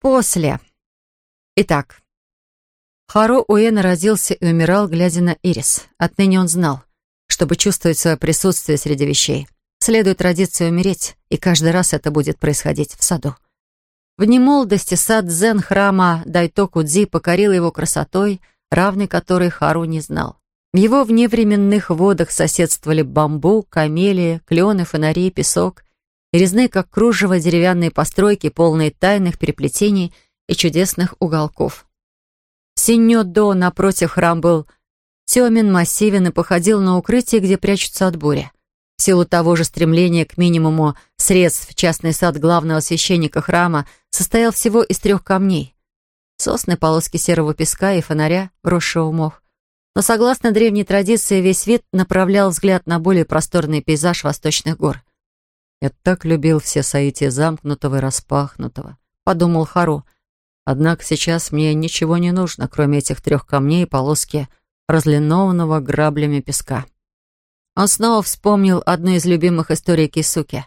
После. Итак, Харо Уэна родился и умирал, глядя на Ирис. Отныне он знал, чтобы чувствовать свое присутствие среди вещей, следует традиции умереть, и каждый раз это будет происходить в саду. В немолодости сад дзен храма Дайтоку-дзи покорил его красотой, равной которой Хару не знал. В его вневременных водах соседствовали бамбук, камелии, клены, фонари, песок резные, как кружево, деревянные постройки, полные тайных переплетений и чудесных уголков. Синьо-до напротив храм был темен, массивен и походил на укрытие, где прячутся от бури. В силу того же стремления к минимуму средств частный сад главного священника храма состоял всего из трех камней. Сосны, полоски серого песка и фонаря, росшего мох. Но согласно древней традиции, весь вид направлял взгляд на более просторный пейзаж восточных гор. «Я так любил все соития замкнутого и распахнутого», — подумал Хару. «Однако сейчас мне ничего не нужно, кроме этих трех камней и полоски разлинованного граблями песка». Он снова вспомнил одну из любимых историй Кисуки.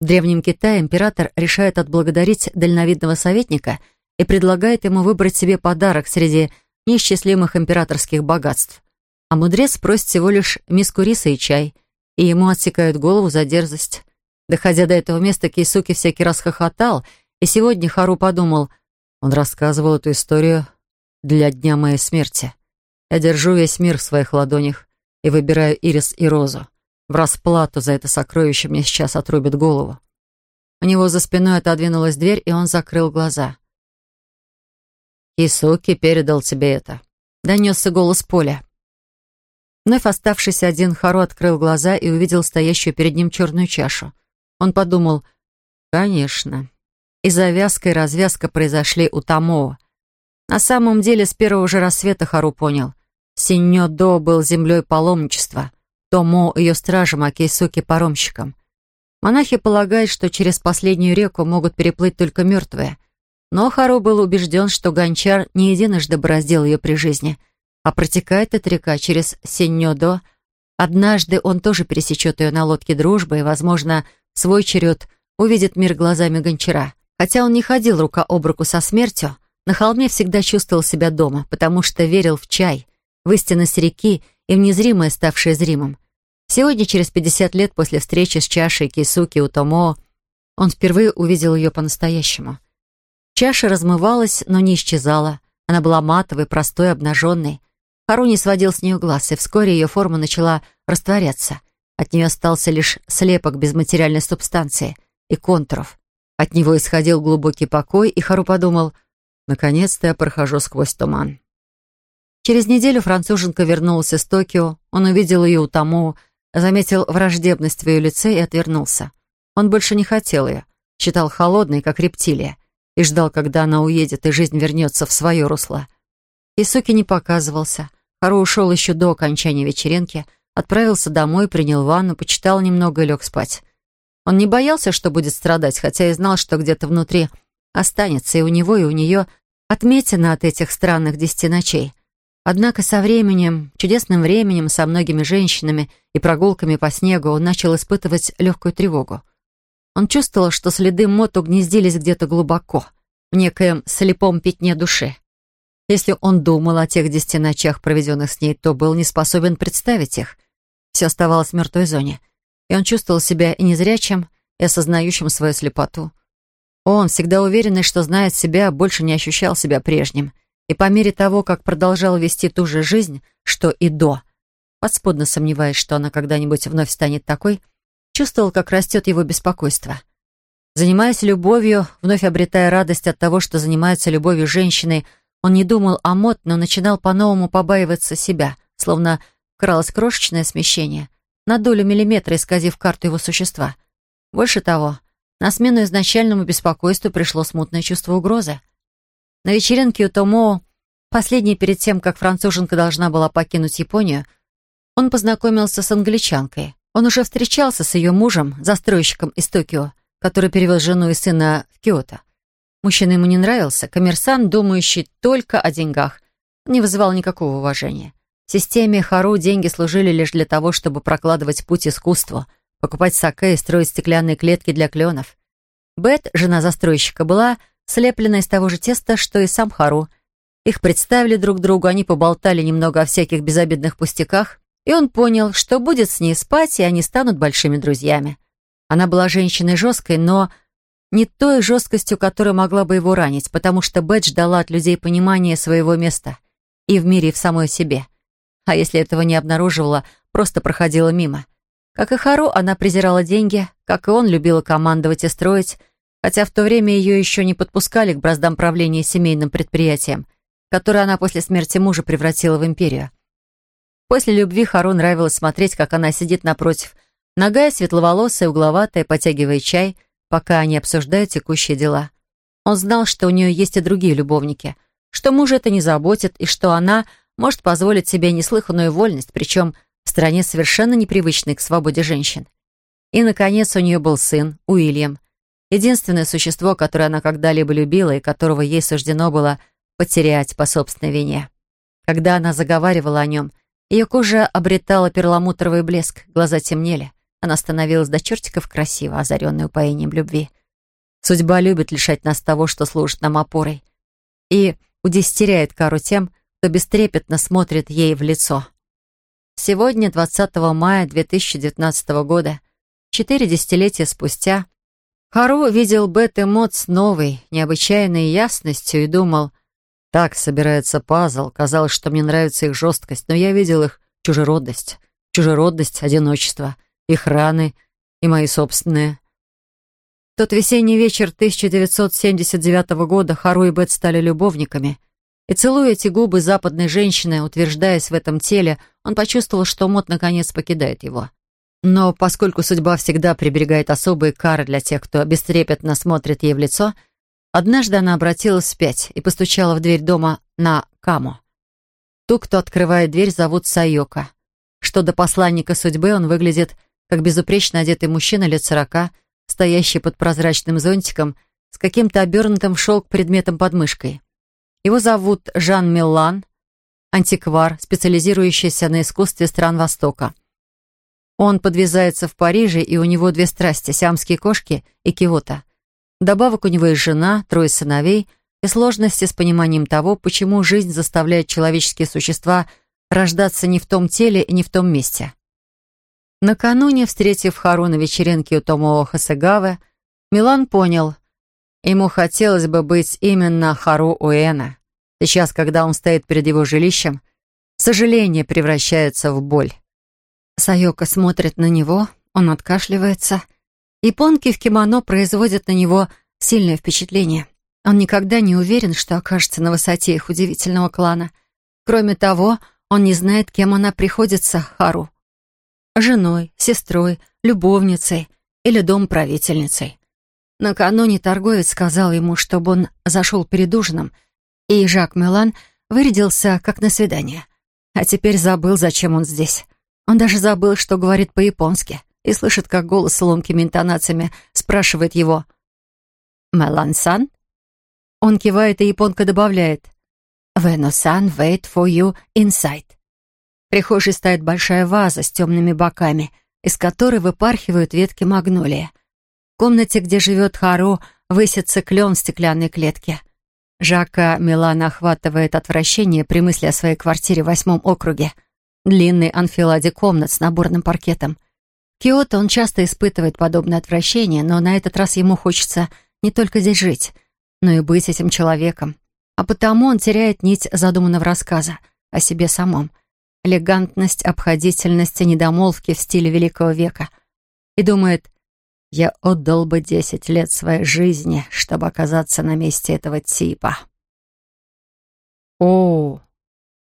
В Древнем Китае император решает отблагодарить дальновидного советника и предлагает ему выбрать себе подарок среди неисчислимых императорских богатств. А мудрец просит всего лишь миску риса и чай, и ему отсекают голову за дерзость. Доходя до этого места, Кейсуки всякий раз хохотал, и сегодня Хару подумал, он рассказывал эту историю для дня моей смерти. Я держу весь мир в своих ладонях и выбираю ирис и розу. В расплату за это сокровище мне сейчас отрубят голову. У него за спиной отодвинулась дверь, и он закрыл глаза. «Кисуки передал тебе это», — донесся голос Поля. Вновь оставшийся один, Хару открыл глаза и увидел стоящую перед ним черную чашу. Он подумал, «Конечно». И завязка, и развязка произошли у Тамоо. На самом деле, с первого же рассвета Хару понял. Синьо-до был землей паломничества, Томо — ее стражем, а Кейсуки — паромщиком. Монахи полагают, что через последнюю реку могут переплыть только мертвые — но Хару был убежден, что гончар не единожды бороздил ее при жизни, а протекает эта река через Синьодо. Однажды он тоже пересечет ее на лодке дружбы и, возможно, свой черед увидит мир глазами гончара. Хотя он не ходил рука об руку со смертью, на холме всегда чувствовал себя дома, потому что верил в чай, в истинность реки и в незримое, ставшее зримым. Сегодня, через 50 лет после встречи с чашей Кисуки у Томоо, он впервые увидел ее по-настоящему. Чаша размывалась, но не исчезала. Она была матовой, простой, обнаженной. Хару не сводил с нее глаз, и вскоре ее форма начала растворяться. От нее остался лишь слепок без материальной субстанции и контуров. От него исходил глубокий покой, и Хару подумал, «Наконец-то я прохожу сквозь туман». Через неделю француженка вернулась из Токио. Он увидел ее у Тамо, заметил враждебность в ее лице и отвернулся. Он больше не хотел ее, считал холодной, как рептилия и ждал, когда она уедет, и жизнь вернется в свое русло. Исуки не показывался. Хару ушел еще до окончания вечеринки, отправился домой, принял ванну, почитал немного и лег спать. Он не боялся, что будет страдать, хотя и знал, что где-то внутри останется и у него, и у нее отметина от этих странных десяти ночей. Однако со временем, чудесным временем, со многими женщинами и прогулками по снегу он начал испытывать легкую тревогу. Он чувствовал, что следы Мот угнездились где-то глубоко, в некоем слепом пятне души. Если он думал о тех десяти ночах, проведенных с ней, то был не способен представить их. Все оставалось в мертвой зоне, и он чувствовал себя и незрячим, и осознающим свою слепоту. Он, всегда уверенный, что знает себя, больше не ощущал себя прежним, и по мере того, как продолжал вести ту же жизнь, что и до, подспудно сомневаясь, что она когда-нибудь вновь станет такой, чувствовал, как растет его беспокойство. Занимаясь любовью, вновь обретая радость от того, что занимается любовью женщиной, он не думал о мод, но начинал по-новому побаиваться себя, словно кралось крошечное смещение, на долю миллиметра исказив карту его существа. Больше того, на смену изначальному беспокойству пришло смутное чувство угрозы. На вечеринке у Томоо, последней перед тем, как француженка должна была покинуть Японию, он познакомился с англичанкой. Он уже встречался с ее мужем, застройщиком из Токио, который перевез жену и сына в Киото. Мужчина ему не нравился, коммерсант, думающий только о деньгах, не вызывал никакого уважения. Системе Хару деньги служили лишь для того, чтобы прокладывать путь искусству, покупать саке и строить стеклянные клетки для кленов. Бет, жена застройщика, была слеплена из того же теста, что и сам Хару. Их представили друг другу, они поболтали немного о всяких безобидных пустяках, и он понял, что будет с ней спать, и они станут большими друзьями. Она была женщиной жесткой, но не той жесткостью, которая могла бы его ранить, потому что Бет ждала от людей понимания своего места и в мире, и в самой себе. А если этого не обнаруживала, просто проходила мимо. Как и Хару, она презирала деньги, как и он любила командовать и строить, хотя в то время ее еще не подпускали к браздам правления семейным предприятием, которое она после смерти мужа превратила в империю. После любви Хару нравилось смотреть, как она сидит напротив, ногая, светловолосая, угловатая, потягивая чай, пока они обсуждают текущие дела. Он знал, что у нее есть и другие любовники, что мужа это не заботит, и что она может позволить себе неслыханную вольность, причем в стране совершенно непривычной к свободе женщин. И, наконец, у нее был сын, Уильям. Единственное существо, которое она когда-либо любила и которого ей суждено было потерять по собственной вине. Когда она заговаривала о нем, ее кожа обретала перламутровый блеск, глаза темнели. Она становилась до чертиков красиво, озаренной упоением любви. Судьба любит лишать нас того, что служит нам опорой. И удестеряет кару тем, кто бестрепетно смотрит ей в лицо. Сегодня, 20 мая 2019 года, четыре десятилетия спустя, Хару видел Бет и Мот с новой, необычайной ясностью и думал, так собирается пазл, казалось, что мне нравится их жесткость, но я видел их чужеродность, чужеродность, одиночество, их раны и мои собственные. тот весенний вечер 1979 года Хару и Бет стали любовниками — и целуя эти губы западной женщины, утверждаясь в этом теле, он почувствовал, что Мот наконец покидает его. Но поскольку судьба всегда приберегает особые кары для тех, кто бестрепетно смотрит ей в лицо, однажды она обратилась вспять и постучала в дверь дома на Камо. Ту, кто открывает дверь, зовут Сайока. Что до посланника судьбы, он выглядит как безупречно одетый мужчина лет сорока, стоящий под прозрачным зонтиком с каким-то обернутым шелк предметом под мышкой. Его зовут Жан Миллан, антиквар, специализирующийся на искусстве стран Востока. Он подвязается в Париже, и у него две страсти — сиамские кошки и киота. Добавок у него есть жена, трое сыновей и сложности с пониманием того, почему жизнь заставляет человеческие существа рождаться не в том теле и не в том месте. Накануне, встретив Хару на вечеринке у Томоо Хасегавы, Милан понял, Ему хотелось бы быть именно Хару Уэна. Сейчас, когда он стоит перед его жилищем, сожаление превращается в боль. Сайока смотрит на него, он откашливается. Японки в кимоно производят на него сильное впечатление. Он никогда не уверен, что окажется на высоте их удивительного клана. Кроме того, он не знает, кем она приходится Хару. Женой, сестрой, любовницей или домправительницей. Накануне торговец сказал ему, чтобы он зашел перед ужином, и Жак Милан вырядился как на свидание. А теперь забыл, зачем он здесь. Он даже забыл, что говорит по-японски, и слышит, как голос с ломкими интонациями спрашивает его «Мелан-сан?» Он кивает, и японка добавляет «Вено-сан wait for you inside». В прихожей стоит большая ваза с темными боками, из которой выпархивают ветки магнолии — в комнате, где живет Хару, высится клен в стеклянной клетке. Жака Милана охватывает отвращение при мысли о своей квартире в восьмом округе. Длинный анфиладе комнат с наборным паркетом. Киото он часто испытывает подобное отвращение, но на этот раз ему хочется не только здесь жить, но и быть этим человеком. А потому он теряет нить задуманного рассказа о себе самом. Элегантность, обходительность и недомолвки в стиле Великого века. И думает, я отдал бы десять лет своей жизни, чтобы оказаться на месте этого типа. «О,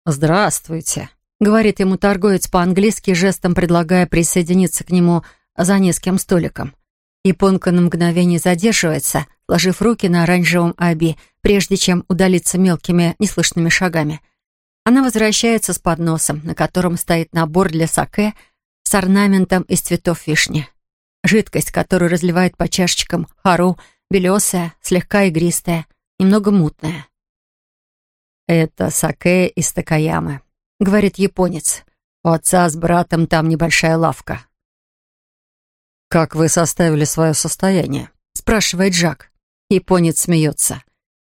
здравствуйте», — говорит ему торговец по-английски, жестом предлагая присоединиться к нему за низким столиком. Японка на мгновение задерживается, ложив руки на оранжевом аби, прежде чем удалиться мелкими, неслышными шагами. Она возвращается с подносом, на котором стоит набор для саке с орнаментом из цветов вишни. Жидкость, которую разливает по чашечкам хару, белесая, слегка игристая, немного мутная. «Это саке из Такаямы», — говорит японец. «У отца с братом там небольшая лавка». «Как вы составили свое состояние?» — спрашивает Жак. Японец смеется.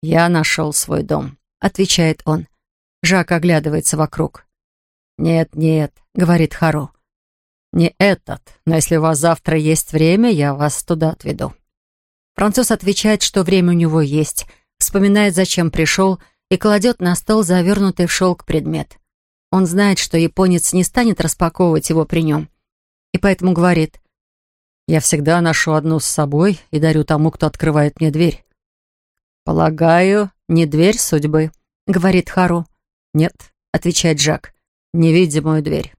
«Я нашел свой дом», — отвечает он. Жак оглядывается вокруг. «Нет, нет», — говорит Хару. «Не этот, но если у вас завтра есть время, я вас туда отведу». Француз отвечает, что время у него есть, вспоминает, зачем пришел, и кладет на стол завернутый в шелк предмет. Он знает, что японец не станет распаковывать его при нем, и поэтому говорит, «Я всегда ношу одну с собой и дарю тому, кто открывает мне дверь». «Полагаю, не дверь судьбы», — говорит Хару. «Нет», — отвечает Жак, — «невидимую дверь».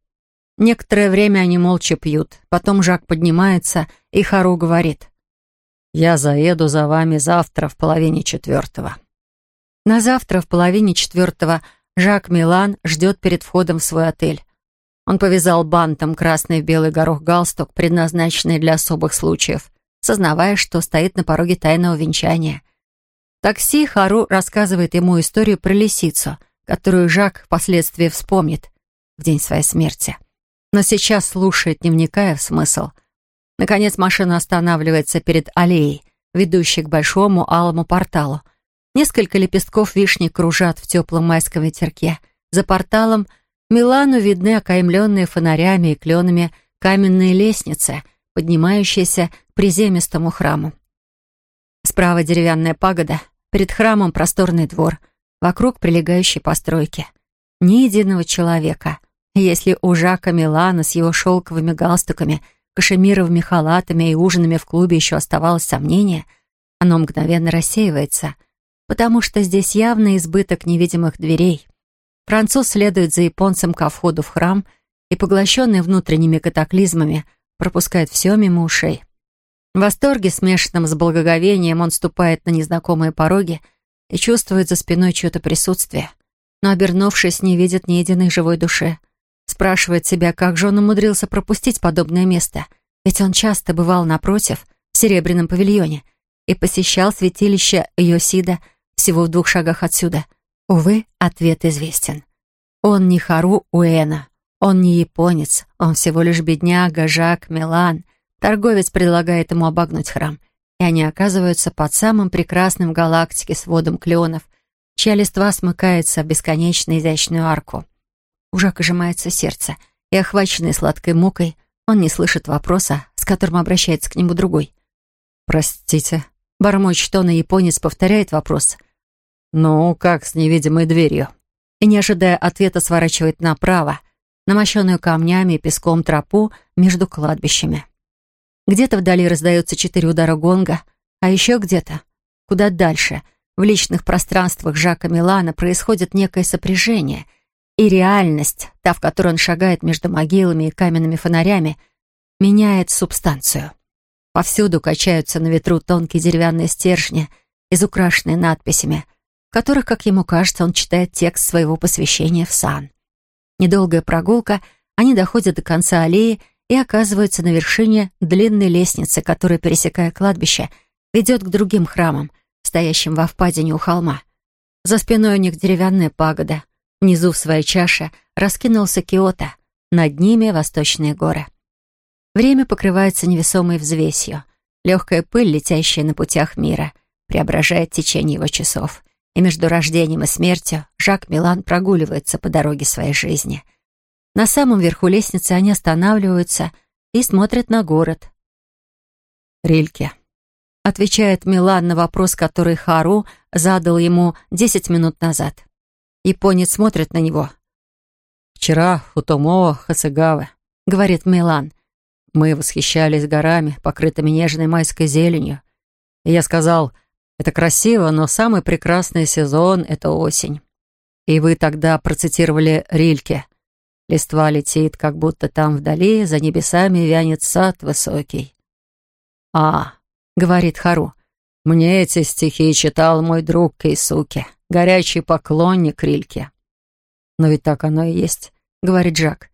Некоторое время они молча пьют. Потом Жак поднимается, и Хару говорит. «Я заеду за вами завтра в половине четвертого». На завтра в половине четвертого Жак Милан ждет перед входом в свой отель. Он повязал бантом красный в белый горох галстук, предназначенный для особых случаев, сознавая, что стоит на пороге тайного венчания. В такси Хару рассказывает ему историю про лисицу, которую Жак впоследствии вспомнит в день своей смерти. Но сейчас слушает, не вникая в смысл. Наконец машина останавливается перед аллеей, ведущей к большому алому порталу. Несколько лепестков вишни кружат в теплом майском ветерке. За порталом — Милану видны окаймленные фонарями и кленами каменные лестницы, поднимающиеся к приземистому храму. Справа деревянная пагода, перед храмом просторный двор, вокруг прилегающей постройки. Ни единого человека. Если у Жака Милана с его шелковыми галстуками, кашемировыми халатами и ужинами в клубе еще оставалось сомнение, оно мгновенно рассеивается, потому что здесь явный избыток невидимых дверей. Француз следует за японцем ко входу в храм и, поглощенный внутренними катаклизмами, пропускает все мимо ушей. В восторге, смешанном с благоговением, он ступает на незнакомые пороги и чувствует за спиной чье-то присутствие, но, обернувшись, не видит ни единой живой души. Спрашивает себя, как же он умудрился пропустить подобное место, ведь он часто бывал напротив, в Серебряном павильоне, и посещал святилище Йосида всего в двух шагах отсюда — Увы, ответ известен. Он не Хару Уэна, он не японец, он всего лишь бедняга Жак Милан. Торговец предлагает ему обогнуть храм, и они оказываются под самым прекрасным в галактике сводом кленов, чья листва смыкается в бесконечно изящную арку. У Жака сжимается сердце, и, охваченный сладкой мукой, он не слышит вопроса, с которым обращается к нему другой. «Простите», — бормочет он, и японец повторяет вопрос, «Ну, как с невидимой дверью?» И, не ожидая ответа, сворачивает направо, намощенную камнями и песком тропу между кладбищами. Где-то вдали раздаются четыре удара гонга, а еще где-то, куда дальше, в личных пространствах Жака Милана происходит некое сопряжение, и реальность, та, в которой он шагает между могилами и каменными фонарями, меняет субстанцию. Повсюду качаются на ветру тонкие деревянные стержни, изукрашенные надписями — которых, как ему кажется, он читает текст своего посвящения в сан. Недолгая прогулка, они доходят до конца аллеи и оказываются на вершине длинной лестницы, которая, пересекая кладбище, ведет к другим храмам, стоящим во впадине у холма. За спиной у них деревянная пагода. Внизу в своей чаше раскинулся Киото, над ними восточные горы. Время покрывается невесомой взвесью. Легкая пыль, летящая на путях мира, преображает течение его часов и между рождением и смертью Жак Милан прогуливается по дороге своей жизни. На самом верху лестницы они останавливаются и смотрят на город. «Рильке», — отвечает Милан на вопрос, который Хару задал ему десять минут назад. Японец смотрит на него. «Вчера у Томоо Хасагавы», — говорит Милан, — «мы восхищались горами, покрытыми нежной майской зеленью. И я сказал, — это красиво, но самый прекрасный сезон — это осень. И вы тогда процитировали Рильке. Листва летит, как будто там вдали, за небесами вянет сад высокий. «А», — говорит Хару, — «мне эти стихи читал мой друг Кейсуки, горячий поклонник Рильке». «Но ведь так оно и есть», — говорит Джак.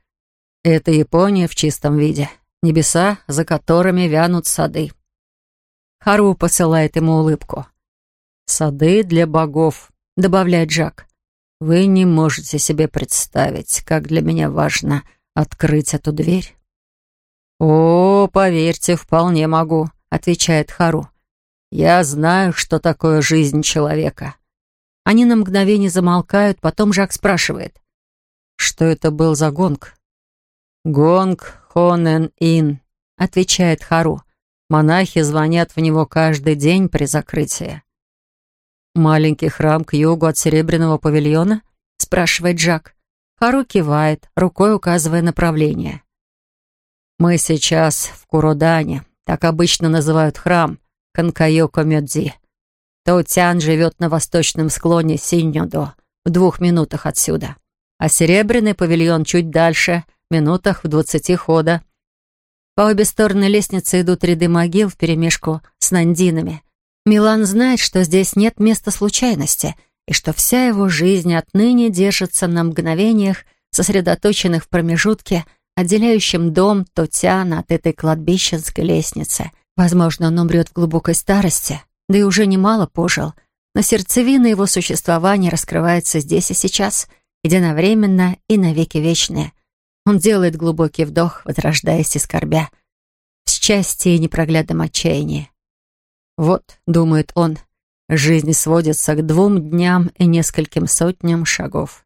«Это Япония в чистом виде, небеса, за которыми вянут сады». Хару посылает ему улыбку. «Сады для богов», — добавляет Жак. «Вы не можете себе представить, как для меня важно открыть эту дверь». «О, поверьте, вполне могу», — отвечает Хару. Я знаю, что такое жизнь человека». Они на мгновение замолкают, потом Жак спрашивает. «Что это был за гонг?» «Гонг Хонен-Ин», — отвечает Хару. «Монахи звонят в него каждый день при закрытии». «Маленький храм к югу от Серебряного павильона?» — спрашивает Жак. Хару кивает, рукой указывая направление. «Мы сейчас в Куродане, так обычно называют храм Канкайоко-Мёдзи. Таутян живет на восточном склоне Синьодо, в двух минутах отсюда, а Серебряный павильон чуть дальше — минутах в двадцати хода. По обе стороны лестницы идут ряды могил вперемешку с нандинами. Милан знает, что здесь нет места случайности, и что вся его жизнь отныне держится на мгновениях, сосредоточенных в промежутке, отделяющем дом Тотяна от этой кладбищенской лестницы. Возможно, он умрет в глубокой старости, да и уже немало пожил, но сердцевина его существования раскрывается здесь и сейчас, единовременно и навеки вечные — он делает глубокий вдох, возрождаясь и скорбя, с счастья и непроглядном отчаянии. «Вот», — думает он, — «жизнь сводится к двум дням и нескольким сотням шагов».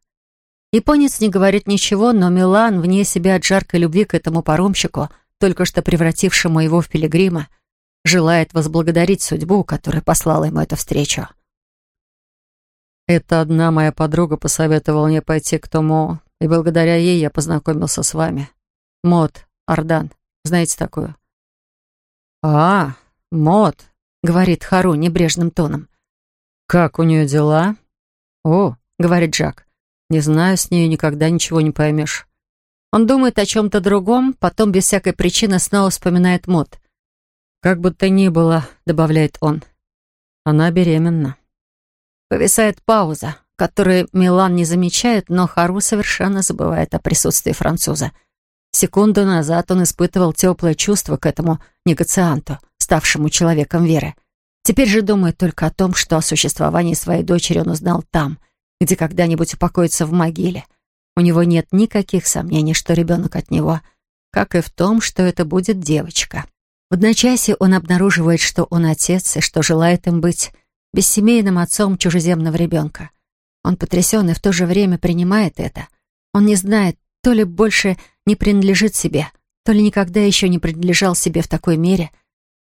Японец не говорит ничего, но Милан, вне себя от жаркой любви к этому паромщику, только что превратившему его в пилигрима, желает возблагодарить судьбу, которая послала ему эту встречу. «Это одна моя подруга посоветовала мне пойти к тому и благодаря ей я познакомился с вами. Мод Ардан. Знаете такую?» «А, Мод», — говорит Хару небрежным тоном. «Как у нее дела?» «О», — говорит Джак, — «не знаю, с ней никогда ничего не поймешь». Он думает о чем-то другом, потом без всякой причины снова вспоминает Мод. «Как бы то ни было», — добавляет он, — «она беременна». Повисает пауза которые Милан не замечает, но Хару совершенно забывает о присутствии француза. Секунду назад он испытывал теплое чувство к этому негацианту, ставшему человеком веры. Теперь же думает только о том, что о существовании своей дочери он узнал там, где когда-нибудь упокоится в могиле. У него нет никаких сомнений, что ребенок от него, как и в том, что это будет девочка. В одночасье он обнаруживает, что он отец и что желает им быть бессемейным отцом чужеземного ребенка. Он потрясен и в то же время принимает это. Он не знает, то ли больше не принадлежит себе, то ли никогда еще не принадлежал себе в такой мере.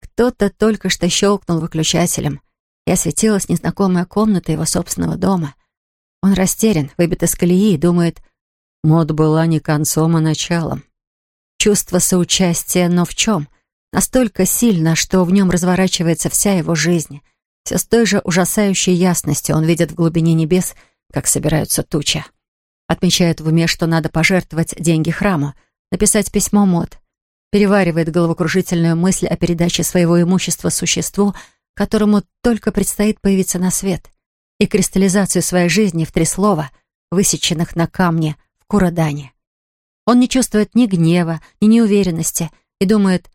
Кто-то только что щелкнул выключателем, и осветилась незнакомая комната его собственного дома. Он растерян, выбит из колеи и думает, мод была не концом, а началом. Чувство соучастия, но в чем? Настолько сильно, что в нем разворачивается вся его жизнь — все с той же ужасающей ясностью он видит в глубине небес, как собираются тучи. Отмечает в уме, что надо пожертвовать деньги храму, написать письмо Мод. Переваривает головокружительную мысль о передаче своего имущества существу, которому только предстоит появиться на свет, и кристаллизацию своей жизни в три слова, высеченных на камне в Курадане. Он не чувствует ни гнева, ни неуверенности и думает,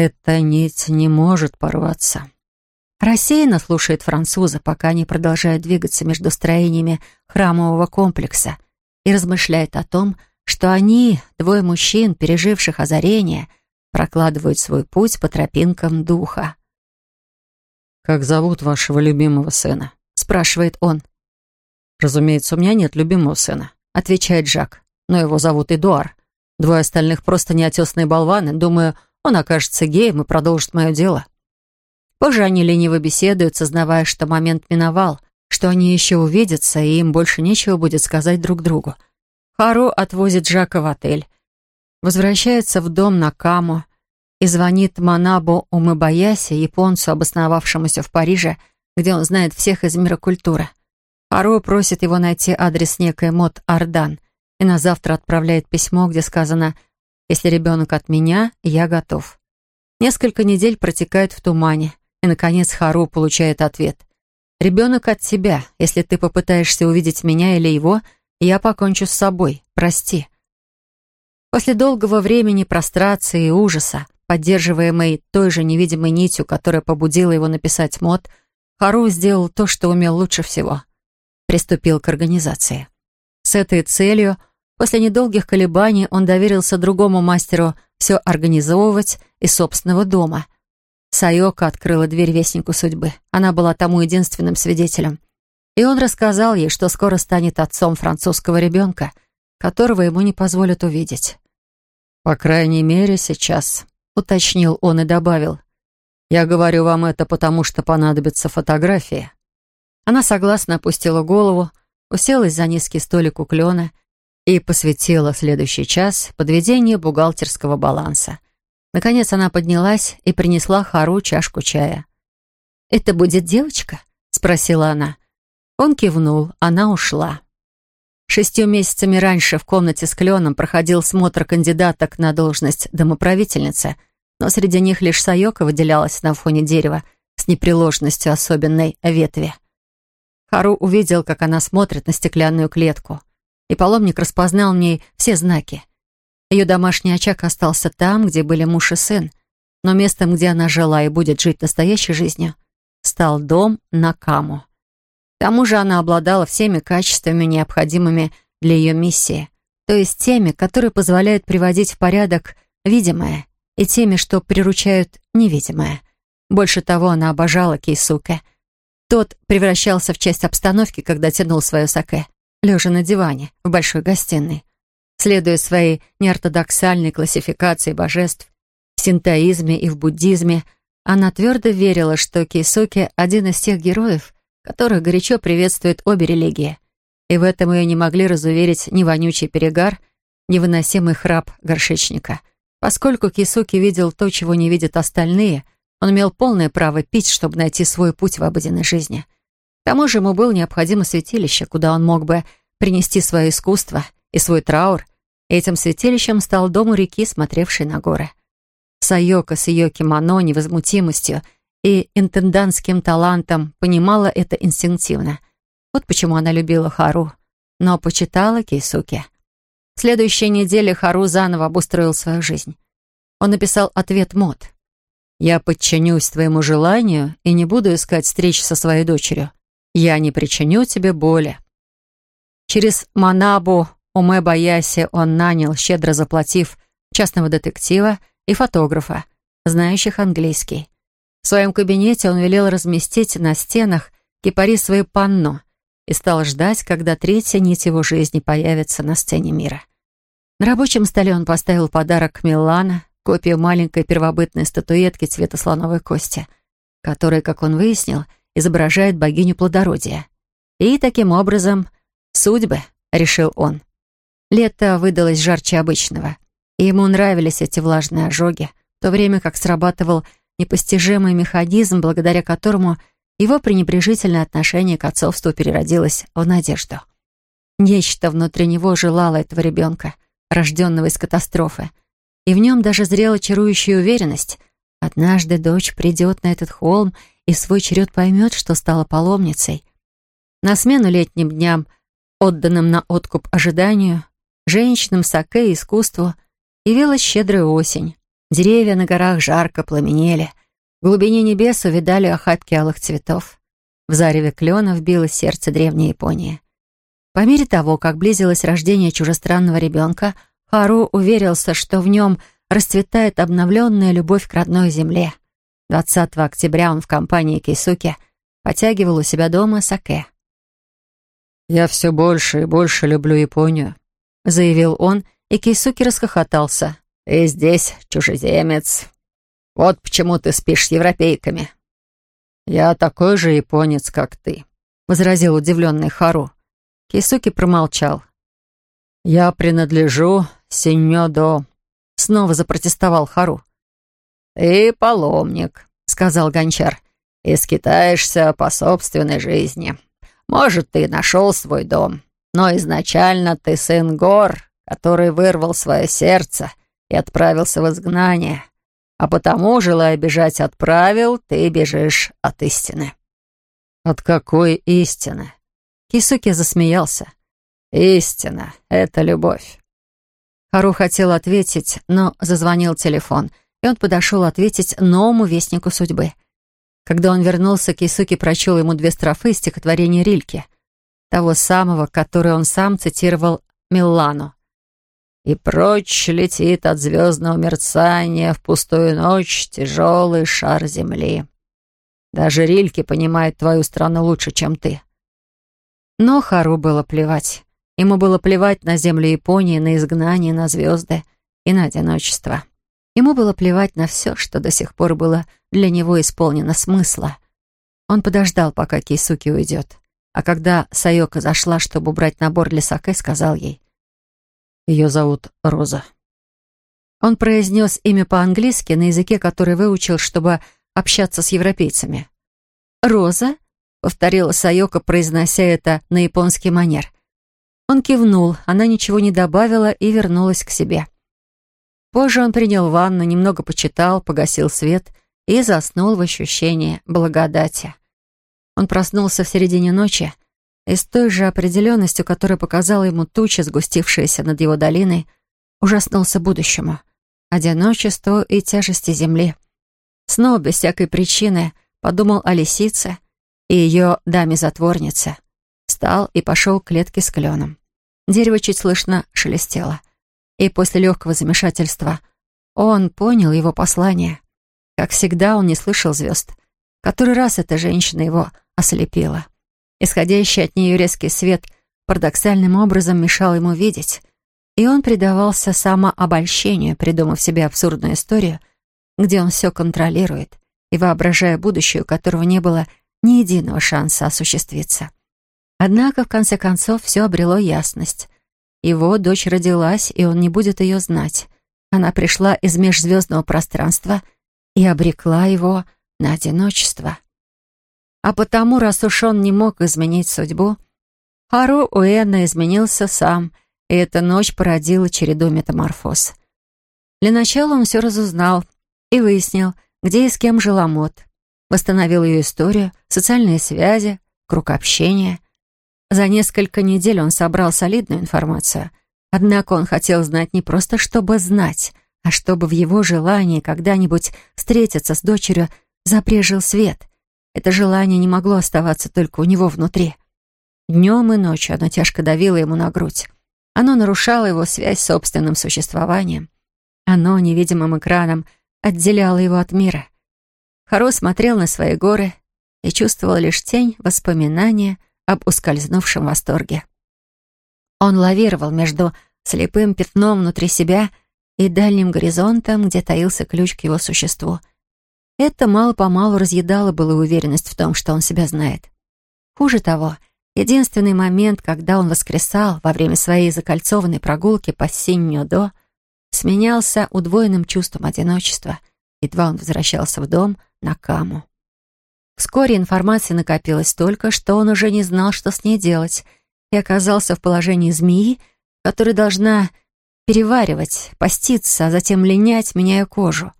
«Эта нить не может порваться». Рассеянно слушает француза, пока они продолжают двигаться между строениями храмового комплекса и размышляет о том, что они, двое мужчин, переживших озарение, прокладывают свой путь по тропинкам духа. «Как зовут вашего любимого сына?» — спрашивает он. «Разумеется, у меня нет любимого сына», — отвечает Жак. «Но его зовут Эдуар. Двое остальных просто неотесные болваны. Думаю, он окажется геем и продолжит мое дело». Позже они лениво беседуют, сознавая, что момент миновал, что они еще увидятся, и им больше нечего будет сказать друг другу. Хару отвозит Жака в отель, возвращается в дом на Каму и звонит Манабу Умыбаяси, японцу, обосновавшемуся в Париже, где он знает всех из мира культуры. Хару просит его найти адрес некой Мот Ардан и на завтра отправляет письмо, где сказано «Если ребенок от меня, я готов». Несколько недель протекают в тумане. И, наконец, Хару получает ответ. «Ребенок от тебя. Если ты попытаешься увидеть меня или его, я покончу с собой. Прости». После долгого времени прострации и ужаса, поддерживаемой той же невидимой нитью, которая побудила его написать мод, Хару сделал то, что умел лучше всего. Приступил к организации. С этой целью, после недолгих колебаний, он доверился другому мастеру все организовывать из собственного дома — Сайока открыла дверь Вестнику Судьбы. Она была тому единственным свидетелем. И он рассказал ей, что скоро станет отцом французского ребенка, которого ему не позволят увидеть. «По крайней мере, сейчас», — уточнил он и добавил. «Я говорю вам это, потому что понадобится фотография». Она согласно опустила голову, уселась за низкий столик у клена и посвятила следующий час подведению бухгалтерского баланса. Наконец она поднялась и принесла Хару чашку чая. «Это будет девочка?» — спросила она. Он кивнул, она ушла. Шестью месяцами раньше в комнате с кленом проходил смотр кандидаток на должность домоправительницы, но среди них лишь Сайока выделялась на фоне дерева с непреложностью особенной ветви. Хару увидел, как она смотрит на стеклянную клетку, и паломник распознал в ней все знаки. Ее домашний очаг остался там, где были муж и сын, но местом, где она жила и будет жить настоящей жизнью, стал дом Накаму. К тому же она обладала всеми качествами, необходимыми для ее миссии, то есть теми, которые позволяют приводить в порядок видимое, и теми, что приручают невидимое. Больше того, она обожала Кейсуке. Тот превращался в часть обстановки, когда тянул свое саке, лежа на диване в большой гостиной. Следуя своей неортодоксальной классификации божеств, в синтоизме и в буддизме, она твердо верила, что Кейсуке — один из тех героев, которых горячо приветствуют обе религии. И в этом ее не могли разуверить ни вонючий перегар, ни выносимый храп горшечника. Поскольку Кисуки видел то, чего не видят остальные, он имел полное право пить, чтобы найти свой путь в обыденной жизни. К тому же ему было необходимо святилище, куда он мог бы принести свое искусство и свой траур, Этим святилищем стал дом у реки, смотревший на горы. Сайока с ее кимоно, невозмутимостью и интендантским талантом понимала это инстинктивно. Вот почему она любила Хару, но почитала Кейсуке. В следующей неделе Хару заново обустроил свою жизнь. Он написал ответ Мод. «Я подчинюсь твоему желанию и не буду искать встреч со своей дочерью. Я не причиню тебе боли». Через Манабу Уме Баяси он нанял, щедро заплатив, частного детектива и фотографа, знающих английский. В своем кабинете он велел разместить на стенах кипарисовые панно и стал ждать, когда третья нить его жизни появится на сцене мира. На рабочем столе он поставил подарок Милана, копию маленькой первобытной статуэтки цвета слоновой кости, которая, как он выяснил, изображает богиню плодородия. И таким образом судьбы, решил он, Лето выдалось жарче обычного, и ему нравились эти влажные ожоги, в то время как срабатывал непостижимый механизм, благодаря которому его пренебрежительное отношение к отцовству переродилось в надежду. Нечто внутри него желало этого ребенка, рожденного из катастрофы, и в нем даже зрела чарующая уверенность. Однажды дочь придет на этот холм и свой черед поймет, что стала паломницей. На смену летним дням, отданным на откуп ожиданию, женщинам, саке и искусству явилась щедрая осень. Деревья на горах жарко пламенели. В глубине небес увидали охапки алых цветов. В зареве кленов билось сердце древней Японии. По мере того, как близилось рождение чужестранного ребенка, Хару уверился, что в нем расцветает обновленная любовь к родной земле. 20 октября он в компании Кейсуки потягивал у себя дома саке. «Я все больше и больше люблю Японию», — заявил он, и Кейсуки расхохотался. «Ты здесь чужеземец. Вот почему ты спишь с европейками». «Я такой же японец, как ты», — возразил удивленный Хару. Кейсуки промолчал. «Я принадлежу Синьодо», — снова запротестовал Хару. «Ты паломник», — сказал гончар, — «и скитаешься по собственной жизни. Может, ты нашел свой дом, но изначально ты сын гор, который вырвал свое сердце и отправился в изгнание. А потому, желая бежать от правил, ты бежишь от истины». «От какой истины?» Кисуки засмеялся. «Истина — это любовь». Хару хотел ответить, но зазвонил телефон, и он подошел ответить новому вестнику судьбы. Когда он вернулся, Кисуки прочел ему две строфы стихотворения Рильки — того самого, который он сам цитировал Миллану. и прочь летит от звездного мерцания в пустую ночь тяжелый шар земли. Даже Рильки понимает твою страну лучше, чем ты. Но Хару было плевать. Ему было плевать на землю Японии, на изгнание, на звезды и на одиночество. Ему было плевать на все, что до сих пор было для него исполнено смысла. Он подождал, пока Кейсуки уйдет. А когда Сайока зашла, чтобы убрать набор для сакэ, сказал ей. «Ее зовут Роза». Он произнес имя по-английски на языке, который выучил, чтобы общаться с европейцами. «Роза?» — повторила Сайока, произнося это на японский манер. Он кивнул, она ничего не добавила и вернулась к себе. Позже он принял ванну, немного почитал, погасил свет и заснул в ощущении благодати. Он проснулся в середине ночи и с той же определенностью, которая показала ему туча, сгустившаяся над его долиной, ужаснулся будущему, одиночеству и тяжести земли. Снова без всякой причины подумал о лисице и ее даме-затворнице. Встал и пошел к клетке с кленом. Дерево чуть слышно шелестело. И после легкого замешательства он понял его послание. Как всегда, он не слышал звезд. Который раз эта женщина его ослепила. Исходящий от нее резкий свет парадоксальным образом мешал ему видеть, и он предавался самообольщению, придумав себе абсурдную историю, где он все контролирует, и воображая будущее, у которого не было ни единого шанса осуществиться. Однако, в конце концов, все обрело ясность. Его дочь родилась, и он не будет ее знать. Она пришла из межзвездного пространства и обрекла его на одиночество. А потому, раз уж он не мог изменить судьбу, Хару Уэна изменился сам, и эта ночь породила череду метаморфоз. Для начала он все разузнал и выяснил, где и с кем жила Мот. Восстановил ее историю, социальные связи, круг общения. За несколько недель он собрал солидную информацию. Однако он хотел знать не просто, чтобы знать, а чтобы в его желании когда-нибудь встретиться с дочерью запрежил свет. Это желание не могло оставаться только у него внутри. Днем и ночью оно тяжко давило ему на грудь. Оно нарушало его связь с собственным существованием. Оно невидимым экраном отделяло его от мира. Харо смотрел на свои горы и чувствовал лишь тень воспоминания об ускользнувшем восторге. Он лавировал между слепым пятном внутри себя и дальним горизонтом, где таился ключ к его существу — это мало-помалу разъедало было уверенность в том, что он себя знает. Хуже того, единственный момент, когда он воскресал во время своей закольцованной прогулки по Синьо-До, сменялся удвоенным чувством одиночества, едва он возвращался в дом на Каму. Вскоре информации накопилось столько, что он уже не знал, что с ней делать, и оказался в положении змеи, которая должна переваривать, поститься, а затем линять, меняя кожу.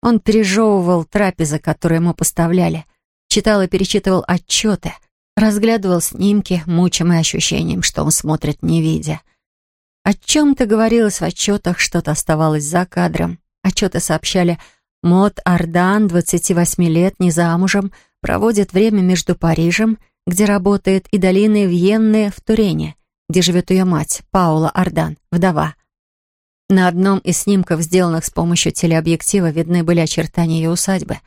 Он пережевывал трапезы, которые ему поставляли, читал и перечитывал отчеты, разглядывал снимки, мучимый ощущением, что он смотрит не видя. О чем-то говорилось в отчетах, что-то оставалось за кадром. Отчеты сообщали, Мод Ардан, 28 лет, не замужем, проводит время между Парижем, где работает, и долиной Вьенны в Турене, где живет ее мать, Паула Ардан, вдова. На одном из снимков, сделанных с помощью телеобъектива, видны были очертания ее усадьбы.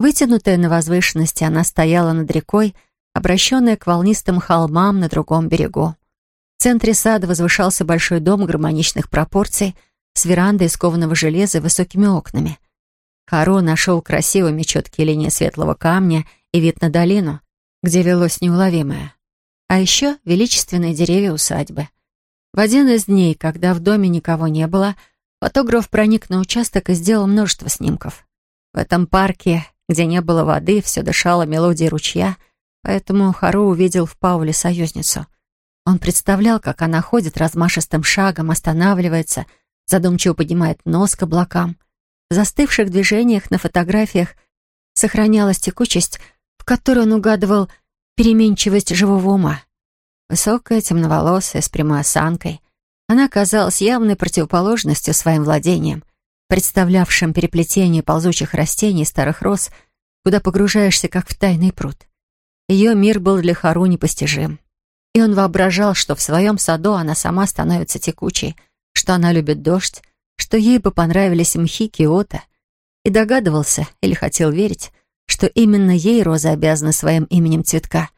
Вытянутая на возвышенности, она стояла над рекой, обращенная к волнистым холмам на другом берегу. В центре сада возвышался большой дом гармоничных пропорций с верандой из кованого железа и высокими окнами. Харо нашел красивыми четкие линии светлого камня и вид на долину, где велось неуловимое. А еще величественные деревья усадьбы. В один из дней, когда в доме никого не было, фотограф проник на участок и сделал множество снимков. В этом парке, где не было воды, все дышало мелодией ручья, поэтому Хару увидел в Пауле союзницу. Он представлял, как она ходит размашистым шагом, останавливается, задумчиво поднимает нос к облакам. В застывших движениях на фотографиях сохранялась текучесть, в которой он угадывал переменчивость живого ума. Высокая, темноволосая, с прямой осанкой. Она казалась явной противоположностью своим владениям, представлявшим переплетение ползучих растений и старых роз, куда погружаешься, как в тайный пруд. Ее мир был для Хару непостижим. И он воображал, что в своем саду она сама становится текучей, что она любит дождь, что ей бы понравились мхи Киота, и догадывался, или хотел верить, что именно ей Роза обязана своим именем цветка.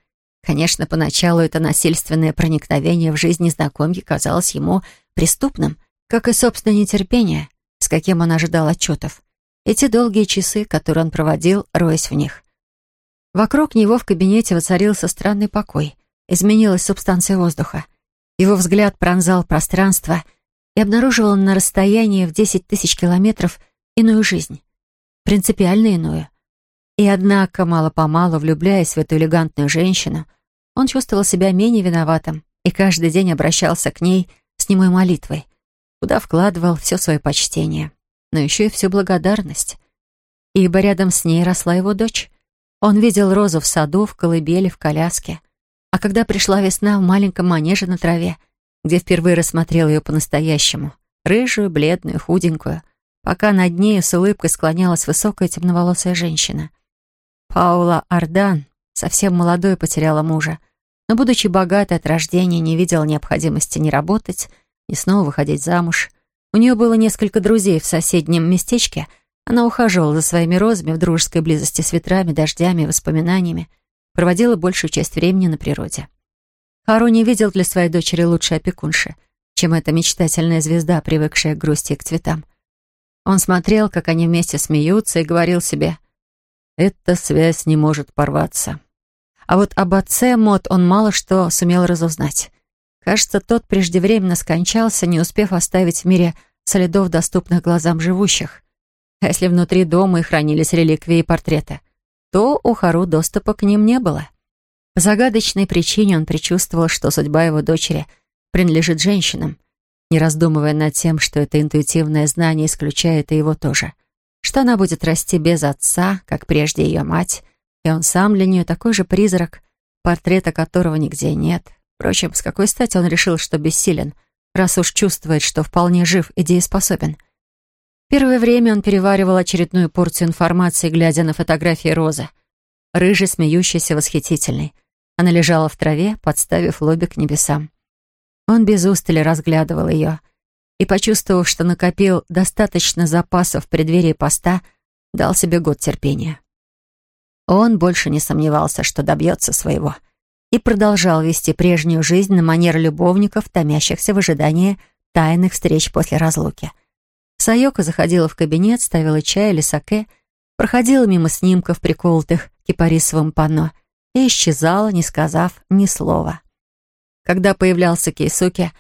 Конечно, поначалу это насильственное проникновение в жизнь незнакомки казалось ему преступным, как и собственное нетерпение, с каким он ожидал отчетов. Эти долгие часы, которые он проводил, роясь в них. Вокруг него в кабинете воцарился странный покой. Изменилась субстанция воздуха. Его взгляд пронзал пространство и обнаруживал на расстоянии в 10 тысяч километров иную жизнь. Принципиально иную. И однако, мало-помалу, влюбляясь в эту элегантную женщину, он чувствовал себя менее виноватым и каждый день обращался к ней с немой молитвой, куда вкладывал все свое почтение, но еще и всю благодарность. Ибо рядом с ней росла его дочь. Он видел Розу в саду, в колыбели, в коляске. А когда пришла весна в маленьком манеже на траве, где впервые рассмотрел ее по-настоящему, рыжую, бледную, худенькую, пока над ней с улыбкой склонялась высокая темноволосая женщина. Паула Ардан, совсем молодой, потеряла мужа, но, будучи богатой от рождения, не видела необходимости ни работать, ни снова выходить замуж. У нее было несколько друзей в соседнем местечке. Она ухаживала за своими розами в дружеской близости с ветрами, дождями воспоминаниями, проводила большую часть времени на природе. Хару не видел для своей дочери лучшей опекунши, чем эта мечтательная звезда, привыкшая к грусти и к цветам. Он смотрел, как они вместе смеются, и говорил себе, «Эта связь не может порваться». А вот об отце Мот он мало что сумел разузнать. Кажется, тот преждевременно скончался, не успев оставить в мире следов, доступных глазам живущих. А если внутри дома и хранились реликвии и портреты, то у Хару доступа к ним не было. По загадочной причине он предчувствовал, что судьба его дочери принадлежит женщинам, не раздумывая над тем, что это интуитивное знание исключает и его тоже. Что она будет расти без отца, как прежде ее мать, и он сам для нее такой же призрак, портрета которого нигде нет. Впрочем, с какой стати он решил, что бессилен, раз уж чувствует, что вполне жив и дееспособен? Первое время он переваривал очередную порцию информации, глядя на фотографии Розы. Рыжий, смеющийся, восхитительный. Она лежала в траве, подставив лобик небесам. Он без устали разглядывал ее и, почувствовав, что накопил достаточно запасов в преддверии поста, дал себе год терпения. Он больше не сомневался, что добьется своего, и продолжал вести прежнюю жизнь на манер любовников, томящихся в ожидании тайных встреч после разлуки — Сайока заходила в кабинет, ставила чай или саке, проходила мимо снимков, приколотых кипарисовым панно, и исчезала, не сказав ни слова. Когда появлялся Кейсуки,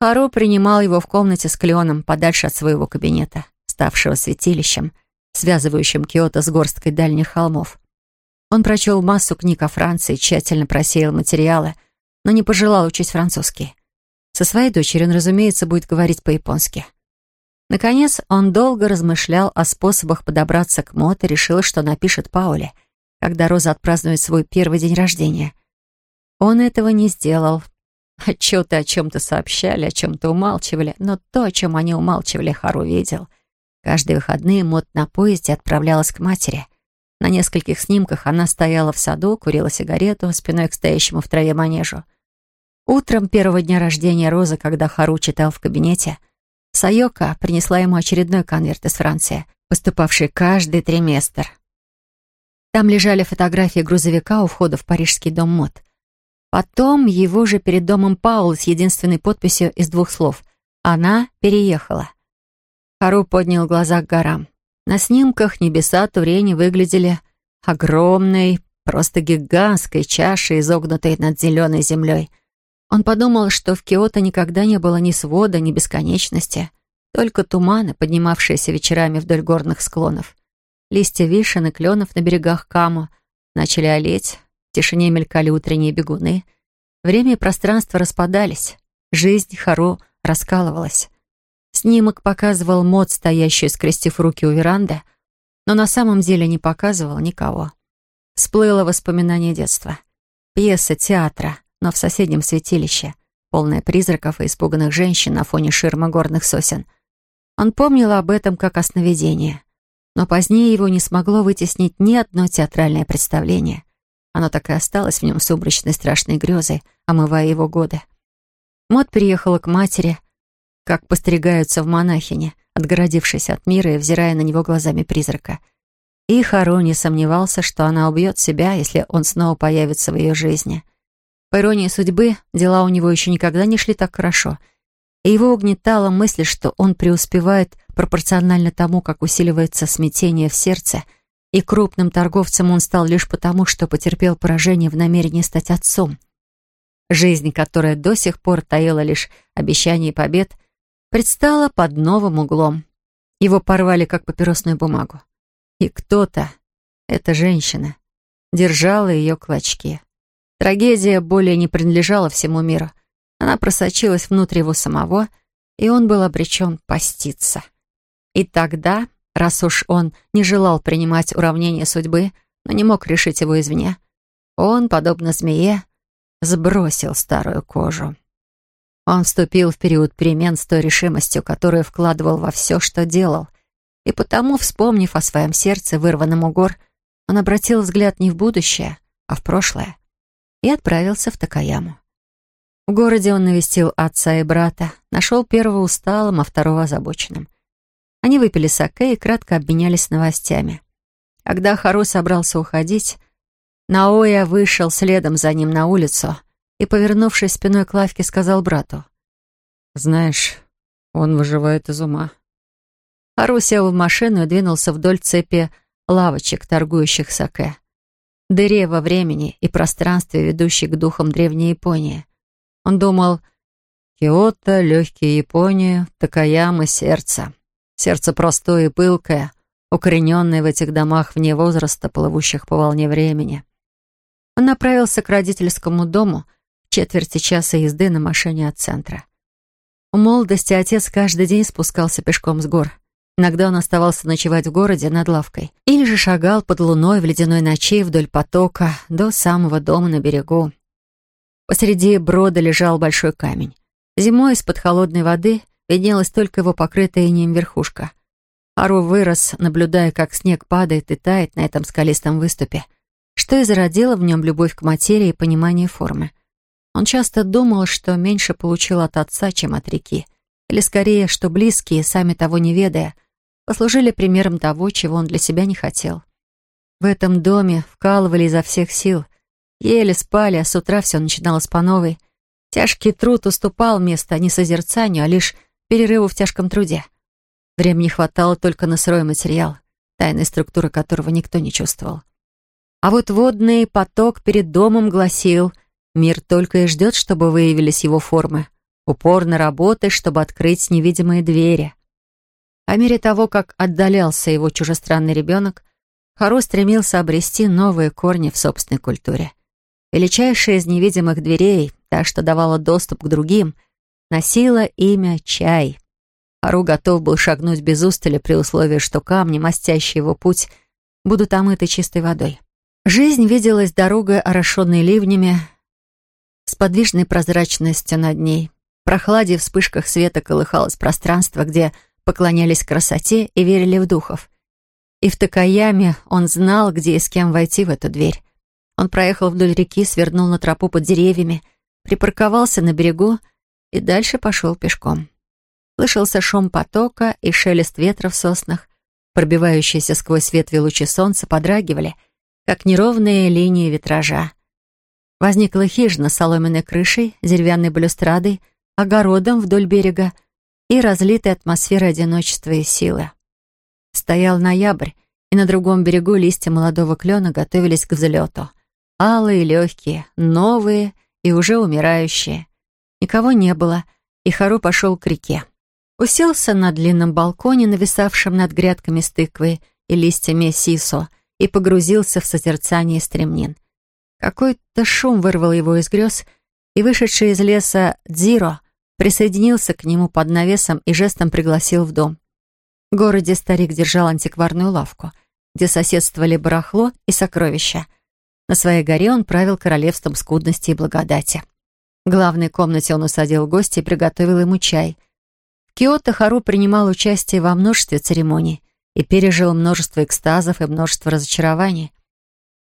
Хару принимал его в комнате с Клеоном подальше от своего кабинета, ставшего святилищем, связывающим Киото с горсткой дальних холмов. Он прочел массу книг о Франции, тщательно просеял материалы, но не пожелал учить французский. Со своей дочерью он, разумеется, будет говорить по-японски. Наконец, он долго размышлял о способах подобраться к Мот и решил, что напишет Пауле, когда Роза отпразднует свой первый день рождения. Он этого не сделал. Отчеты о чем-то сообщали, о чем-то умалчивали, но то, о чем они умалчивали, Хару видел. Каждые выходные Мот на поезде отправлялась к матери. На нескольких снимках она стояла в саду, курила сигарету, спиной к стоящему в траве манежу. Утром первого дня рождения Розы, когда Хару читал в кабинете, Сайока принесла ему очередной конверт из Франции, поступавший каждый триместр. Там лежали фотографии грузовика у входа в парижский дом мод. Потом его же перед домом Паул с единственной подписью из двух слов «Она переехала». Хару поднял глаза к горам. На снимках небеса Турени выглядели огромной, просто гигантской чашей, изогнутой над зеленой землей — он подумал, что в Киото никогда не было ни свода, ни бесконечности, только туманы, поднимавшиеся вечерами вдоль горных склонов. Листья вишен и кленов на берегах Каму начали олеть, в тишине мелькали утренние бегуны. Время и пространство распадались, жизнь Хару раскалывалась. Снимок показывал мод, стоящую, скрестив руки у веранды, но на самом деле не показывал никого. Всплыло воспоминание детства. Пьеса театра, но в соседнем святилище, полное призраков и испуганных женщин на фоне ширмы горных сосен. Он помнил об этом как о сновидении, но позднее его не смогло вытеснить ни одно театральное представление. Оно так и осталось в нем сумрачной страшной грезой, омывая его годы. Мот приехала к матери, как постерегаются в монахине, отгородившись от мира и взирая на него глазами призрака. И Хару не сомневался, что она убьет себя, если он снова появится в ее жизни. По иронии судьбы, дела у него еще никогда не шли так хорошо, и его угнетала мысль, что он преуспевает пропорционально тому, как усиливается смятение в сердце, и крупным торговцем он стал лишь потому, что потерпел поражение в намерении стать отцом. Жизнь, которая до сих пор таила лишь обещания побед, предстала под новым углом. Его порвали, как папиросную бумагу. И кто-то, эта женщина, держала ее клочки. Трагедия более не принадлежала всему миру. Она просочилась внутрь его самого, и он был обречен поститься. И тогда, раз уж он не желал принимать уравнение судьбы, но не мог решить его извне, он, подобно змее, сбросил старую кожу. Он вступил в период перемен с той решимостью, которую вкладывал во все, что делал. И потому, вспомнив о своем сердце, вырванном у гор, он обратил взгляд не в будущее, а в прошлое, и отправился в Такаяму. В городе он навестил отца и брата, нашел первого усталым, а второго озабоченным. Они выпили саке и кратко обменялись новостями. Когда Хару собрался уходить, Наоя вышел следом за ним на улицу и, повернувшись спиной к лавке, сказал брату. «Знаешь, он выживает из ума». Хару сел в машину и двинулся вдоль цепи лавочек, торгующих саке. Дыре во времени и пространстве, ведущей к духам Древней Японии. Он думал, Киото, легкие Япония, Такаяма, сердце. Сердце простое и пылкое, укорененное в этих домах вне возраста, плывущих по волне времени. Он направился к родительскому дому в четверти часа езды на машине от центра. У молодости отец каждый день спускался пешком с гор. Иногда он оставался ночевать в городе над лавкой. Или же шагал под луной в ледяной ночи вдоль потока до самого дома на берегу. Посреди брода лежал большой камень. Зимой из-под холодной воды виднелась только его покрытая инеем верхушка. Ару вырос, наблюдая, как снег падает и тает на этом скалистом выступе что и зародило в нем любовь к материи и понимание формы. Он часто думал, что меньше получил от отца, чем от реки. Или скорее, что близкие, сами того не ведая, послужили примером того, чего он для себя не хотел. В этом доме вкалывали изо всех сил, ели, спали, а с утра все начиналось по новой. Тяжкий труд уступал место не созерцанию, а лишь перерыву в тяжком труде. Времени хватало только на сырой материал, тайной структуры которого никто не чувствовал. А вот водный поток перед домом гласил, мир только и ждет, чтобы выявились его формы. Упорно работай, чтобы открыть невидимые двери. По мере того, как отдалялся его чужестранный ребенок, Хару стремился обрести новые корни в собственной культуре. Величайшая из невидимых дверей, та, что давала доступ к другим, носила имя Чай. Хару готов был шагнуть без устали при условии, что камни, мастящие его путь, будут омыты чистой водой. Жизнь виделась дорогой, орошенной ливнями, с подвижной прозрачностью над ней. В прохладе и вспышках света колыхалось пространство, где поклонялись красоте и верили в духов. И в Такаяме он знал, где и с кем войти в эту дверь. Он проехал вдоль реки, свернул на тропу под деревьями, припарковался на берегу и дальше пошел пешком. Слышался шум потока и шелест ветра в соснах, пробивающиеся сквозь ветви лучи солнца подрагивали — как неровные линии витража. Возникла хижина с соломенной крышей, деревянной балюстрадой, огородом вдоль берега и разлитой атмосферой одиночества и силы. Стоял ноябрь, и на другом берегу листья молодого клена готовились к взлету. Алые, легкие, новые и уже умирающие. Никого не было, и Хару пошел к реке. Уселся на длинном балконе, нависавшем над грядками с тыквой и листьями сисо, и погрузился в созерцание стремнин. Какой-то шум вырвал его из грез, и вышедший из леса Дзиро присоединился к нему под навесом и жестом пригласил в дом. В городе старик держал антикварную лавку, где соседствовали барахло и сокровища. На своей горе он правил королевством скудности и благодати. В главной комнате он усадил гостя и приготовил ему чай. В Киото Хару принимал участие во множестве церемоний — и пережил множество экстазов и множество разочарований.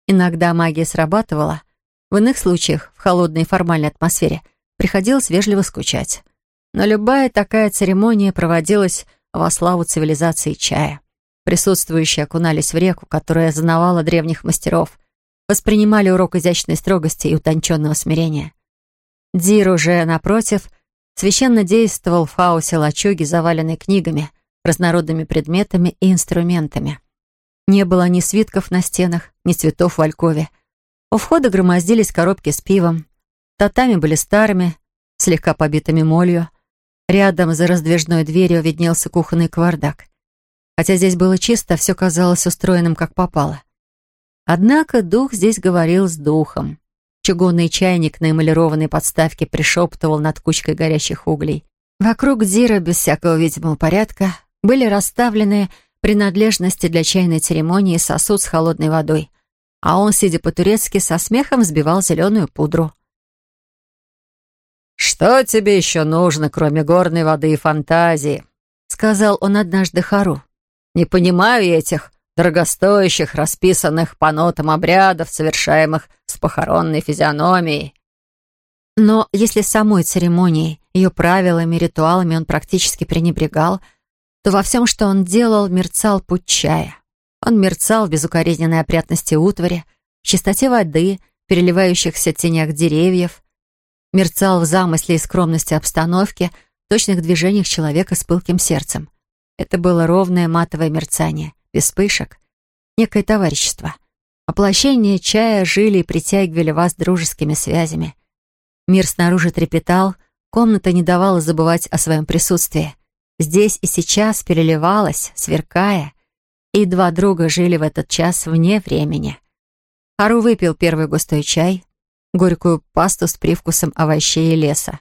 Иногда магия срабатывала, в иных случаях, в холодной и формальной атмосфере, приходилось вежливо скучать. но любая такая церемония проводилась во славу цивилизации чая. Присутствующие окунались в реку, которая знавала древних мастеров, воспринимали урок изящной строгости и утонченного смирения. Дир уже, напротив, священно действовал в хаосе лачуги, заваленной книгами, разнородными предметами и инструментами. Не было ни свитков на стенах, ни цветов в алькове. У входа громоздились коробки с пивом. Татами были старыми, слегка побитыми молью. Рядом за раздвижной дверью виднелся кухонный квардак. Хотя здесь было чисто, все казалось устроенным как попало. Однако дух здесь говорил с духом. Чугунный чайник на эмалированной подставке пришептывал над кучкой горящих углей. Вокруг Зира, без всякого видимого порядка, были расставлены принадлежности для чайной церемонии сосуд с холодной водой, а он, сидя по-турецки, со смехом взбивал зеленую пудру. «Что тебе еще нужно, кроме горной воды и фантазии?» — сказал он однажды Хару. «Не понимаю этих дорогостоящих, расписанных по нотам обрядов, совершаемых с похоронной физиономией. Но если самой церемонией, ее правилами, ритуалами он практически пренебрегал, то во всем, что он делал, мерцал путь чая. Он мерцал в безукоризненной опрятности утвари, в чистоте воды, переливающихся тенях деревьев, мерцал в замысле и скромности обстановки, в точных движениях человека с пылким сердцем. Это было ровное матовое мерцание, без вспышек, некое товарищество. Воплощение чая жили и притягивали вас дружескими связями. Мир снаружи трепетал, комната не давала забывать о своем присутствии. Здесь и сейчас переливалась, сверкая, и два друга жили в этот час вне времени. Хару выпил первый густой чай, горькую пасту с привкусом овощей и леса.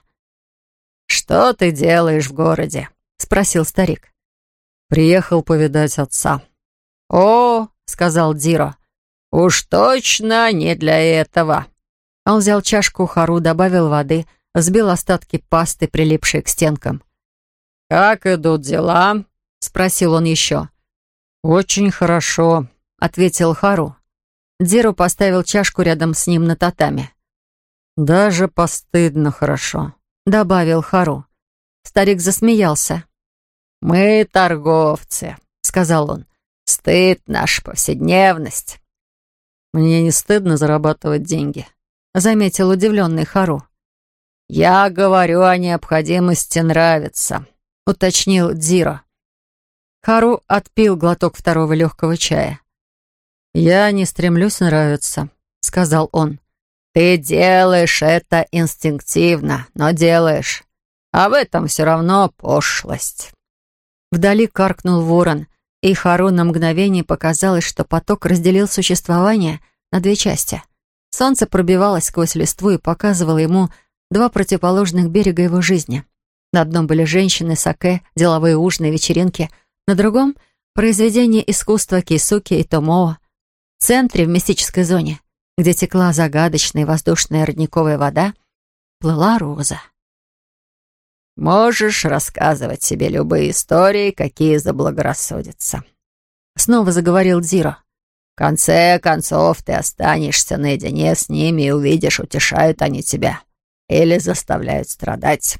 «Что ты делаешь в городе?» — спросил старик. «Приехал повидать отца», «О, — сказал Диро, — уж точно не для этого». Он взял чашку хару, добавил воды, взбил остатки пасты, прилипшие к стенкам. «Как идут дела?» — спросил он еще. «Очень хорошо», — ответил Хару. Диру поставил чашку рядом с ним на татами. «Даже постыдно хорошо», — добавил Хару. Старик засмеялся. «Мы торговцы», — сказал он. Стыд наша повседневность. Мне не стыдно зарабатывать деньги, заметил удивленный Хару. Я говорю о необходимости нравиться, уточнил Дзиро. Хару отпил глоток второго легкого чая. «Я не стремлюсь нравиться», — сказал он. «Ты делаешь это инстинктивно, но делаешь. А в этом все равно пошлость». Вдали каркнул ворон, и Хару на мгновение показалось, что поток разделил существование на две части. Солнце пробивалось сквозь листву и показывало ему два противоположных берега его жизни. На одном были женщины, саке, деловые ужины, вечеринки. На другом — произведения искусства Кисуки и Томоо. В центре, в мистической зоне, где текла загадочная воздушная родниковая вода, плыла роза. Можешь рассказывать себе любые истории, какие заблагорассудятся. Снова заговорил Дзиро. В конце концов, ты останешься наедине с ними и увидишь, утешают они тебя или заставляют страдать.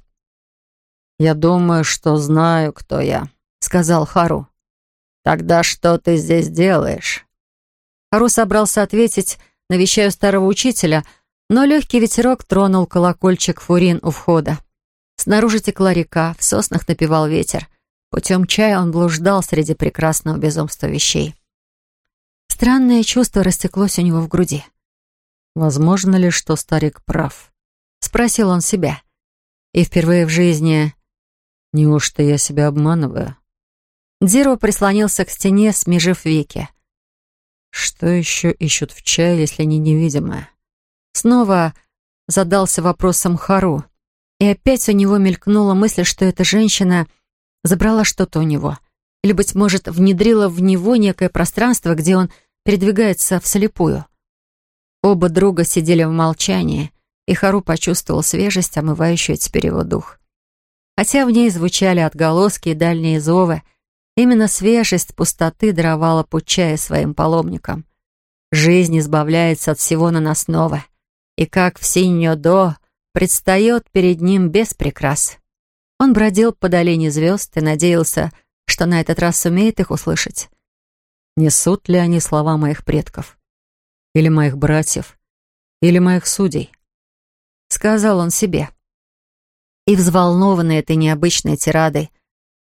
«Я думаю, что знаю, кто я», — сказал Хару. «Тогда что ты здесь делаешь?» Хару собрался ответить, навещаю старого учителя, но легкий ветерок тронул колокольчик фурин у входа. Снаружи текла река, в соснах напевал ветер. Путем чая он блуждал среди прекрасного безумства вещей. Странное чувство растеклось у него в груди. «Возможно ли, что старик прав?» — спросил он себя. И впервые в жизни... Неужто я себя обманываю? Дзиро прислонился к стене, смежив веки. Что еще ищут в чае, если не невидимое? Снова задался вопросом Хару. И опять у него мелькнула мысль, что эта женщина забрала что-то у него. Или, быть может, внедрила в него некое пространство, где он передвигается вслепую. Оба друга сидели в молчании, и Хару почувствовал свежесть, омывающую теперь его дух. Хотя в ней звучали отголоски и дальние зовы, именно свежесть пустоты даровала Пучая своим паломникам. Жизнь избавляется от всего наносного, и как в синьо-до предстает перед ним без прикрас. Он бродил по долине звезд и надеялся, что на этот раз сумеет их услышать. Несут ли они слова моих предков? Или моих братьев? Или моих судей? Сказал он себе. И, взволнованный этой необычной тирадой,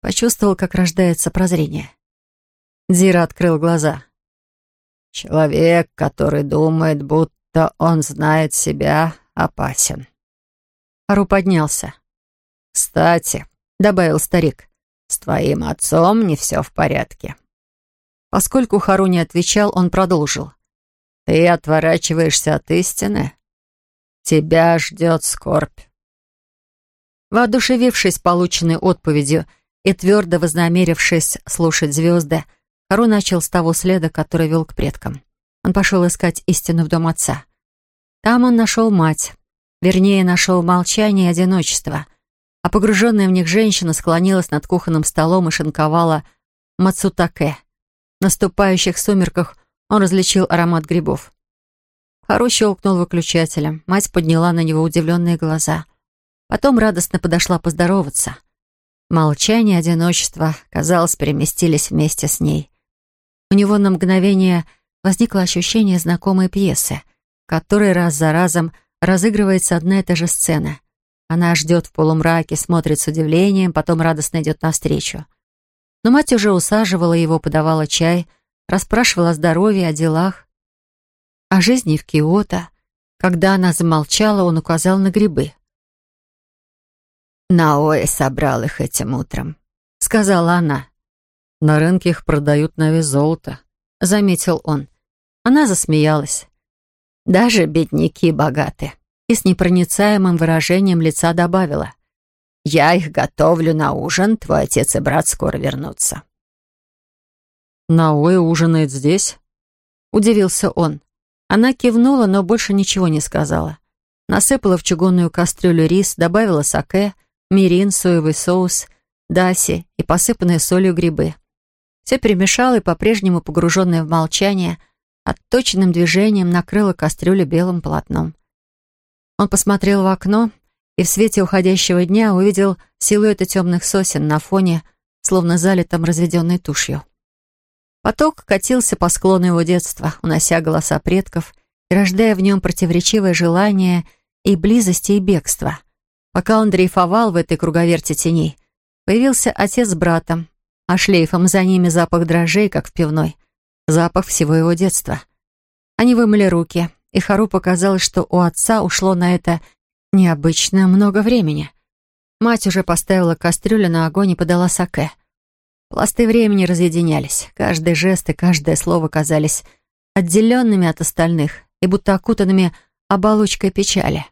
почувствовал, как рождается прозрение. Дира открыл глаза. «Человек, который думает, будто он знает себя, опасен». Хару поднялся. «Кстати», — добавил старик, — «с твоим отцом не все в порядке». Поскольку Хару не отвечал, он продолжил. «Ты отворачиваешься от истины? Тебя ждет скорбь». Воодушевившись полученной отповедью и твердо вознамерившись слушать звезды, Хару начал с того следа, который вел к предкам. Он пошел искать истину в дом отца. Там он нашел мать, вернее, нашел молчание и одиночество, а погруженная в них женщина склонилась над кухонным столом и шинковала мацутаке — в наступающих сумерках он различил аромат грибов. Хару щелкнул выключателем. Мать подняла на него удивленные глаза. Потом радостно подошла поздороваться. Молчание и одиночество, казалось, переместились вместе с ней. У него на мгновение возникло ощущение знакомой пьесы, в которой раз за разом разыгрывается одна и та же сцена. Она ждет в полумраке, смотрит с удивлением, потом радостно идет навстречу. Но мать уже усаживала его, подавала чай, расспрашивала о здоровье, о делах, о жизни в Киото. Когда она замолчала, он указал на грибы. «Наоэ собрал их этим утром», — сказала она. «На рынке их продают на вес золота», — заметил он. Она засмеялась. «Даже бедняки богаты», и с непроницаемым выражением лица добавила. Я их готовлю на ужин, твой отец и брат скоро вернутся». «Наои ужинает здесь?» — удивился он. Она кивнула, но больше ничего не сказала. Насыпала в чугунную кастрюлю рис, добавила саке, мирин, соевый соус, даси и посыпанные солью грибы. Все перемешала и, по-прежнему погруженная в молчание, отточенным движением накрыла кастрюлю белым полотном. Он посмотрел в окно и в свете уходящего дня увидел силуэты темных сосен на фоне, словно залитом разведенной тушью. Поток катился по склону его детства, унося голоса предков и рождая в нем противоречивое желание и близости, и бегства. Пока он дрейфовал в этой круговерте теней, появился отец с братом, а шлейфом за ними запах дрожжей, как в пивной, запах всего его детства. Они вымыли руки, и Хару показалось, что у отца ушло на это Необычно много времени. Мать уже поставила кастрюлю на огонь и подала саке. Пласты времени разъединялись. Каждый жест и каждое слово казались отделенными от остальных и будто окутанными оболочкой печали.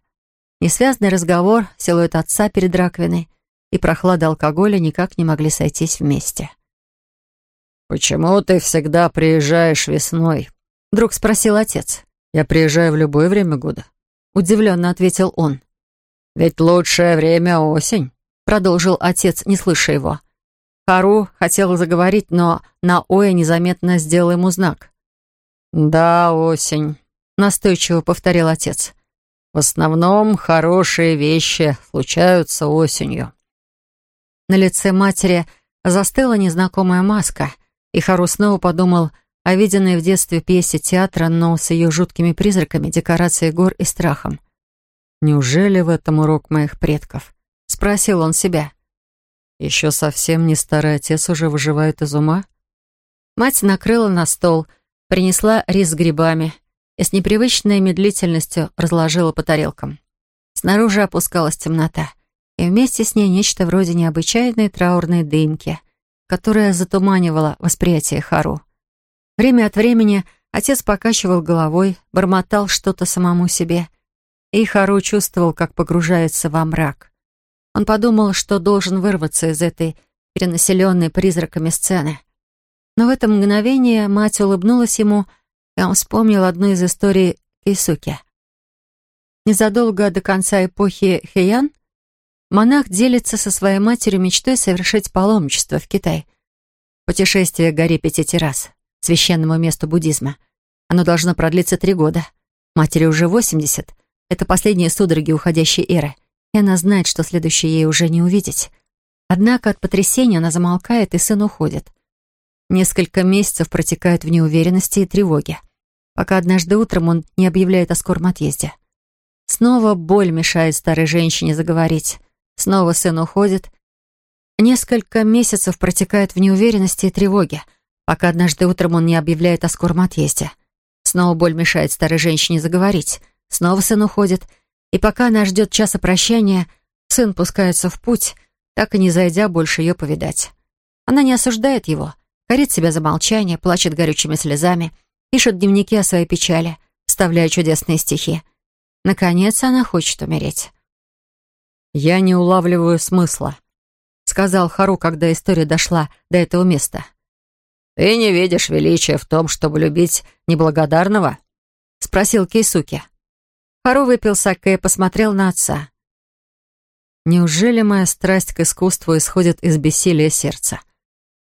Несвязный разговор, силуэт отца перед раковиной и прохлада алкоголя никак не могли сойтись вместе. «Почему ты всегда приезжаешь весной?» — вдруг спросил отец. «Я приезжаю в любое время года», — удивленно ответил он. «Ведь лучшее время осень», — продолжил отец, не слыша его. Хару хотел заговорить, но Наоя незаметно сделал ему знак. «Да, осень», — настойчиво повторил отец. «В основном хорошие вещи случаются осенью». На лице матери застыла незнакомая маска, и Хару снова подумал о виденной в детстве пьесе театра, но с ее жуткими призраками, декорацией гор и страхом. «Неужели в этом урок моих предков?» — спросил он себя. «Еще совсем не старый отец уже выживает из ума?» Мать накрыла на стол, принесла рис с грибами и с непривычной медлительностью разложила по тарелкам. Снаружи опускалась темнота, и вместе с ней нечто вроде необычайной траурной дымки, которая затуманивала восприятие Хару. Время от времени отец покачивал головой, бормотал что-то самому себе — и Хару чувствовал, как погружается во мрак. Он подумал, что должен вырваться из этой перенаселенной призраками сцены. Но в это мгновение мать улыбнулась ему, и он вспомнил одну из историй Кейсуки. Незадолго до конца эпохи Хэйян монах делится со своей матерью мечтой совершить паломничество в Китай. Путешествие к горе Пяти Террас, священному месту буддизма. Оно должно продлиться три года. Матери уже восемьдесят, это последние судороги уходящей эры, и она знает, что следующее ей уже не увидеть. Однако от потрясения она замолкает, и сын уходит. Несколько месяцев протекают в неуверенности и тревоге, пока однажды утром он не объявляет о скором отъезде. Снова боль мешает старой женщине заговорить. Снова сын уходит. Несколько месяцев протекают в неуверенности и тревоге, пока однажды утром он не объявляет о скором отъезде. Снова боль мешает старой женщине заговорить. Снова сын уходит. И пока она ждет часа прощания, сын пускается в путь, так и не зайдя больше ее повидать. Она не осуждает его, корит себя за молчание, плачет горючими слезами, пишет дневники о своей печали, вставляя чудесные стихи. Наконец она хочет умереть. «Я не улавливаю смысла», — сказал Хару, когда история дошла до этого места. «Ты не видишь величия в том, чтобы любить неблагодарного?» — спросил Кейсуки. Хару выпил саке и посмотрел на отца. «Неужели моя страсть к искусству исходит из бессилия сердца?»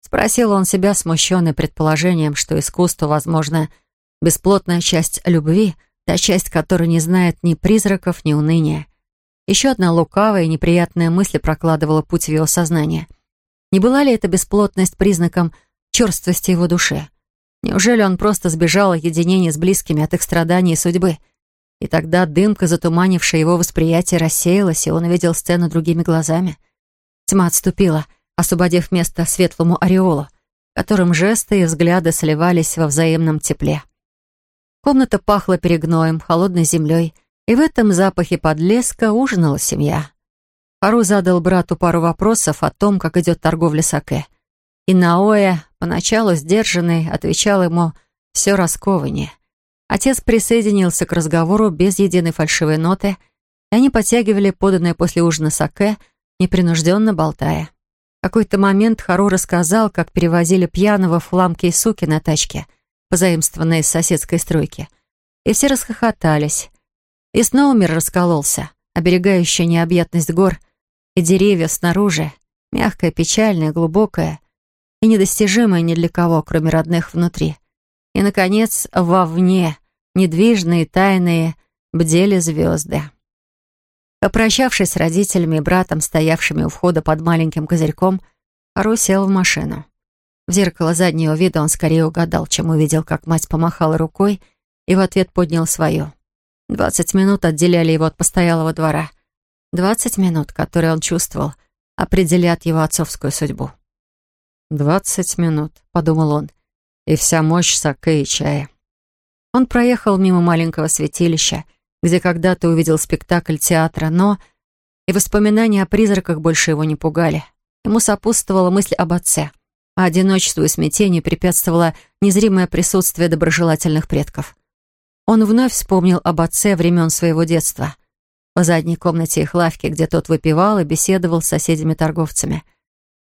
Спросил он себя, смущенный предположением, что искусство, возможно, бесплотная часть любви, та часть, которая не знает ни призраков, ни уныния. Еще одна лукавая и неприятная мысль прокладывала путь в его сознание. Не была ли эта бесплотность признаком черствости его души. Неужели он просто сбежал от единения с близкими от их страданий и судьбы? И тогда дымка, затуманившая его восприятие, рассеялась, и он увидел сцену другими глазами. Тьма отступила, освободив место светлому ореолу, которым жесты и взгляды сливались во взаимном тепле. Комната пахла перегноем, холодной землей, и в этом запахе подлеска ужинала семья. Хару задал брату пару вопросов о том, как идет торговля саке. И Наоя, поначалу сдержанный, отвечал ему все раскованнее. Отец присоединился к разговору без единой фальшивой ноты, и они подтягивали поданное после ужина саке, непринужденно болтая. В какой-то момент Хару рассказал, как перевозили пьяного в хлам Кейсуки на тачке, позаимствованной из соседской стройки. И все расхохотались. И снова мир раскололся, оберегающая необъятность гор и деревья снаружи, мягкая, печальная, глубокая, и недостижимое ни для кого, кроме родных внутри. И, наконец, вовне, недвижные, тайные, бдели звезды. Попрощавшись с родителями и братом, стоявшими у входа под маленьким козырьком, Ару сел в машину. В зеркало заднего вида он скорее угадал, чем увидел, как мать помахала рукой и в ответ поднял свою. Двадцать минут отделяли его от постоялого двора. Двадцать минут, которые он чувствовал, определят его отцовскую судьбу. «Двадцать минут», — подумал он, — «и вся мощь саке и чая». Он проехал мимо маленького святилища, где когда-то увидел спектакль театра, но и воспоминания о призраках больше его не пугали. Ему сопутствовала мысль об отце, а одиночеству и смятению препятствовало незримое присутствие доброжелательных предков. Он вновь вспомнил об отце времен своего детства. В задней комнате их лавки, где тот выпивал и беседовал с соседями-торговцами.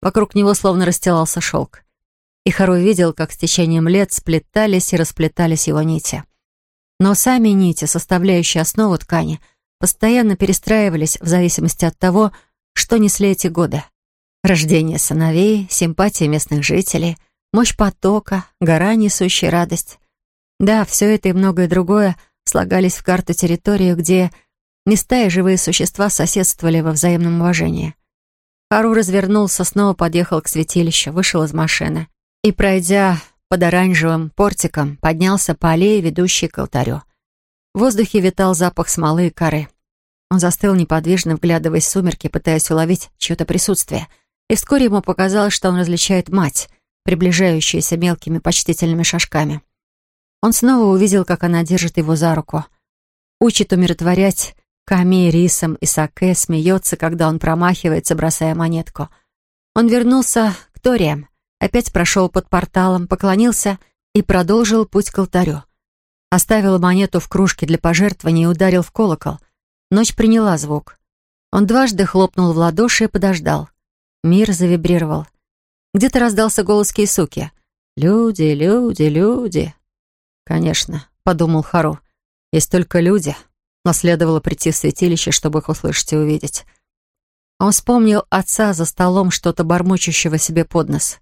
Вокруг него словно расстилался шелк. И Хару видел, как с течением лет сплетались и расплетались его нити. Но сами нити, составляющие основу ткани, постоянно перестраивались в зависимости от того, что несли эти годы. Рождение сыновей, симпатия местных жителей, мощь потока, гора, несущая радость. Да, все это и многое другое слагались в карту территории, где места и живые существа соседствовали во взаимном уважении. Хару развернулся, снова подъехал к святилищу, вышел из машины и, пройдя под оранжевым портиком, поднялся по аллее, ведущей к алтарю. В воздухе витал запах смолы и коры. Он застыл неподвижно, вглядываясь в сумерки, пытаясь уловить чье-то присутствие. И вскоре ему показалось, что он различает мать, приближающуюся мелкими почтительными шажками. Он снова увидел, как она держит его за руку. Учит умиротворять Ками рисом и саке смеется, когда он промахивается, бросая монетку. Он вернулся к Ториям, опять прошел под порталом, поклонился и продолжил путь к алтарю. Оставил монету в кружке для пожертвования и ударил в колокол. Ночь приняла звук. Он дважды хлопнул в ладоши и подождал. Мир завибрировал. Где-то раздался голос Кейсуки. «Люди, люди, люди». «Конечно», — подумал Хару. «Есть только люди, но следовало прийти в святилище, чтобы их услышать и увидеть. Он вспомнил отца за столом, что-то бормочущего себе под нос.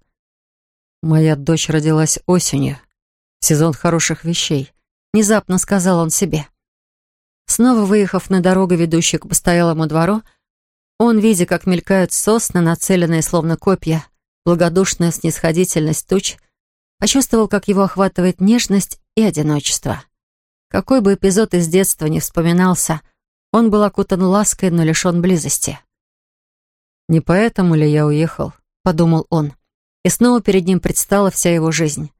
«Моя дочь родилась осенью. Сезон хороших вещей», — внезапно сказал он себе. Снова выехав на дорогу, ведущую к постоялому двору, Он, видя, как мелькают сосны, нацеленные словно копья, благодушную снисходительность туч, почувствовал, как его охватывает нежность и одиночество. Какой бы эпизод из детства не вспоминался, он был окутан лаской, но лишен близости. «Не поэтому ли я уехал?» — подумал он. И снова перед ним предстала вся его жизнь.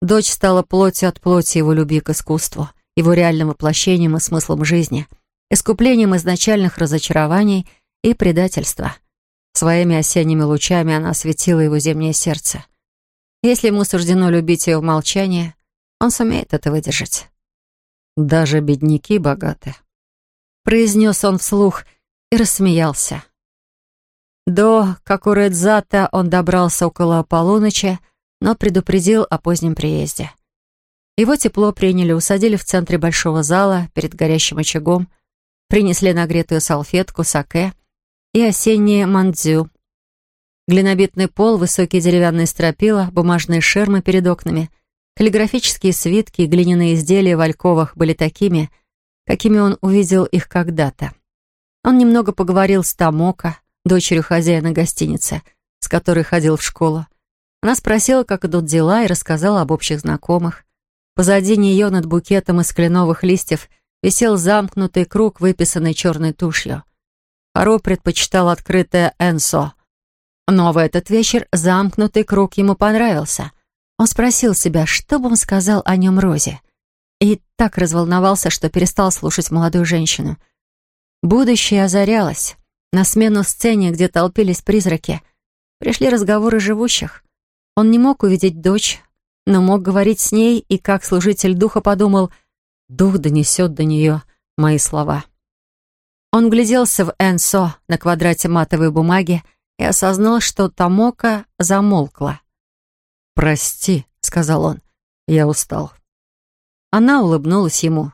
Дочь стала плотью от плоти его любви к искусству, его реальным воплощением и смыслом жизни, искуплением изначальных разочарований и предательства. Своими осенними лучами она осветила его зимнее сердце. Если ему суждено любить ее в молчании, он сумеет это выдержать. «Даже бедняки богаты», — произнес он вслух и рассмеялся. До Какуредзата он добрался около полуночи, но предупредил о позднем приезде. Его тепло приняли, усадили в центре большого зала перед горящим очагом, принесли нагретую салфетку, саке и осенние мандзю. Глинобитный пол, высокие деревянные стропила, бумажные шермы перед окнами, каллиграфические свитки и глиняные изделия в альковах были такими, какими он увидел их когда-то. Он немного поговорил с Тамоко, дочерью хозяина гостиницы, с которой ходил в школу. Она спросила, как идут дела, и рассказала об общих знакомых. Позади нее над букетом из кленовых листьев висел замкнутый круг, выписанный черной тушью. Аро предпочитал открытое «Энсо». Но в этот вечер замкнутый круг ему понравился. Он спросил себя, что бы он сказал о нем Розе. И так разволновался, что перестал слушать молодую женщину. Будущее озарялось. На смену сцене, где толпились призраки, пришли разговоры живущих. Он не мог увидеть дочь, но мог говорить с ней, и как служитель духа подумал, дух донесет до нее мои слова. Он гляделся в Энсо на квадрате матовой бумаги и осознал, что Тамока замолкла. «Прости», — сказал он, — «я устал». Она улыбнулась ему.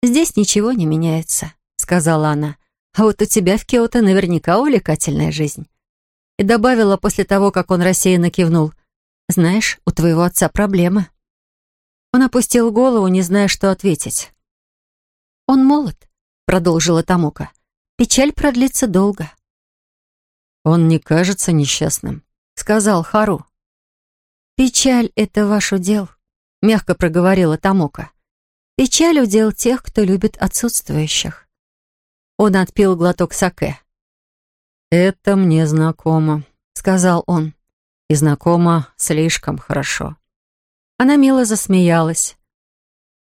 «Здесь ничего не меняется», — сказала она. А вот у тебя в Киото наверняка увлекательная жизнь». И добавила после того, как он рассеянно кивнул. «Знаешь, у твоего отца проблемы». Он опустил голову, не зная, что ответить. «Он молод», — продолжила Тамука. «Печаль продлится долго». «Он не кажется несчастным», — сказал Хару. «Печаль — это ваш удел», — мягко проговорила Тамука. «Печаль — удел тех, кто любит отсутствующих». Он отпил глоток саке. «Это мне знакомо», — сказал он. «И знакомо слишком хорошо». Она мило засмеялась.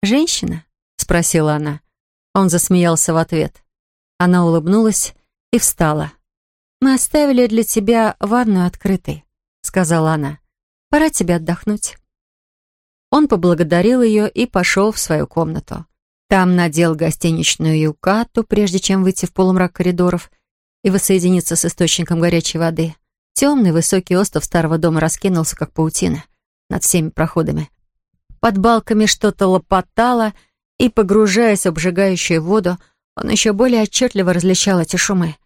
«Женщина?» — спросила она. Он засмеялся в ответ. Она улыбнулась и встала. «Мы оставили для тебя ванную открытой», — сказала она. «Пора тебе отдохнуть». Он поблагодарил ее и пошел в свою комнату. Там надел гостиничную юкату, прежде чем выйти в полумрак коридоров и воссоединиться с источником горячей воды. Темный высокий остров старого дома раскинулся, как паутина, над всеми проходами. Под балками что-то лопотало, и, погружаясь в обжигающую воду, он еще более отчетливо различал эти шумы.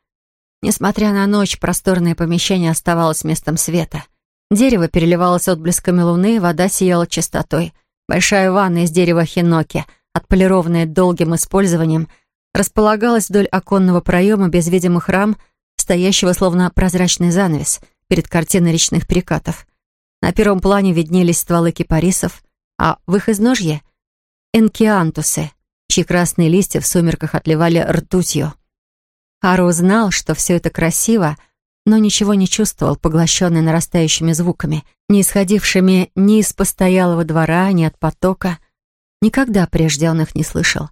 Несмотря на ночь, просторное помещение оставалось местом света. Дерево переливалось отблесками луны, вода сияла чистотой. Большая ванна из дерева хиноки — отполированная долгим использованием, располагалась вдоль оконного проема без видимых рам, стоящего словно прозрачный занавес перед картиной речных перекатов. На первом плане виднелись стволы кипарисов, а в их изножье — энкиантусы, чьи красные листья в сумерках отливали ртутью. Хару знал, что все это красиво, но ничего не чувствовал, поглощенный нарастающими звуками, не исходившими ни из постоялого двора, ни от потока — Никогда прежде он их не слышал.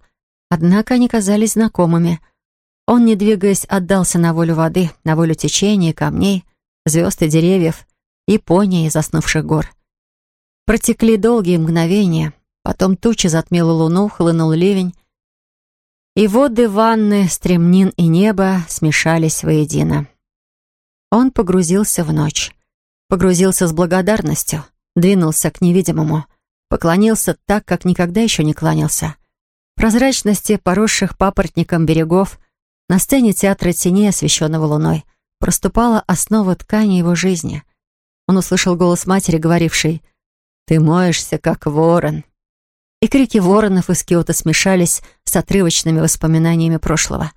Однако они казались знакомыми. Он, не двигаясь, отдался на волю воды, на волю течения, камней, звезд и деревьев, Японии и заснувших гор. Протекли долгие мгновения, потом тучи затмила луну, хлынул ливень, и воды ванны, стремнин и неба смешались воедино. Он погрузился в ночь, погрузился с благодарностью, двинулся к невидимому — Поклонился так, как никогда еще не кланялся. прозрачности поросших папоротником берегов на сцене театра теней, освещенного луной, проступала основа ткани его жизни. Он услышал голос матери, говорившей «Ты моешься, как ворон». И крики воронов из Киота смешались с отрывочными воспоминаниями прошлого.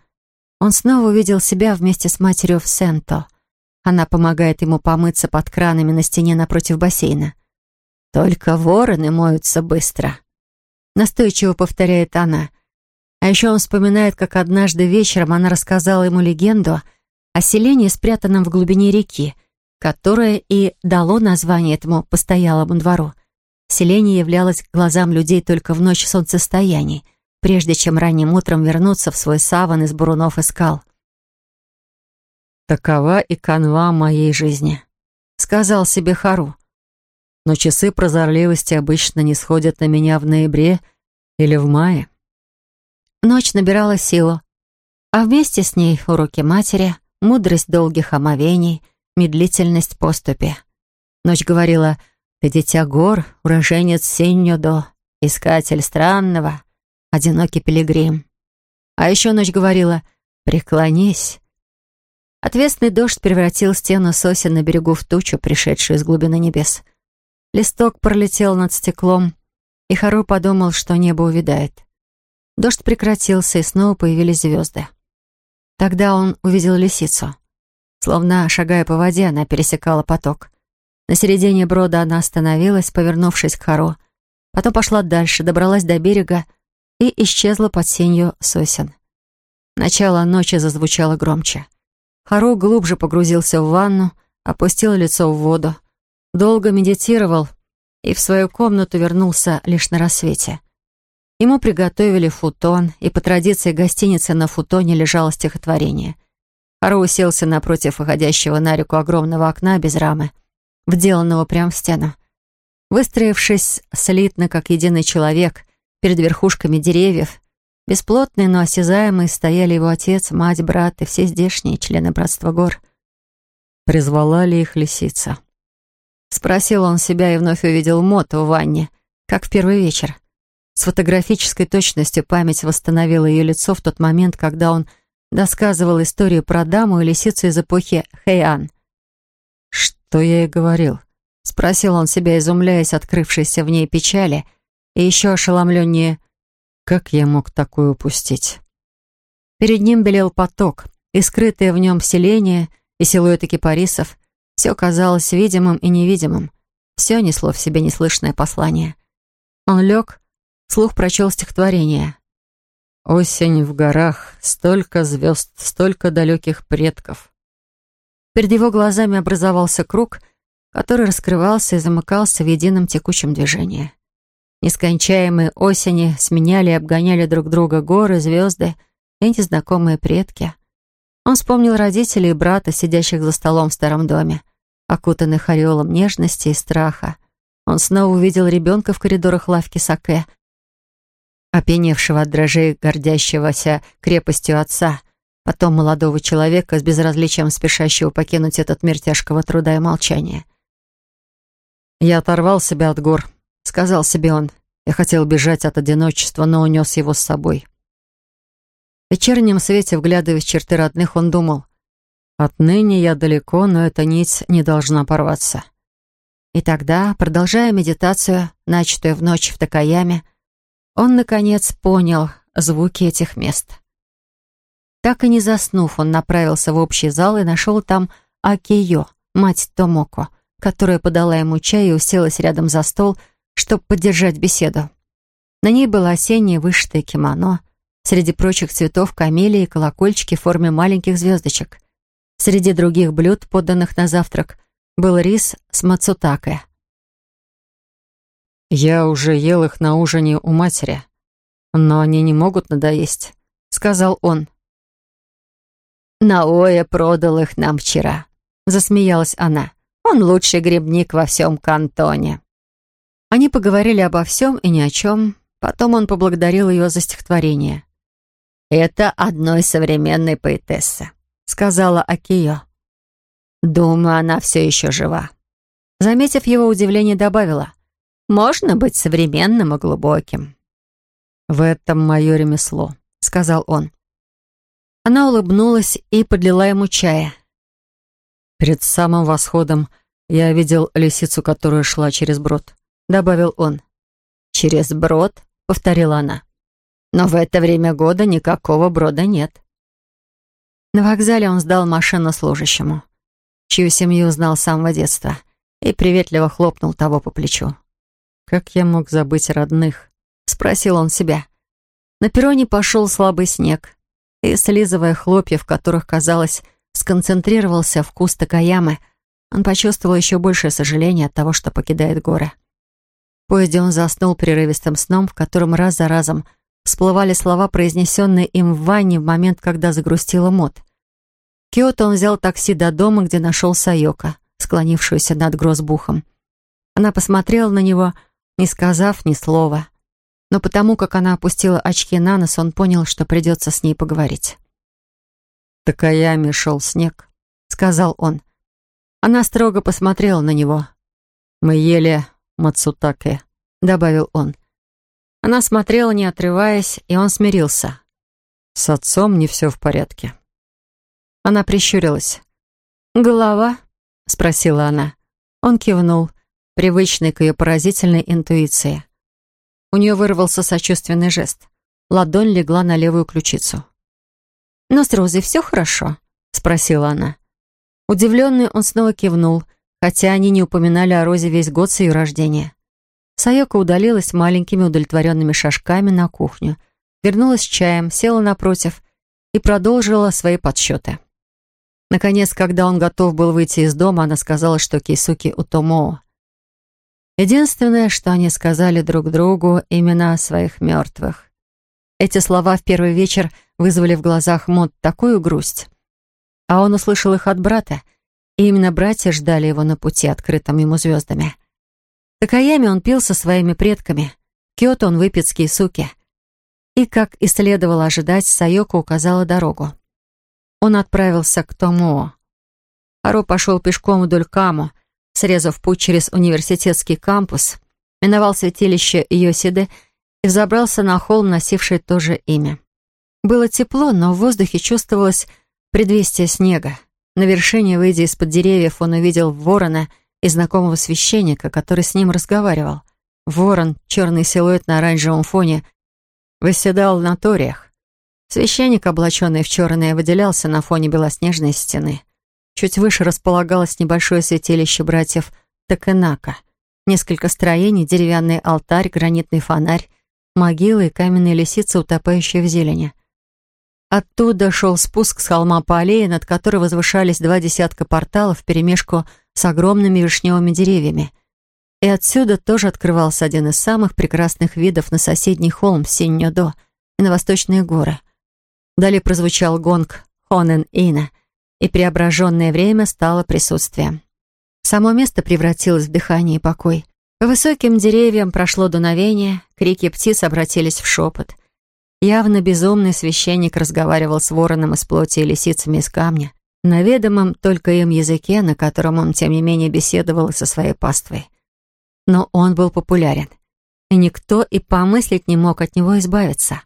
Он снова увидел себя вместе с матерью в Сенто. Она помогает ему помыться под кранами на стене напротив бассейна. «Только вороны моются быстро», — настойчиво повторяет она. А еще он вспоминает, как однажды вечером она рассказала ему легенду о селении, спрятанном в глубине реки, которое и дало название этому постоялому двору. Селение являлось глазам людей только в ночь солнцестояний, прежде чем ранним утром вернуться в свой саван из бурунов и скал. «Такова и канва моей жизни», — сказал себе Хару. «Но часы прозорливости обычно не сходят на меня в ноябре или в мае». Ночь набирала силу, а вместе с ней уроки матери, мудрость долгих омовений, медлительность поступи. Ночь говорила «Ты дитя гор, уроженец Синьодо, искатель странного, одинокий пилигрим». А еще ночь говорила «Преклонись, Отвесный дождь превратил стену сосен на берегу в тучу, пришедшую из глубины небес. Листок пролетел над стеклом, и Хару подумал, что небо увядает. Дождь прекратился, и снова появились звезды. Тогда он увидел лисицу. Словно шагая по воде, она пересекала поток. На середине брода она остановилась, повернувшись к Хару. Потом пошла дальше, добралась до берега и исчезла под сенью сосен. Начало ночи зазвучало громче. Харо глубже погрузился в ванну, опустил лицо в воду, долго медитировал и в свою комнату вернулся лишь на рассвете. Ему приготовили футон, и по традиции гостиницы на футоне лежало стихотворение. Харо уселся напротив выходящего на реку огромного окна без рамы, вделанного прямо в стену. Выстроившись слитно, как единый человек, перед верхушками деревьев, Бесплотные, но осязаемые стояли его отец, мать, брат и все здешние члены Братства гор. Призвала ли их лисица? Спросил он себя и вновь увидел Моту в ванне, как в первый вечер. С фотографической точностью память восстановила ее лицо в тот момент, когда он досказывал историю про даму и лисицу из эпохи Хэйан. «Что я ей говорил?» — спросил он себя, изумляясь открывшейся в ней печали, и еще ошеломленнее как я мог такое упустить? Перед ним белел поток, и скрытое в нем селение, и силуэты кипарисов. Все казалось видимым и невидимым. Все несло в себе неслышное послание. Он лег, слух прочел стихотворение. «Осень в горах, столько звезд, столько далеких предков». Перед его глазами образовался круг, который раскрывался и замыкался в едином текучем движении. Нескончаемые осени сменяли и обгоняли друг друга горы, звезды и незнакомые предки. Он вспомнил родителей и брата, сидящих за столом в старом доме, окутанных ореолом нежности и страха. Он снова увидел ребенка в коридорах лавки Саке, опьяневшего от дрожей, гордящегося крепостью отца, потом молодого человека с безразличием спешащего покинуть этот мир тяжкого труда и молчания. Я оторвал себя от гор, — сказал себе он. Я хотел бежать от одиночества, но унес его с собой. В вечернем свете, вглядываясь в черты родных, он думал, «Отныне я далеко, но эта нить не должна порваться». И тогда, продолжая медитацию, начатую в ночь в Такаяме, он, наконец, понял звуки этих мест. Так и не заснув, он направился в общий зал и нашел там Акиё, мать Томоко, которая подала ему чай и уселась рядом за стол, чтобы поддержать беседу. На ней было осеннее вышитое кимоно, среди прочих цветов камелии и колокольчики в форме маленьких звездочек. Среди других блюд, поданных на завтрак, был рис с мацутаке. «Я уже ел их на ужине у матери, но они не могут надоесть», — сказал он. «Наоя продал их нам вчера», — засмеялась она. «Он лучший грибник во всем кантоне». Они поговорили обо всем и ни о чем. Потом он поблагодарил ее за стихотворение. «Это одной современной поэтессы», — сказала Акио. «Думаю, она все еще жива». Заметив его удивление, добавила. «Можно быть современным и глубоким». «В этом мое ремесло», — сказал он. Она улыбнулась и подлила ему чая. Перед самым восходом я видел лисицу, которая шла через брод. — добавил он. «Через брод», — повторила она. «Но в это время года никакого брода нет». На вокзале он сдал машину служащему, чью семью знал с самого детства, и приветливо хлопнул того по плечу. «Как я мог забыть родных?» — спросил он себя. На перроне пошел слабый снег, и, слизывая хлопья, в которых, казалось, сконцентрировался вкус Такаямы, он почувствовал еще большее сожаление от того, что покидает горы. Поезде он заснул прерывистым сном, в котором раз за разом всплывали слова, произнесенные им в ванне в момент, когда загрустила мод. Киото он взял такси до дома, где нашел Сайока, склонившуюся над грозбухом. Она посмотрела на него, не сказав ни слова. Но потому, как она опустила очки на нос, он понял, что придется с ней поговорить. «Такаями шел снег», — сказал он. Она строго посмотрела на него. «Мы ели мацутаке», — добавил он. Она смотрела, не отрываясь, и он смирился. «С отцом не все в порядке». Она прищурилась. «Голова?» — спросила она. Он кивнул, привычный к ее поразительной интуиции. У нее вырвался сочувственный жест. Ладонь легла на левую ключицу. «Но с Розой все хорошо?» — спросила она. Удивленный, он снова кивнул, хотя они не упоминали о Розе весь год с ее рождения. Сайока удалилась маленькими удовлетворенными шажками на кухню, вернулась с чаем, села напротив и продолжила свои подсчеты. Наконец, когда он готов был выйти из дома, она сказала, что Кейсуки Утомоо. Единственное, что они сказали друг другу, имена своих мертвых. Эти слова в первый вечер вызвали в глазах Мод такую грусть. А он услышал их от брата, и именно братья ждали его на пути, открытым ему звездами. В Такаяме он пил со своими предками, Киото он выпит с Кейсуки. И, как и следовало ожидать, Сайоко указала дорогу. Он отправился к Томоо. Харо пошел пешком вдоль Камо, срезав путь через университетский кампус, миновал святилище Йосиды и взобрался на холм, носивший то же имя. Было тепло, но в воздухе чувствовалось предвестие снега. На вершине, выйдя из-под деревьев, он увидел ворона и знакомого священника, который с ним разговаривал. Ворон, черный силуэт на оранжевом фоне, восседал на ториях. Священник, облаченный в черное, выделялся на фоне белоснежной стены. Чуть выше располагалось небольшое святилище братьев Такенака. Несколько строений, деревянный алтарь, гранитный фонарь, могилы и каменные лисицы, утопающие в зелени. Оттуда шел спуск с холма по аллее, над которой возвышались два десятка порталов вперемешку с огромными вишневыми деревьями. И отсюда тоже открывался один из самых прекрасных видов на соседний холм Синьо-До и на восточные горы. Далее прозвучал гонг Хонен-Ина — и преображенное время стало присутствием. Само место превратилось в дыхание и покой. По высоким деревьям прошло дуновение, крики птиц обратились в шепот. Явно безумный священник разговаривал с вороном из плоти и лисицами из камня, на ведомом только им языке, на котором он, тем не менее, беседовал со своей паствой. Но он был популярен, и никто и помыслить не мог от него избавиться.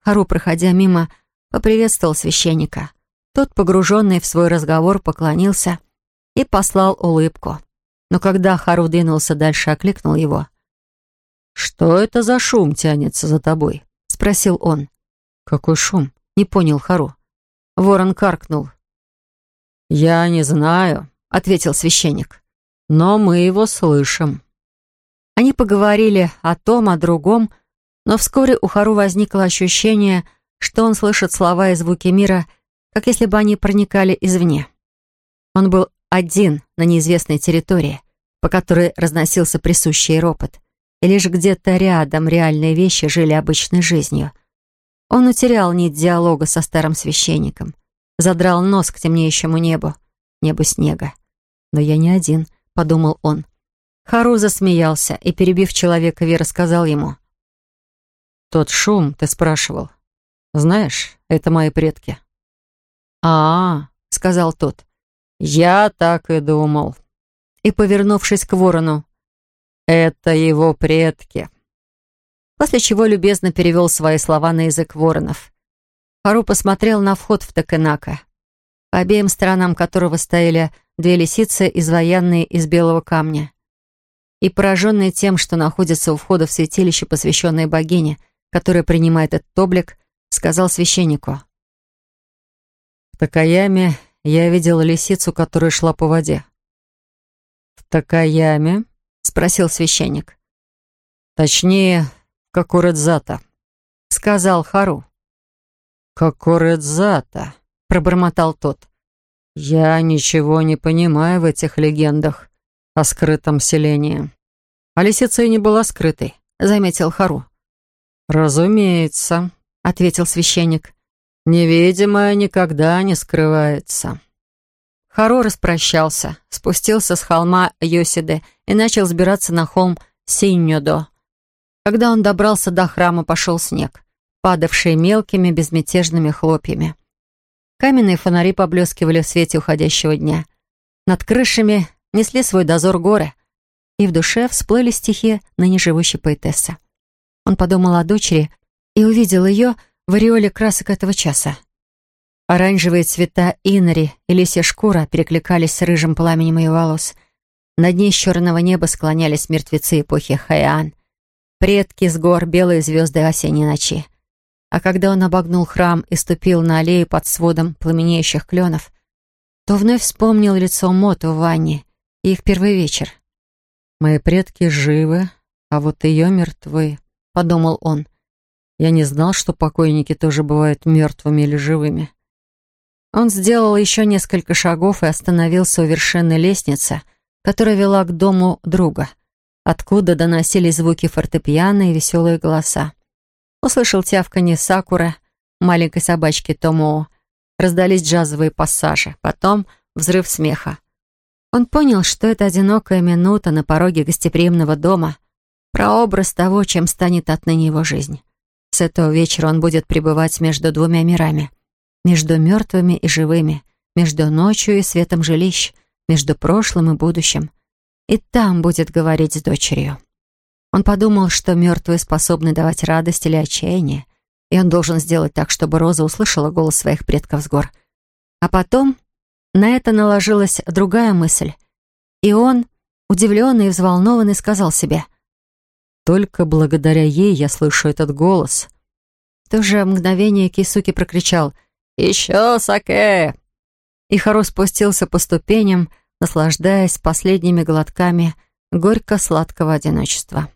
Хару, проходя мимо, поприветствовал священника — тот, погруженный в свой разговор, поклонился и послал улыбку. Но когда Хару двинулся дальше, окликнул его. «Что это за шум тянется за тобой?» — спросил он. «Какой шум?» — не понял Хару. Ворон каркнул. «Я не знаю», — ответил священник. «Но мы его слышим». Они поговорили о том, о другом, но вскоре у Хару возникло ощущение, что он слышит слова и звуки мира — как если бы они проникали извне. Он был один на неизвестной территории, по которой разносился присущий ропот, и лишь где-то рядом реальные вещи жили обычной жизнью. Он утерял нить диалога со старым священником, задрал нос к темнеющему небу, небу снега. «Но я не один», — подумал он. Хару засмеялся и, перебив человека, Вера сказал ему. «Тот шум, ты спрашивал. Знаешь, это мои предки а, сказал тот. «Я так и думал». И, повернувшись к ворону, «Это его предки». После чего любезно перевел свои слова на язык воронов. Пару посмотрел на вход в Токенака, по обеим сторонам которого стояли две лисицы, изваянные из белого камня. И пораженный тем, что находится у входа в святилище, посвященное богине, которая принимает этот облик, сказал священнику — В Такаяме я видела лисицу, которая шла по воде. «В Такаяме?» — спросил священник. «Точнее, Кокуредзата», — сказал Хару. «Кокуредзата», — пробормотал тот. «Я ничего не понимаю в этих легендах о скрытом селении». «А лисица и не была скрытой», — заметил Хару. «Разумеется», — ответил священник. «Невидимое никогда не скрывается». Харо распрощался, спустился с холма Йосиде и начал сбираться на холм Синьодо. Когда он добрался до храма, пошел снег, падавший мелкими безмятежными хлопьями. Каменные фонари поблескивали в свете уходящего дня. Над крышами несли свой дозор горы, и в душе всплыли стихи ныне живущей поэтессы. Он подумал о дочери и увидел ее в ореоле красок этого часа. Оранжевые цвета инари и лисья шкура перекликались с рыжим пламенем ее волос. Над ней с черного неба склонялись мертвецы эпохи Хайан. Предки с гор, белые звезды осенней ночи. А когда он обогнул храм и ступил на аллею под сводом пламенеющих кленов, то вновь вспомнил лицо Моту в ванне и их первый вечер. «Мои предки живы, а вот ее мертвы», — подумал он. «Я не знал, что покойники тоже бывают мертвыми или живыми». Он сделал еще несколько шагов и остановился у вершины лестницы, которая вела к дому друга, откуда доносились звуки фортепиано и веселые голоса. Услышал тявканье Сакуры, маленькой собачки Томоо. Раздались джазовые пассажи, потом взрыв смеха. Он понял, что это одинокая минута на пороге гостеприимного дома, прообраз того, чем станет отныне его жизнь. С этого вечера он будет пребывать между двумя мирами — между мертвыми и живыми, между ночью и светом жилищ, между прошлым и будущим. И там будет говорить с дочерью. Он подумал, что мертвые способны давать радость или отчаяние, и он должен сделать так, чтобы Роза услышала голос своих предков с гор. А потом на это наложилась другая мысль, и он, удивленный и взволнованный, сказал себе, «Только благодаря ей я слышу этот голос». В то же мгновение Кисуки прокричал «Еще саке!» И Харо спустился по ступеням, наслаждаясь последними глотками горько-сладкого одиночества.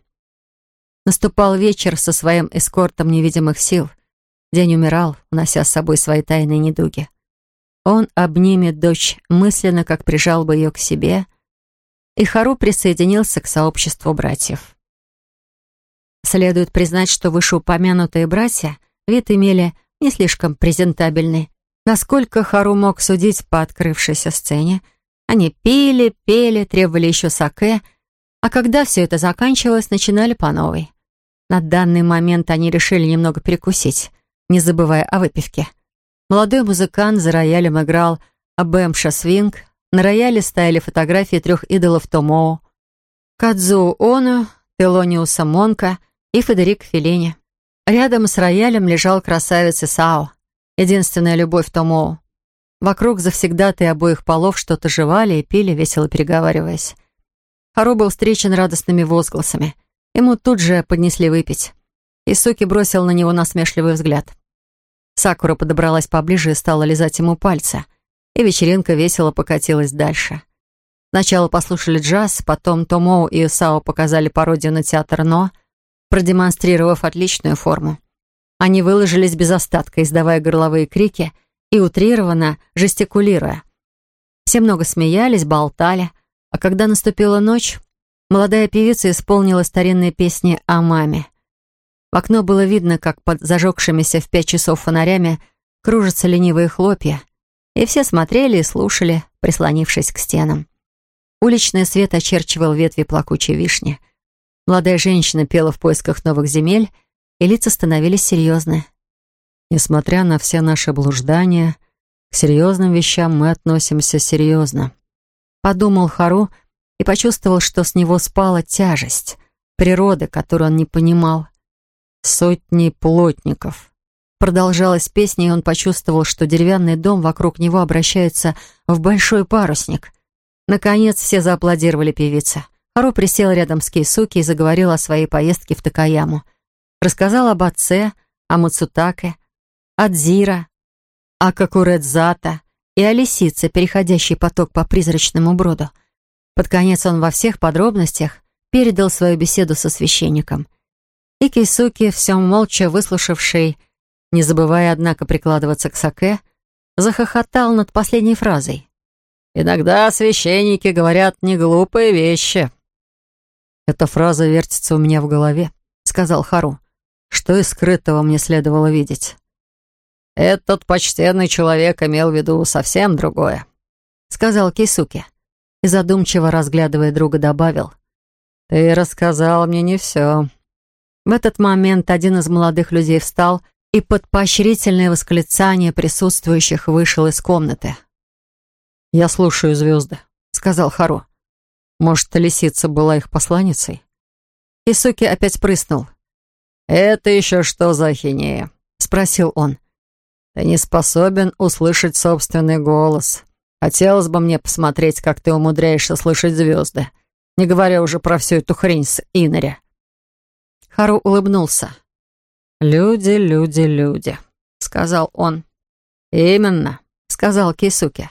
Наступал вечер со своим эскортом невидимых сил. День умирал, унося с собой свои тайные недуги. Он обнимет дочь мысленно, как прижал бы ее к себе, и Хару присоединился к сообществу братьев. Следует признать, что вышеупомянутые братья вид имели не слишком презентабельный. Насколько Хару мог судить по открывшейся сцене, они пили, пели, требовали еще саке, а когда все это заканчивалось, начинали по новой. На данный момент они решили немного перекусить, не забывая о выпивке. Молодой музыкант за роялем играл Абэмша Свинг, на рояле стояли фотографии трех идолов Томоу, Кадзу Ону, Телониуса Монка и Федерик Феллини. Рядом с роялем лежал красавец Исао, единственная любовь Томоу. Вокруг завсегдаты обоих полов что-то жевали и пили, весело переговариваясь. Харо был встречен радостными возгласами. Ему тут же поднесли выпить. Исуки бросил на него насмешливый взгляд. Сакура подобралась поближе и стала лизать ему пальцы. И вечеринка весело покатилась дальше. Сначала послушали джаз, потом Томоу и Исао показали пародию на театр «Но», продемонстрировав отличную форму. Они выложились без остатка, издавая горловые крики и утрированно жестикулируя. Все много смеялись, болтали, а когда наступила ночь, молодая певица исполнила старинные песни о маме. В окно было видно, как под зажегшимися в пять часов фонарями кружатся ленивые хлопья, и все смотрели и слушали, прислонившись к стенам. Уличный свет очерчивал ветви плакучей вишни — Молодая женщина пела в поисках новых земель, и лица становились серьезны. Несмотря на все наши блуждания, к серьезным вещам мы относимся серьезно. Подумал Хару и почувствовал, что с него спала тяжесть природы, которую он не понимал. Сотни плотников. Продолжалась песня, и он почувствовал, что деревянный дом вокруг него обращается в большой парусник. Наконец все зааплодировали певице. Хару присел рядом с Кейсуки и заговорил о своей поездке в Такаяму. Рассказал об отце, о Мацутаке, о Дзира, о Кокуредзата и о лисице, переходящей поток по призрачному броду. Под конец он во всех подробностях передал свою беседу со священником. И Кейсуки, все молча выслушавший, не забывая, однако, прикладываться к саке, захохотал над последней фразой. «Иногда священники говорят неглупые вещи». «Эта фраза вертится у меня в голове», — сказал Хару. «Что из скрытого мне следовало видеть?» «Этот почтенный человек имел в виду совсем другое», — сказал Кисуки. И задумчиво разглядывая друга, добавил. «Ты рассказал мне не все». В этот момент один из молодых людей встал и под поощрительное восклицание присутствующих вышел из комнаты. «Я слушаю звезды», — сказал Хару. «Может, лисица была их посланницей?» Исуки опять прыснул. «Это еще что за ахинея?» — спросил он. «Ты не способен услышать собственный голос. Хотелось бы мне посмотреть, как ты умудряешься слышать звезды, не говоря уже про всю эту хрень с Иноря». Хару улыбнулся. «Люди, люди, люди», — сказал он. «Именно», — сказал Кисуки.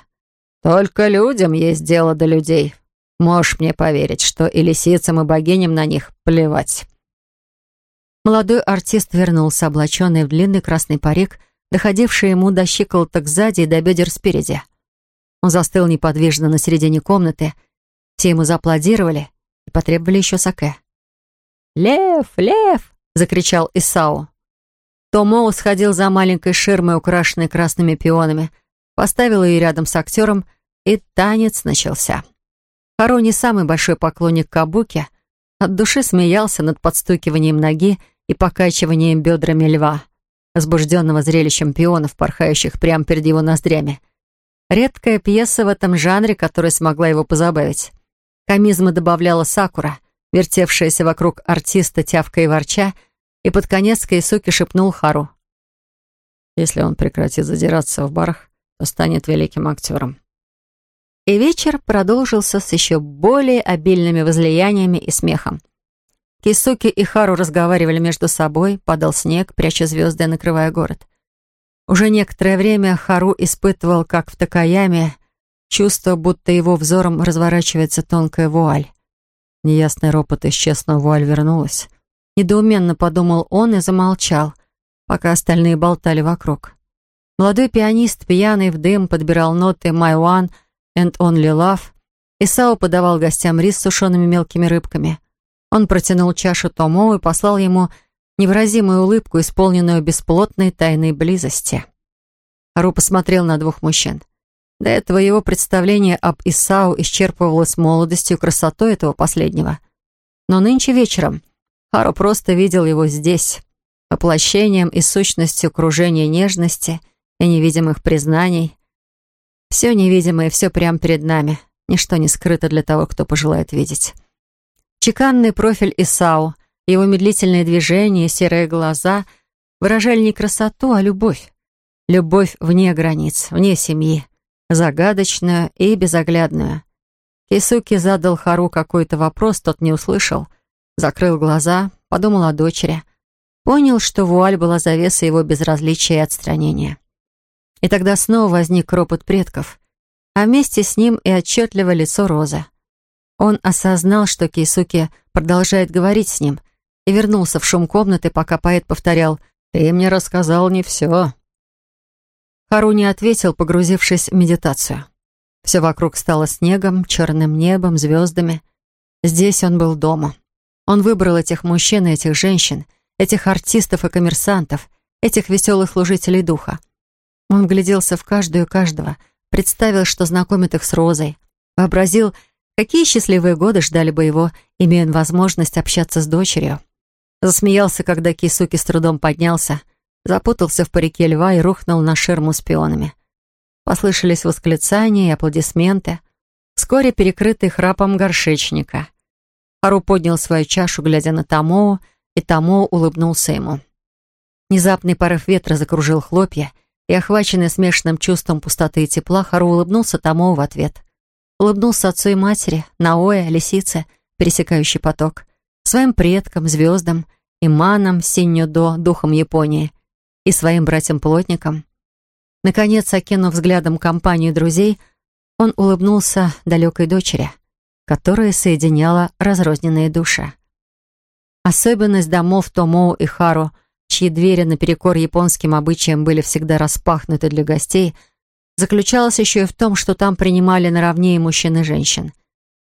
«Только людям есть дело до людей. Можешь мне поверить, что и лисицам, и богиням на них плевать». Молодой артист вернулся, облаченный в длинный красный парик, доходивший ему до щиколоток сзади и до бедер спереди. Он застыл неподвижно на середине комнаты. Все ему зааплодировали и потребовали еще саке. «Лев! Лев!» — закричал Исау. Томо сходил за маленькой ширмой, украшенной красными пионами, поставил ее рядом с актером, и танец начался. Харо не самый большой поклонник кабуки, от души смеялся над подстукиванием ноги и покачиванием бедрами льва, возбужденного зрелищем пионов, порхающих прямо перед его ноздрями. Редкая пьеса в этом жанре, которая смогла его позабавить. Комизма добавляла Сакура, вертевшаяся вокруг артиста, тявка и ворча, и под конец Кайсуки шепнул Хару. «Если он прекратит задираться в барах, то станет великим актером». И вечер продолжился с еще более обильными возлияниями и смехом. Кисуки и Хару разговаривали между собой, падал снег, пряча звезды, накрывая город. Уже некоторое время Хару испытывал, как в Такаяме, чувство, будто его взором разворачивается тонкая вуаль. Неясный ропот исчез, но вуаль вернулась. Недоуменно подумал он и замолчал, пока остальные болтали вокруг. Молодой пианист, пьяный в дым, подбирал ноты «My One» and «Only Love». Исао подавал гостям рис с сушеными мелкими рыбками. Он протянул чашу Томо и послал ему невыразимую улыбку, исполненную бесплотной тайной близости. Хару посмотрел на двух мужчин. До этого его представление об Исау исчерпывалось молодостью и красотой этого последнего. Но нынче вечером Хару просто видел его здесь, воплощением и сущностью кружения нежности и невидимых признаний. Все невидимое, все прямо перед нами. Ничто не скрыто для того, кто пожелает видеть. Чеканный профиль Исау, его медлительные движения, серые глаза выражали не красоту, а любовь. Любовь вне границ, вне семьи, загадочную и безоглядную. Кисуки задал Хару какой-то вопрос, тот не услышал — Закрыл глаза, подумал о дочери. Понял, что вуаль была завеса его безразличия и отстранения. И тогда снова возник ропот предков, а вместе с ним и отчетливо лицо Розы. Он осознал, что Кейсуки продолжает говорить с ним, и вернулся в шум комнаты, пока поэт повторял «Ты мне рассказал не все». Хару не ответил, погрузившись в медитацию. Все вокруг стало снегом, черным небом, звездами. Здесь он был дома. Он выбрал этих мужчин и этих женщин, этих артистов и коммерсантов, этих веселых служителей духа. Он гляделся в каждую каждого, представил, что знакомит их с Розой, вообразил, какие счастливые годы ждали бы его, имея возможность общаться с дочерью. Засмеялся, когда Кисуки с трудом поднялся, запутался в парике льва и рухнул на ширму с пионами. Послышались восклицания и аплодисменты, вскоре перекрытый храпом горшечника — Хару поднял свою чашу, глядя на Тамоу, и Тамоу улыбнулся ему. Внезапный порыв ветра закружил хлопья, и, охваченный смешанным чувством пустоты и тепла, Хару улыбнулся Тамоу в ответ. Улыбнулся отцу и матери, Наоя, лисице, пересекающий поток, своим предкам, звездам, иманам, Синьюдо, духом Японии, и своим братьям-плотникам. Наконец, окинув взглядом компанию друзей, он улыбнулся далекой дочери, которая соединяла разрозненные души. Особенность домов Томоу и Хару, чьи двери наперекор японским обычаям были всегда распахнуты для гостей, заключалась еще и в том, что там принимали наравне и мужчин и женщин.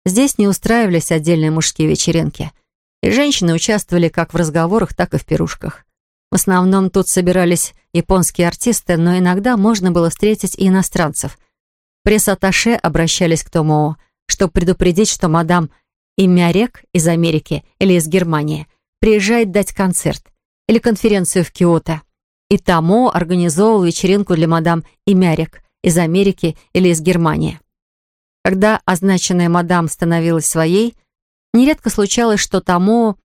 Здесь не устраивались отдельные мужские вечеринки, и женщины участвовали как в разговорах, так и в пирушках. В основном тут собирались японские артисты, но иногда можно было встретить и иностранцев. Пресс-атташе обращались к Томоо, чтобы предупредить, что мадам Имярек из Америки или из Германии приезжает дать концерт или конференцию в Киото. И Тамо организовывал вечеринку для мадам Имярек из Америки или из Германии. Когда означенная мадам становилась своей, нередко случалось, что Тамо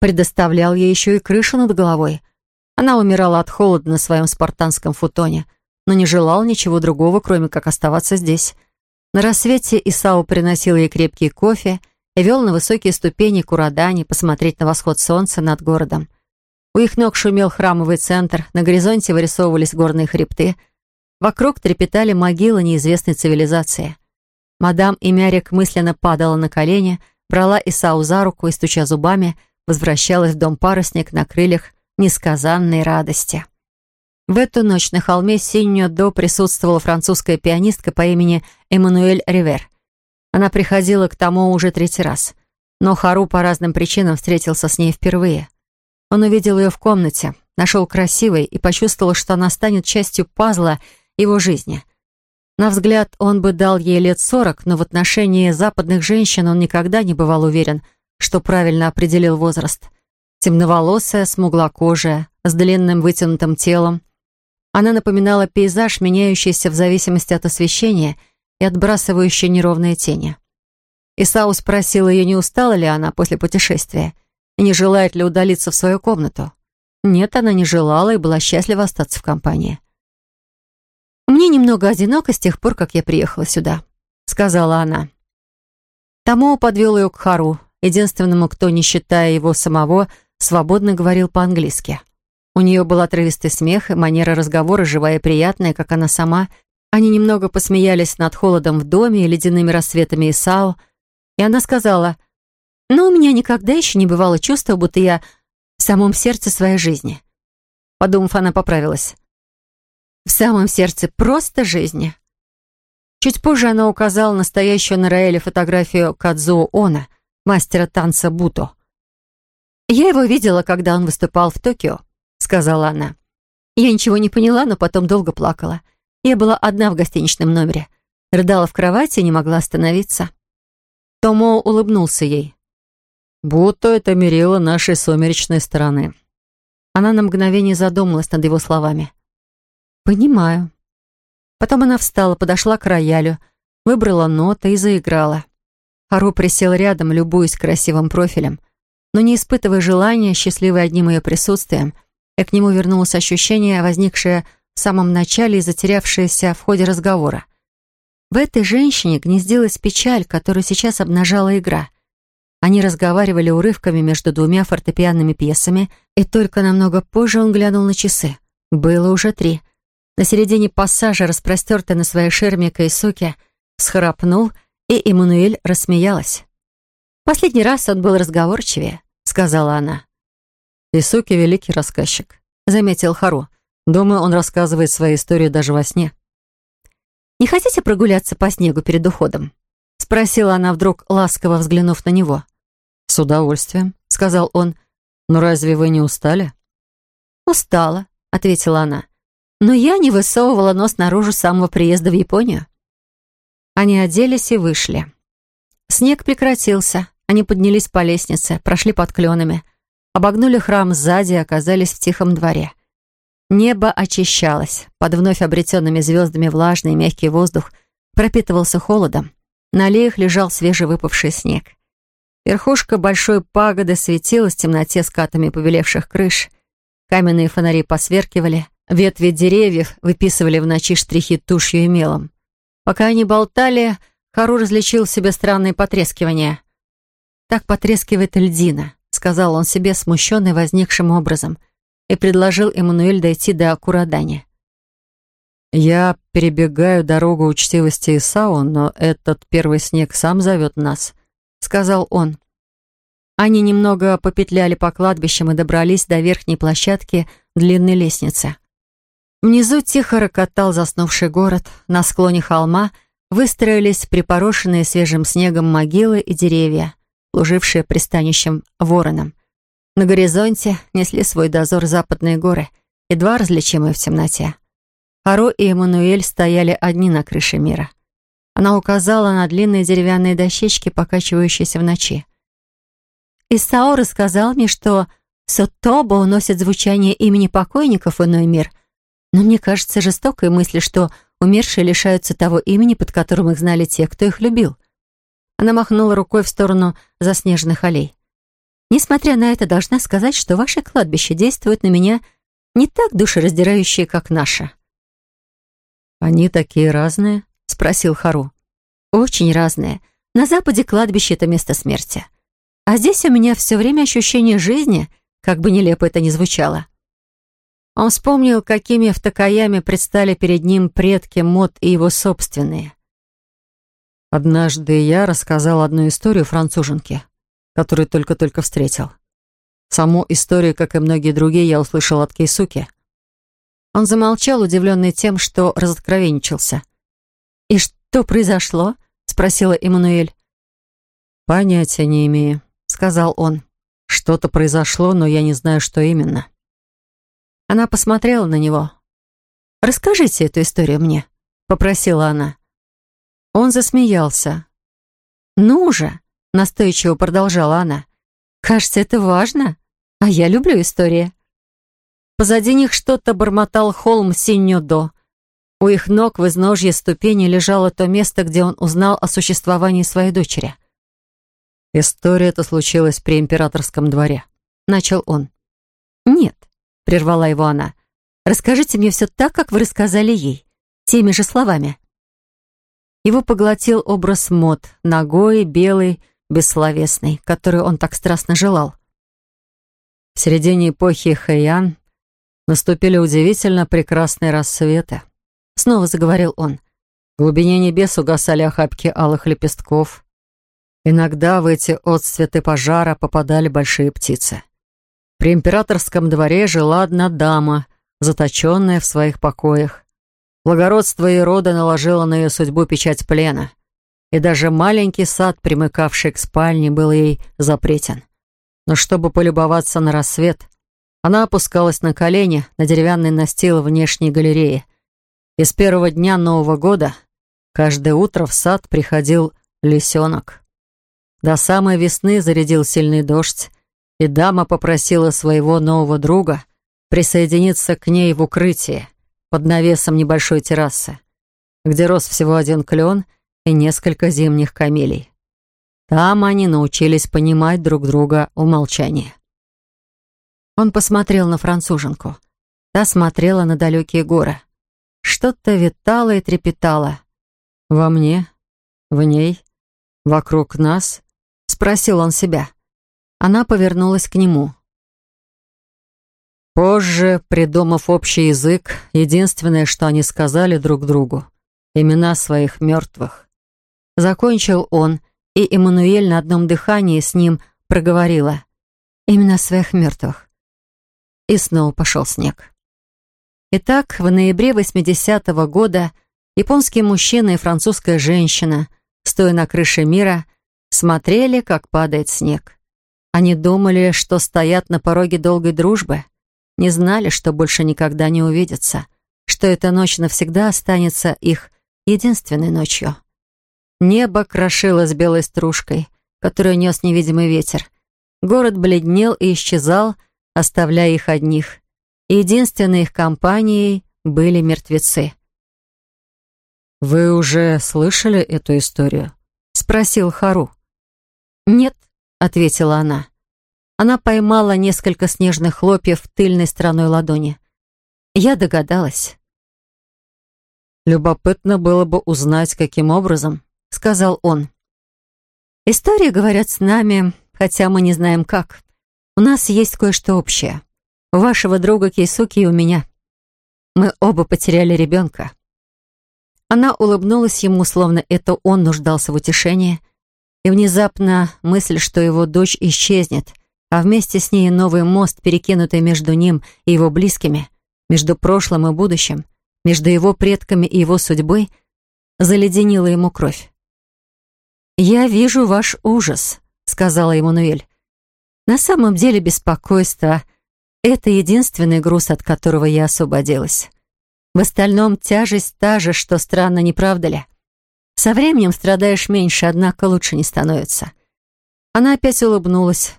предоставлял ей еще и крышу над головой – она умирала от холода на своем спартанском футоне, но не желала ничего другого, кроме как оставаться здесь. На рассвете Исао приносил ей крепкий кофе и вел на высокие ступени Курадани посмотреть на восход солнца над городом. У их ног шумел храмовый центр, на горизонте вырисовывались горные хребты. Вокруг трепетали могилы неизвестной цивилизации. Мадам Имярик мысленно падала на колени, брала Исау за руку и, стуча зубами, возвращалась в дом парусник на крыльях несказанной радости. В эту ночь на холме Синьо-До присутствовала французская пианистка по имени Эммануэль Ривер. Она приходила к тому уже третий раз, но Хару по разным причинам встретился с ней впервые. Он увидел ее в комнате, нашел красивой и почувствовал, что она станет частью пазла его жизни. На взгляд, он бы дал ей лет сорок, но в отношении западных женщин он никогда не бывал уверен, что правильно определил возраст. Темноволосая, смуглокожая, с длинным вытянутым телом. Она напоминала пейзаж, меняющийся в зависимости от освещения и отбрасывающий неровные тени. Исау спросил ее, не устала ли она после путешествия не желает ли удалиться в свою комнату. Нет, она не желала и была счастлива остаться в компании. «Мне немного одиноко с тех пор, как я приехала сюда», — сказала она. Тому подвел ее к Хару, единственному, кто, не считая его самого, — свободно говорил по-английски. У нее был отрывистый смех и манера разговора живая и приятная, как она сама. Они немного посмеялись над холодом в доме и ледяными рассветами Исао, и она сказала, «Но у меня никогда еще не бывало чувства, будто я в самом сердце своей жизни». Подумав, она поправилась. «В самом сердце просто жизни». Чуть позже она указала настоящую на Раэле фотографию Кадзуо Она, мастера танца Буто. «Я его видела, когда он выступал в Токио», — сказала она. Я ничего не поняла, но потом долго плакала. Я была одна в гостиничном номере. Рыдала в кровати и не могла остановиться. Томо улыбнулся ей. «Будто это мерило нашей сумеречной стороны». Она на мгновение задумалась над его словами. «Понимаю». Потом она встала, подошла к роялю, выбрала ноты и заиграла. Хару присел рядом, любуясь красивым профилем — но не испытывая желания, счастливой одним ее присутствием, и к нему вернулось ощущение, возникшее в самом начале и затерявшееся в ходе разговора. В этой женщине гнездилась печаль, которую сейчас обнажала игра. Они разговаривали урывками между двумя фортепианными пьесами, и только намного позже он глянул на часы. Было уже три. На середине пассажа, распростертая на своей шерме Кайсуке, схрапнул, и Эммануэль рассмеялась. Последний раз он был разговорчивее. — сказала она. «Исуки — великий рассказчик», — заметил Хару. «Думаю, он рассказывает свои истории даже во сне». «Не хотите прогуляться по снегу перед уходом?» — спросила она вдруг, ласково взглянув на него. «С удовольствием», — сказал он. «Но разве вы не устали?» «Устала», — ответила она. «Но я не высовывала нос наружу с самого приезда в Японию». Они оделись и вышли. Снег прекратился. Они поднялись по лестнице, прошли под кленами, обогнули храм сзади и оказались в тихом дворе. Небо очищалось. Под вновь обретенными звездами влажный мягкий воздух пропитывался холодом. На аллеях лежал свежевыпавший снег. Верхушка большой пагоды светилась в темноте скатами побелевших крыш. Каменные фонари посверкивали, ветви деревьев выписывали в ночи штрихи тушью и мелом. Пока они болтали, Хару различил в себе странные потрескивания. «Так потрескивает льдина», — сказал он себе, смущенный возникшим образом, и предложил Эммануэль дойти до Курадани. «Я перебегаю дорогу учтивости Исау, но этот первый снег сам зовет нас», — сказал он. Они немного попетляли по кладбищам и добрались до верхней площадки длинной лестницы. Внизу тихо рокотал заснувший город. На склоне холма выстроились припорошенные свежим снегом могилы и деревья, служившие пристанищем воронам. На горизонте несли свой дозор западные горы, едва различимые в темноте. Харо и Эммануэль стояли одни на крыше мира. Она указала на длинные деревянные дощечки, покачивающиеся в ночи. «Исао рассказал мне, что Сотоба уносит звучание имени покойников в иной мир, но мне кажется жестокой мысль, что умершие лишаются того имени, под которым их знали те, кто их любил». Она махнула рукой в сторону заснеженных аллей. «Несмотря на это, должна сказать, что ваше кладбище действует на меня не так душераздирающее, как наше». «Они такие разные?» — спросил Хару. «Очень разные. На Западе кладбище — это место смерти. А здесь у меня все время ощущение жизни, как бы нелепо это ни звучало». Он вспомнил, какими в Такаяме предстали перед ним предки Мод и его собственные. «Однажды я рассказал одну историю француженке, которую только-только встретил. Саму историю, как и многие другие, я услышал от Кейсуки. Он замолчал, удивленный тем, что разоткровенничался. «И что произошло?» — спросила Эммануэль. «Понятия не имею», — сказал он. «Что-то произошло, но я не знаю, что именно». Она посмотрела на него. «Расскажите эту историю мне», — попросила она. Он засмеялся. «Ну же», — настойчиво продолжала она. «Кажется, это важно, а я люблю истории». Позади них что-то бормотал холм Синьодо. У их ног в изножье ступени лежало то место, где он узнал о существовании своей дочери. «История эта случилась при императорском дворе», — начал он. «Нет», — прервала его она, — «расскажите мне все так, как вы рассказали ей, теми же словами». Его поглотил образ мод, ногой, белый, бессловесный, который он так страстно желал. В середине эпохи Хэйян Наступили удивительно прекрасные рассветы. Снова заговорил он. В глубине небес угасали охапки алых лепестков. Иногда в эти отцветы пожара попадали большие птицы. При императорском дворе жила одна дама, заточенная в своих покоях. Благородство ее рода наложило на ее судьбу печать плена, и даже маленький сад, примыкавший к спальне, был ей запретен. Но чтобы полюбоваться на рассвет, она опускалась на колени на деревянный настил внешней галереи. И с первого дня Нового года каждое утро в сад приходил лисенок. До самой весны зарядил сильный дождь, и дама попросила своего нового друга присоединиться к ней в укрытии под навесом небольшой террасы, где рос всего один клен и несколько зимних камелий. Там они научились понимать друг друга в молчании. Он посмотрел на француженку. Та смотрела на далекие горы. Что-то витало и трепетало. «Во мне? В ней? Вокруг нас?» — спросил он себя. Она повернулась к нему. Позже, придумав общий язык, единственное, что они сказали друг другу — имена своих мертвых. Закончил он, и Эммануэль на одном дыхании с ним проговорила. «Имена своих мертвых». И снова пошел снег. Итак, в ноябре 80-го года японский мужчина и французская женщина, стоя на крыше мира, смотрели, как падает снег. Они думали, что стоят на пороге долгой дружбы, не знали, что больше никогда не увидятся, что эта ночь навсегда останется их единственной ночью. Небо крошилось белой стружкой, которую нес невидимый ветер. Город бледнел и исчезал, оставляя их одних. Единственной их компанией были мертвецы. «Вы уже слышали эту историю?» — спросил Хару. «Нет», — ответила она. Она поймала несколько снежных хлопьев тыльной стороной ладони. Я догадалась. «Любопытно было бы узнать, каким образом», — сказал он. «Истории говорят с нами, хотя мы не знаем как. У нас есть кое-что общее. Вашего друга Кейсуки и у меня. Мы оба потеряли ребенка, Она улыбнулась ему, словно это он нуждался в утешении, и внезапно мысль, что его дочь исчезнет, а вместе с ней новый мост, перекинутый между ним и его близкими, между прошлым и будущим, между его предками и его судьбой, заледенила ему кровь. «Я вижу ваш ужас», — сказала ему Нуэль. «На самом деле беспокойство — это единственный груз, от которого я освободилась. В остальном тяжесть та же, что странно, не правда ли? Со временем страдаешь меньше, однако лучше не становится». Она опять улыбнулась.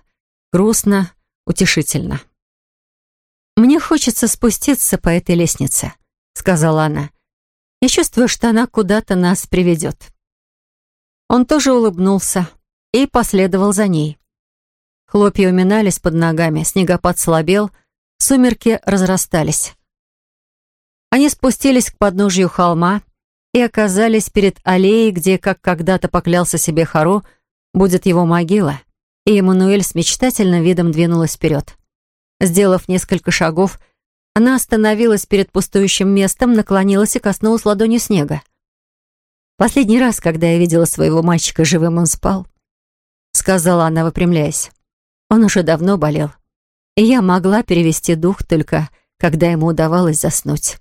Грустно, утешительно. «Мне хочется спуститься по этой лестнице», — сказала она. «Я чувствую, что она куда-то нас приведет». Он тоже улыбнулся и последовал за ней. Хлопья уминались под ногами, снегопад слабел, сумерки разрастались. Они спустились к подножью холма и оказались перед аллеей, где, как когда-то поклялся себе Хару, будет его могила, и Эммануэль с мечтательным видом двинулась вперед. Сделав несколько шагов, она остановилась перед пустующим местом, наклонилась и коснулась ладонью снега. Последний раз, когда я видела своего мальчика живым, он спал. Сказала она, выпрямляясь. Он уже давно болел. И я могла перевести дух только, когда ему удавалось заснуть.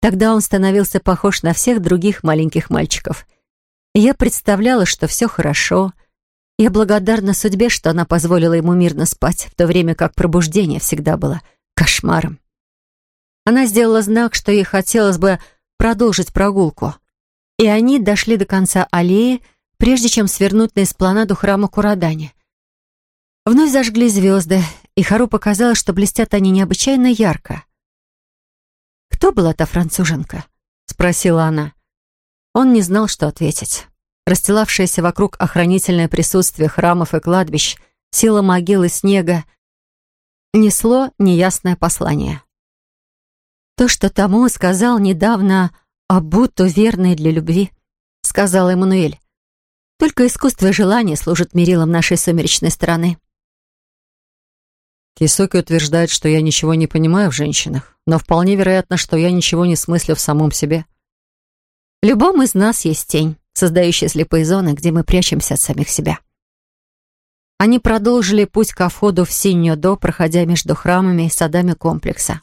Тогда он становился похож на всех других маленьких мальчиков. И я представляла, что все хорошо. Я благодарна судьбе, что она позволила ему мирно спать, в то время как пробуждение всегда было кошмаром. Она сделала знак, что ей хотелось бы продолжить прогулку и они дошли до конца аллеи, прежде чем свернуть на эспланаду храма Курадани. Вновь зажгли звезды, и Хару показалось, что блестят они необычайно ярко. «Кто была та француженка?» — спросила она. Он не знал, что ответить. Расстилавшееся вокруг охранительное присутствие храмов и кладбищ, сила могилы снега, несло неясное послание. То, что тому сказал недавно «А будто верной для любви», — сказала Эммануэль. «Только искусство и желание служат мерилом нашей сумеречной стороны». Кисоки утверждает, что я ничего не понимаю в женщинах, но вполне вероятно, что я ничего не смыслю в самом себе. В любом из нас есть тень, создающая слепые зоны, где мы прячемся от самих себя. Они продолжили путь ко входу в Синьо-До, проходя между храмами и садами комплекса.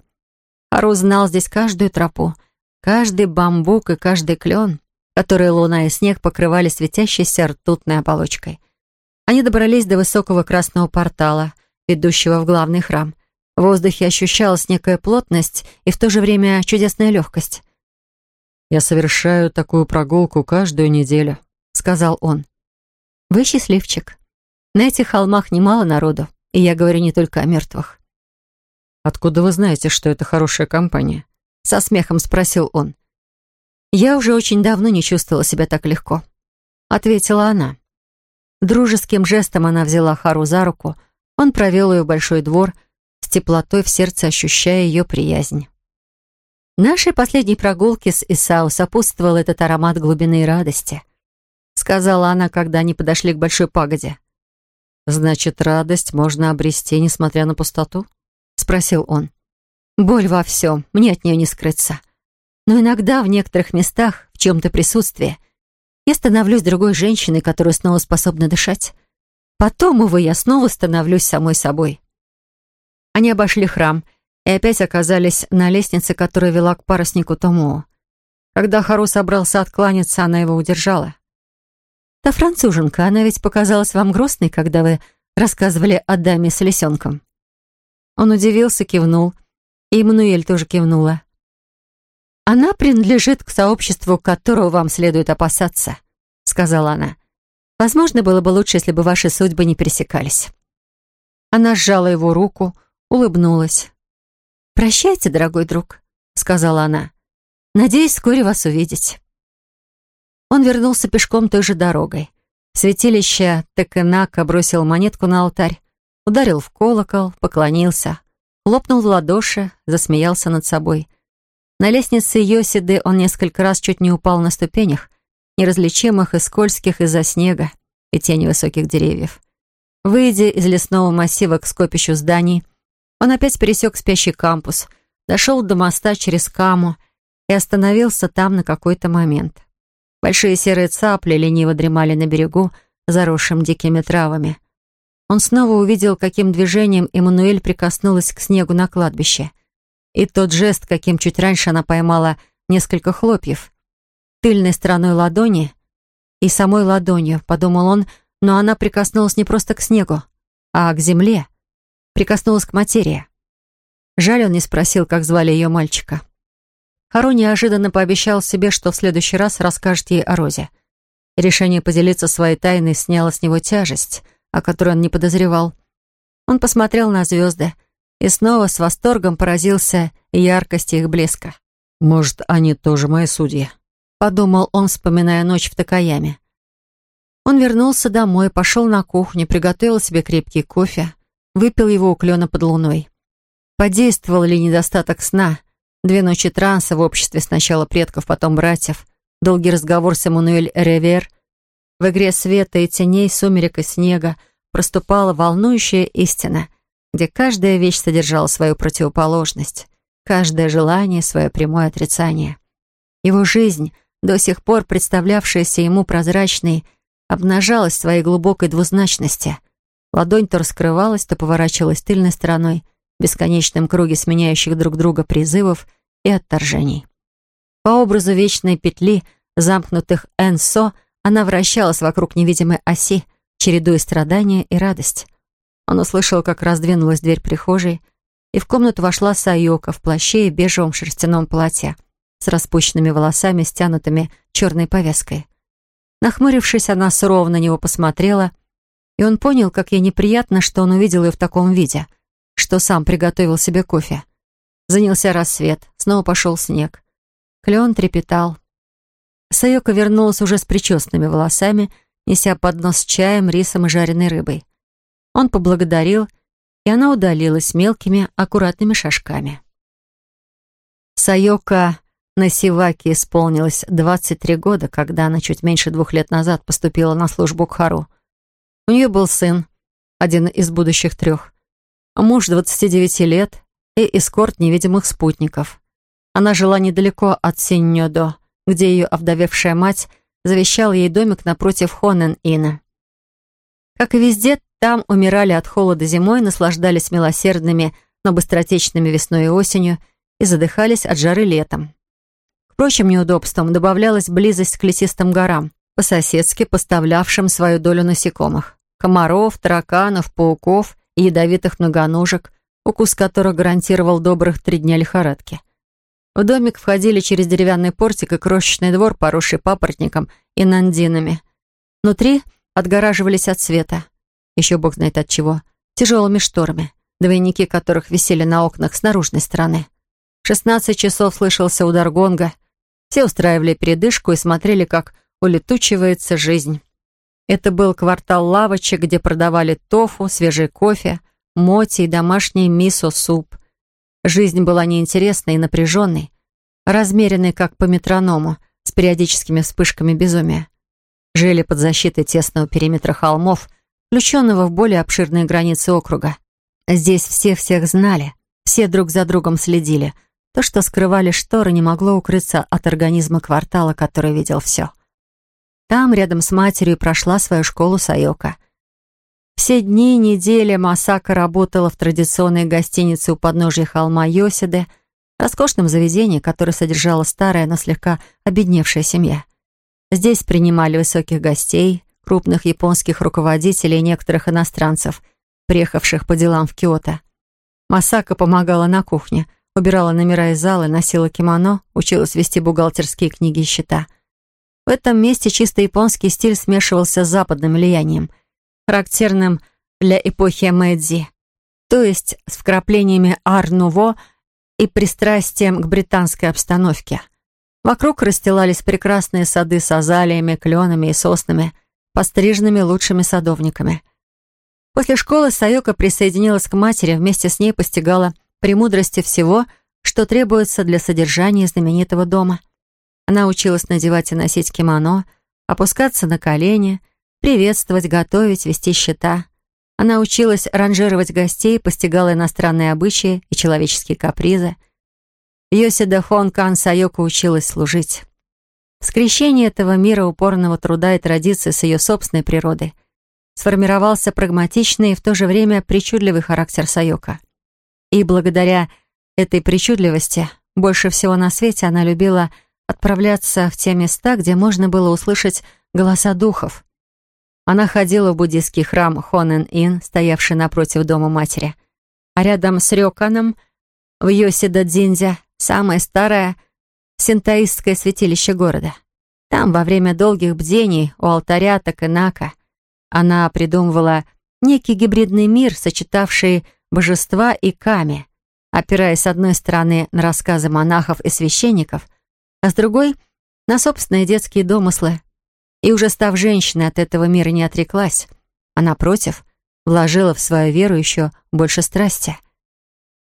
Ару знал здесь каждую тропу — Каждый бамбук и каждый клен, которые луна и снег покрывали светящейся ртутной оболочкой. Они добрались до высокого красного портала, ведущего в главный храм. В воздухе ощущалась некая плотность и в то же время чудесная легкость. «Я совершаю такую прогулку каждую неделю», — сказал он. «Вы счастливчик. На этих холмах немало народу, и я говорю не только о мертвых». «Откуда вы знаете, что это хорошая компания?» — со смехом спросил он. «Я уже очень давно не чувствовала себя так легко», — ответила она. Дружеским жестом она взяла Хару за руку, он провел ее в большой двор, с теплотой в сердце ощущая ее приязнь. Нашей последней прогулке с Исау сопутствовал этот аромат глубины и радости, сказала она, когда они подошли к большой пагоде. «Значит, радость можно обрести, несмотря на пустоту?» — спросил он. Боль во всем, мне от нее не скрыться. Но иногда в некоторых местах, в чем-то присутствии, я становлюсь другой женщиной, которая снова способна дышать. Потом, увы, я снова становлюсь самой собой. Они обошли храм и опять оказались на лестнице, которая вела к паруснику Томоо. Когда Хару собрался откланяться, она его удержала. «Та француженка, она ведь показалась вам грустной, когда вы рассказывали о даме с лисенком». Он удивился, кивнул и Эммануэль тоже кивнула. «Она принадлежит к сообществу, которого вам следует опасаться», — сказала она. «Возможно, было бы лучше, если бы ваши судьбы не пересекались». Она сжала его руку, улыбнулась. «Прощайте, дорогой друг», — сказала она. «Надеюсь вскоре вас увидеть». Он вернулся пешком той же дорогой. Святилище Текенака бросил монетку на алтарь, ударил в колокол, поклонился — Хлопнул в ладоши, засмеялся над собой. На лестнице Йосиды он несколько раз чуть не упал на ступенях, неразличимых и скользких из-за снега и тени высоких деревьев. Выйдя из лесного массива к скопищу зданий, он опять пересек спящий кампус, дошел до моста через Каму и остановился там на какой-то момент. Большие серые цапли лениво дремали на берегу, заросшим дикими травами. Он снова увидел, каким движением Эммануэль прикоснулась к снегу на кладбище. И тот жест, каким чуть раньше она поймала несколько хлопьев. Тыльной стороной ладони и самой ладонью, подумал он, но она прикоснулась не просто к снегу, а к земле. Прикоснулась к материи. Жаль, он не спросил, как звали ее мальчика. Хару неожиданно пообещал себе, что в следующий раз расскажет ей о Розе. Решение поделиться своей тайной сняло с него тяжесть, о которой он не подозревал. Он посмотрел на звезды и снова с восторгом поразился яркости их блеска. «Может, они тоже мои судьи?» — подумал он, вспоминая ночь в Такаяме. Он вернулся домой, пошел на кухню, приготовил себе крепкий кофе, выпил его у клена под луной. Подействовал ли недостаток сна? Две ночи транса в обществе сначала предков, потом братьев, долгий разговор с Эммануэль Ревер. В игре света и теней, сумерек и снега проступала волнующая истина, где каждая вещь содержала свою противоположность, каждое желание — свое прямое отрицание. Его жизнь, до сих пор представлявшаяся ему прозрачной, обнажалась в своей глубокой двузначности. Ладонь то раскрывалась, то поворачивалась тыльной стороной, в бесконечном круге сменяющих друг друга призывов и отторжений. По образу вечной петли, замкнутых Энсо, она вращалась вокруг невидимой оси, чередуя страдания и радость. Он услышал, как раздвинулась дверь прихожей, и в комнату вошла Сайока в плаще и бежевом шерстяном платье с распущенными волосами, стянутыми черной повязкой. Нахмурившись, она сурово на него посмотрела, и он понял, как ей неприятно, что он увидел ее в таком виде — что сам приготовил себе кофе. Занялся рассвет, снова пошел снег. Клен трепетал. Сайока вернулась уже с причесанными волосами, неся поднос с чаем, рисом и жареной рыбой. Он поблагодарил, и она удалилась мелкими, аккуратными шажками. Сайока на Сиваке исполнилось 23 года, когда она чуть меньше двух лет назад поступила на службу к Хару. У нее был сын, один из будущих трех муж 29 лет и эскорт невидимых спутников. Она жила недалеко от Синьодо, где ее овдовевшая мать завещала ей домик напротив Хонен-Ина. Как и везде, там умирали от холода зимой, наслаждались милосердными, но быстротечными весной и осенью и задыхались от жары летом. Прочим неудобствам добавлялась близость к лесистым горам, по-соседски поставлявшим свою долю насекомых. Комаров, тараканов, пауков и ядовитых многоножек, укус которых гарантировал добрых три дня лихорадки. В домик входили через деревянный портик и крошечный двор, поросший папоротником и нандинами. Внутри отгораживались от света. Еще бог знает от чего. Тяжелыми шторами, двойники которых висели на окнах с наружной стороны. В 16 часов слышался удар гонга. Все устраивали передышку и смотрели, как улетучивается жизнь. Это был квартал лавочек, где продавали тофу, свежий кофе, моти и домашний мисо-суп. Жизнь была неинтересной и напряженной, размеренной как по метроному, с периодическими вспышками безумия. Жили под защитой тесного периметра холмов, включенного в более обширные границы округа. Здесь все всех знали, все друг за другом следили. То, что скрывали шторы, не могло укрыться от организма квартала, который видел все. Там, рядом с матерью, прошла свою школу Сайока. Все дни недели Масака работала в традиционной гостинице у подножия холма Йосиде, роскошном заведении, которое содержала старая, но слегка обедневшая семья. Здесь принимали высоких гостей, крупных японских руководителей и некоторых иностранцев, приехавших по делам в Киото. Масака помогала на кухне, убирала номера из зала, носила кимоно, училась вести бухгалтерские книги и счета — в этом месте чисто японский стиль смешивался с западным влиянием, характерным для эпохи Мэйдзи, то есть с вкраплениями ар-нуво и пристрастием к британской обстановке. Вокруг расстилались прекрасные сады с азалиями, кленами и соснами, постриженными лучшими садовниками. После школы Сайока присоединилась к матери, вместе с ней постигала премудрости всего, что требуется для содержания знаменитого дома — она училась надевать и носить кимоно, опускаться на колени, приветствовать, готовить, вести счета. Она училась ранжировать гостей, постигала иностранные обычаи и человеческие капризы. Йосида Хонкан Сайоко училась служить. Скрещение этого мира упорного труда и традиций с ее собственной природой сформировался прагматичный и в то же время причудливый характер Сайока. И благодаря этой причудливости больше всего на свете она любила отправляться в те места, где можно было услышать голоса духов. Она ходила в буддийский храм Хонен-Ин, стоявший напротив дома матери, а рядом с Рёканом в Йосида-Дзиндзя, самое старое синтоистское святилище города. Там во время долгих бдений у алтаря Такенака она придумывала некий гибридный мир, сочетавший божества и ками, опираясь с одной стороны на рассказы монахов и священников, а с другой — на собственные детские домыслы. И уже став женщиной, от этого мира не отреклась, а, напротив, вложила в свою веру еще больше страсти.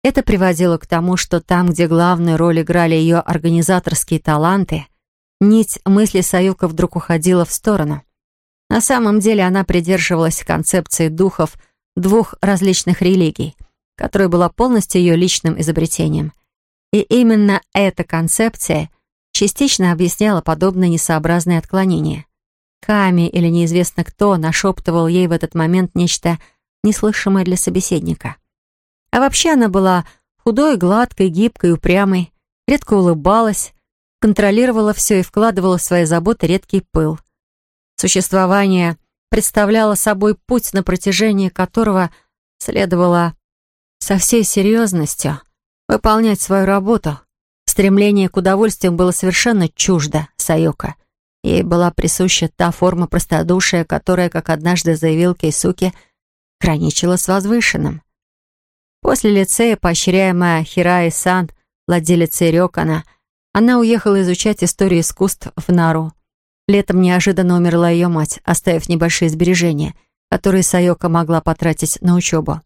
Это приводило к тому, что там, где главную роль играли ее организаторские таланты, нить мысли Саюка вдруг уходила в сторону. На самом деле она придерживалась концепции духов двух различных религий, которая была полностью ее личным изобретением. И именно эта концепция частично объясняла подобные несообразные отклонения. Ками или неизвестно кто нашептывал ей в этот момент нечто неслышимое для собеседника. А вообще она была худой, гладкой, гибкой, упрямой, редко улыбалась, контролировала все и вкладывала в свои заботы редкий пыл. Существование представляло собой путь, на протяжении которого следовало со всей серьезностью выполнять свою работу. Стремление к удовольствиям было совершенно чуждо Сайока. Ей была присуща та форма простодушия, которая, как однажды заявил Кейсуки, граничила с возвышенным. После лицея, поощряемая Хираи-сан, владелицей Рёкана, она уехала изучать историю искусств в Нару. Летом неожиданно умерла ее мать, оставив небольшие сбережения, которые Сайока могла потратить на учебу.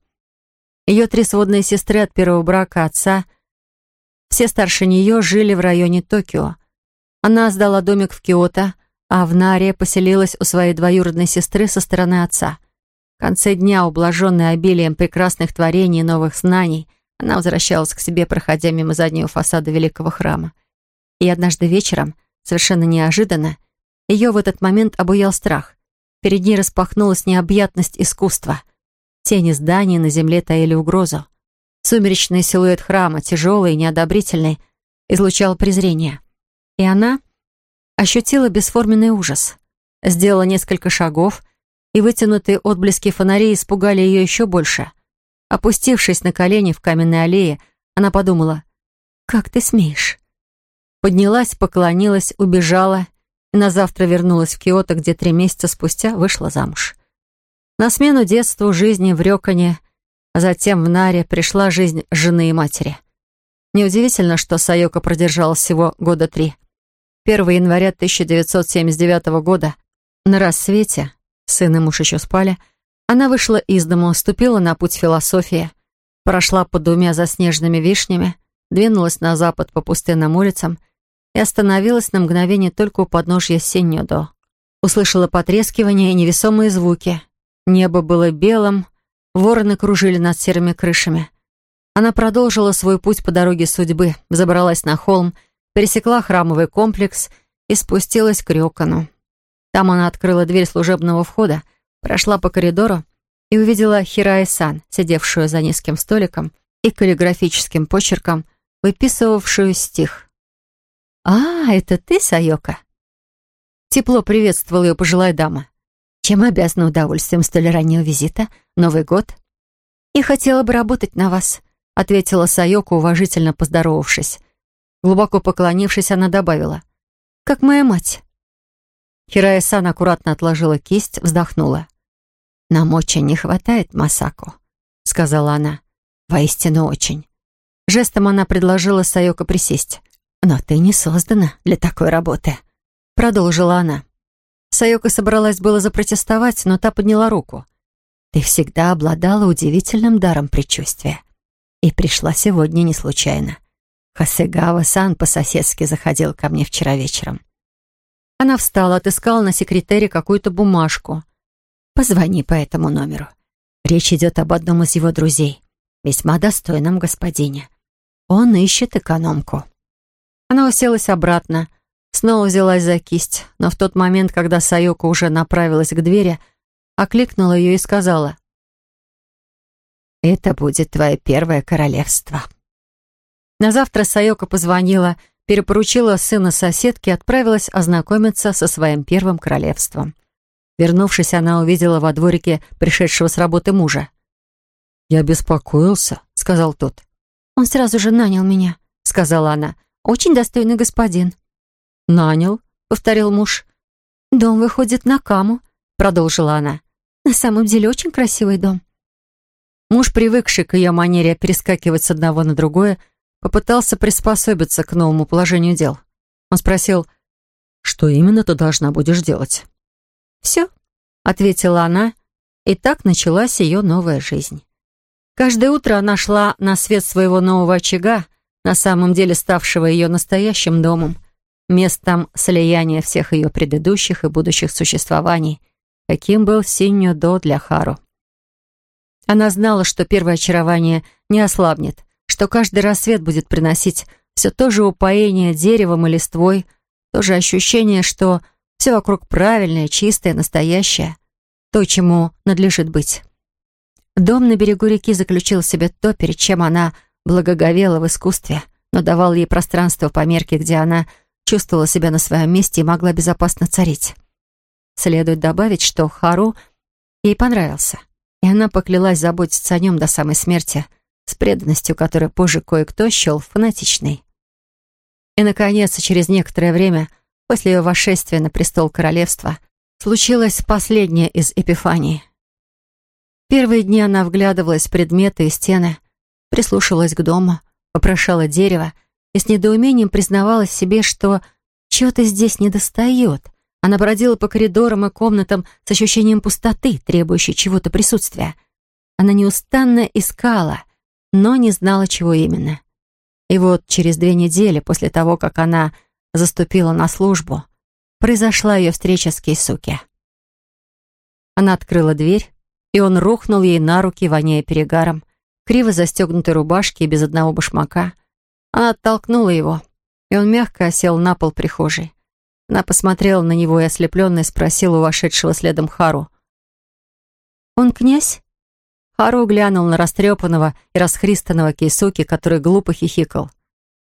Ее три сводные сестры от первого брака отца, все старше нее, жили в районе Токио. Она сдала домик в Киото, а в Наре поселилась у своей двоюродной сестры со стороны отца. В конце дня, ублаженная обилием прекрасных творений и новых знаний, она возвращалась к себе, проходя мимо заднего фасада великого храма. И однажды вечером, совершенно неожиданно, ее в этот момент обуял страх. Перед ней распахнулась необъятность искусства. Тени зданий на земле таили угрозу. Сумеречный силуэт храма, тяжелый и неодобрительный, излучал презрение. И она ощутила бесформенный ужас. Сделала несколько шагов, и вытянутые отблески фонарей испугали ее еще больше. Опустившись на колени в каменной аллее, она подумала, «Как ты смеешь?» Поднялась, поклонилась, убежала на завтра вернулась в Киото, где три месяца спустя вышла замуж. На смену детству, жизни в Рёкане, а затем в Наре пришла жизнь жены и матери. Неудивительно, что Сайока продержалась всего года три. 1 января 1979 года на рассвете, сын и муж еще спали, она вышла из дома, ступила на путь философии, прошла под двумя заснеженными вишнями, двинулась на запад по пустынным улицам — и остановилась на мгновение только у подножья Сеньодо. Услышала потрескивание и невесомые звуки. Небо было белым, вороны кружили над серыми крышами. Она продолжила свой путь по дороге судьбы, забралась на холм, пересекла храмовый комплекс и спустилась к Рёкану. Там она открыла дверь служебного входа, прошла по коридору и увидела Хираи-сан, сидевшую за низким столиком и каллиграфическим почерком, выписывавшую стих. «А, это ты, Сайока?» Тепло приветствовала ее пожилая дама. «Чем обязана удовольствием столь раннего визита? Новый год?» «И хотела бы работать на вас», — ответила Сайока, уважительно поздоровавшись. Глубоко поклонившись, она добавила. «Как моя мать». Хирая-сан аккуратно отложила кисть, вздохнула. «Нам очень не хватает Масаку», — сказала она. «Воистину очень». Жестом она предложила Сайока присесть. «Но ты не создана для такой работы», — продолжила она. Сайока собралась было запротестовать, но та подняла руку. «Ты всегда обладала удивительным даром предчувствия. И пришла сегодня не случайно. Хасегава-сан по-соседски заходил ко мне вчера вечером». Она встала, отыскала на секретаре какую-то бумажку. «Позвони по этому номеру. Речь идет об одном из его друзей, весьма достойном господине. Он ищет экономку». Она уселась обратно, снова взялась за кисть, но в тот момент, когда Сайока уже направилась к двери, окликнула ее и сказала. «Это будет твое первое королевство». На завтра Сайока позвонила, перепоручила сына соседки и отправилась ознакомиться со своим первым королевством. Вернувшись, она увидела во дворике пришедшего с работы мужа. «Я беспокоился», — сказал тот. «Он сразу же нанял меня», — сказала она. «Очень достойный господин». «Нанял», — повторил муж. «Дом выходит на Каму», — продолжила она. «На самом деле очень красивый дом». Муж, привыкший к ее манере перескакивать с одного на другое, попытался приспособиться к новому положению дел. Он спросил, «Что именно ты должна будешь делать?» «Все», — ответила она, и так началась ее новая жизнь. Каждое утро она шла на свет своего нового очага, на самом деле ставшего ее настоящим домом, местом слияния всех ее предыдущих и будущих существований, каким был Синьо-До для Хару. Она знала, что первое очарование не ослабнет, что каждый рассвет будет приносить все то же упоение деревом и листвой, то же ощущение, что все вокруг правильное, чистое, настоящее, то, чему надлежит быть. Дом на берегу реки заключил в себе то, перед чем она благоговела в искусстве, но давал ей пространство по мерке, где она чувствовала себя на своем месте и могла безопасно царить. Следует добавить, что Хару ей понравился, и она поклялась заботиться о нем до самой смерти, с преданностью, которую позже кое-кто счел фанатичной. И, наконец, через некоторое время, после ее восшествия на престол королевства, случилась последняя из эпифаний. Первые дни она вглядывалась в предметы и стены, прислушивалась к дому, попрошала дерево и с недоумением признавалась себе, что чего-то здесь недостает. Она бродила по коридорам и комнатам с ощущением пустоты, требующей чего-то присутствия. Она неустанно искала, но не знала, чего именно. И вот через две недели после того, как она заступила на службу, произошла ее встреча с Кейсуки. Она открыла дверь, и он рухнул ей на руки, воняя перегаром, криво застегнутой рубашки и без одного башмака. Она оттолкнула его, и он мягко осел на пол прихожей. Она посмотрела на него и ослепленная спросила у вошедшего следом Хару. «Он князь?» Хару глянул на растрепанного и расхристанного Кейсуки, который глупо хихикал.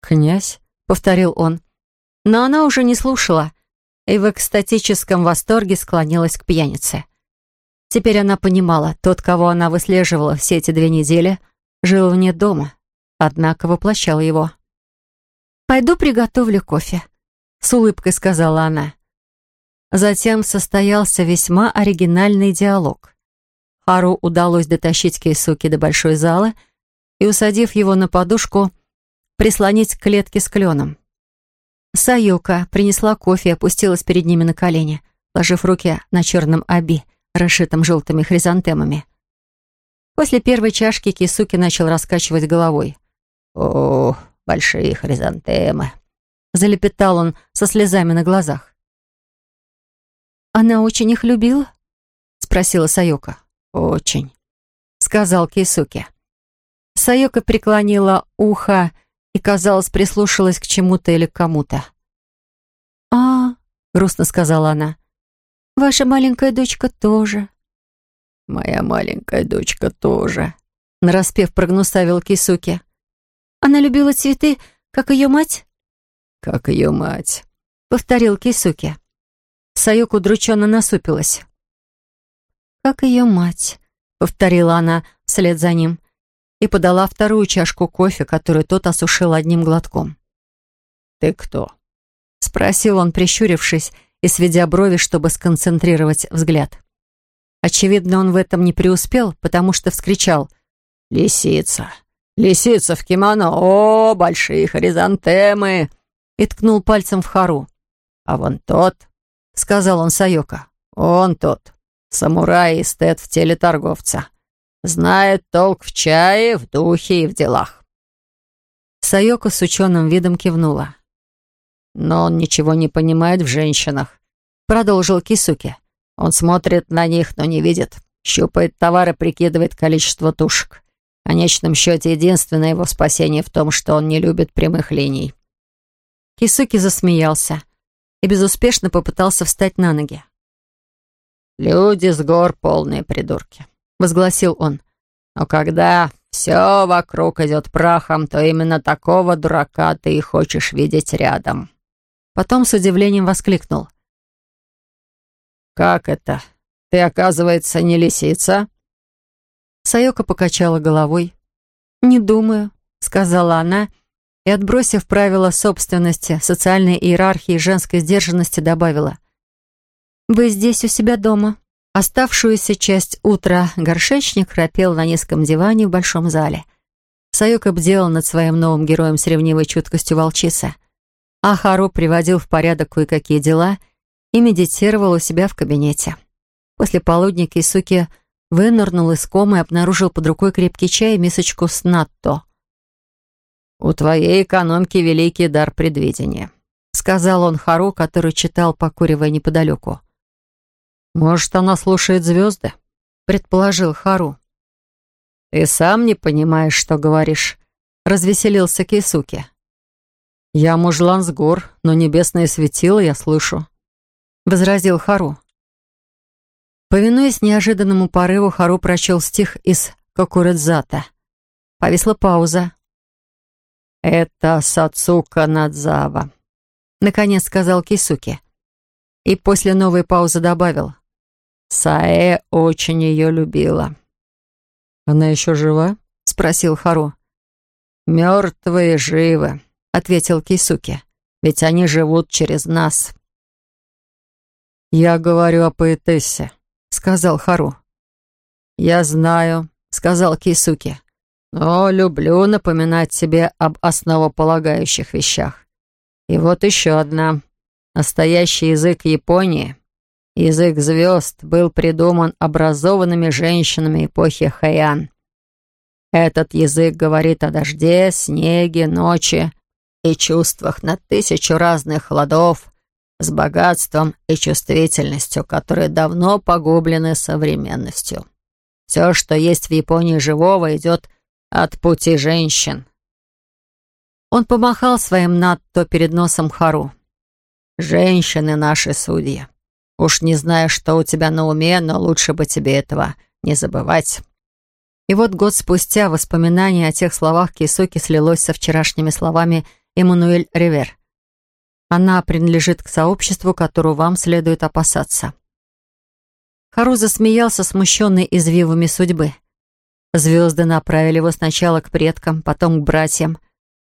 «Князь?» — повторил он. Но она уже не слушала и в экстатическом восторге склонилась к пьянице. Теперь она понимала, тот, кого она выслеживала все эти две недели, жил вне дома, однако воплощал его. «Пойду приготовлю кофе», — с улыбкой сказала она. Затем состоялся весьма оригинальный диалог. Хару удалось дотащить Кейсуки до большой залы и, усадив его на подушку, прислонить к клетке с кленом. Саюка принесла кофе и опустилась перед ними на колени, ложив руки на черном оби, расшитым желтыми хризантемами. После первой чашки Кисуки начал раскачивать головой. «О, большие хризантемы!» Залепетал он со слезами на глазах. «Она очень их любила?» Спросила Сайока. «Очень», — сказал Кисуки. Сайока преклонила ухо и, казалось, прислушалась к чему-то или к кому-то. «А, — грустно сказала она, Ваша маленькая дочка тоже». «Моя маленькая дочка тоже», — нараспев прогнусавил Кисуки. «Она любила цветы, как ее мать?» «Как ее мать», — повторил Кисуки. Саюк удрученно насупилась. «Как ее мать», — повторила она вслед за ним и подала вторую чашку кофе, которую тот осушил одним глотком. «Ты кто?» — спросил он, прищурившись, и сведя брови, чтобы сконцентрировать взгляд. Очевидно, он в этом не преуспел, потому что вскричал «Лисица! Лисица в кимоно! О, большие хризантемы!» и ткнул пальцем в Хару. «А вон тот», — сказал он Сайока, — «он тот, самурай и стет в теле торговца. Знает толк в чае, в духе и в делах». Сайока с ученым видом кивнула. «Но он ничего не понимает в женщинах», — продолжил Кисуки. «Он смотрит на них, но не видит. Щупает товары, прикидывает количество тушек. В конечном счете, единственное его спасение в том, что он не любит прямых линий». Кисуки засмеялся и безуспешно попытался встать на ноги. «Люди с гор полные придурки», — возгласил он. «Но когда все вокруг идет прахом, то именно такого дурака ты и хочешь видеть рядом». Потом с удивлением воскликнул. «Как это? Ты, оказывается, не лисица?» Сайока покачала головой. «Не думаю», — сказала она, и, отбросив правила собственности, социальной иерархии и женской сдержанности, добавила. «Вы здесь у себя дома». Оставшуюся часть утра горшечник храпел на низком диване в большом зале. Сайока бдела над своим новым героем с ревнивой чуткостью волчицы. А Хару приводил в порядок кое-какие дела и медитировал у себя в кабинете. После полудня Кисуки вынырнул из комы и обнаружил под рукой крепкий чай и мисочку с натто. «У твоей экономки великий дар предвидения», — сказал он Хару, который читал, покуривая неподалеку. «Может, она слушает звезды?» — предположил Хару. «Ты сам не понимаешь, что говоришь», — развеселился Кейсуки. «Я мужлан с гор, но небесное светило я слышу», — возразил Хару. Повинуясь неожиданному порыву, Хару прочел стих из Кокуредзата. Повисла пауза. «Это Сацука Надзава», — наконец сказал Кисуки. И после новой паузы добавил. Саэ очень ее любила. «Она еще жива?» — спросил Хару. «Мертвые живы», — ответил Кисуки. «Ведь они живут через нас». «Я говорю о поэтессе», — сказал Хару. «Я знаю», — сказал Кисуки. «Но люблю напоминать себе об основополагающих вещах. И вот еще одна. Настоящий язык Японии — Язык звезд был придуман образованными женщинами эпохи Хэйан. Этот язык говорит о дожде, снеге, ночи и чувствах на тысячу разных ладов с богатством и чувствительностью, которые давно погублены современностью. Все, что есть в Японии живого, идет от пути женщин. Он помахал своим надто перед носом Хару. «Женщины наши судьи. Уж не знаю, что у тебя на уме, но лучше бы тебе этого не забывать». И вот год спустя воспоминание о тех словах Кисоки слилось со вчерашними словами Эммануэль Ривер. Она принадлежит к сообществу, которого вам следует опасаться. Хару засмеялся, смущенный извивами судьбы. Звезды направили его сначала к предкам, потом к братьям,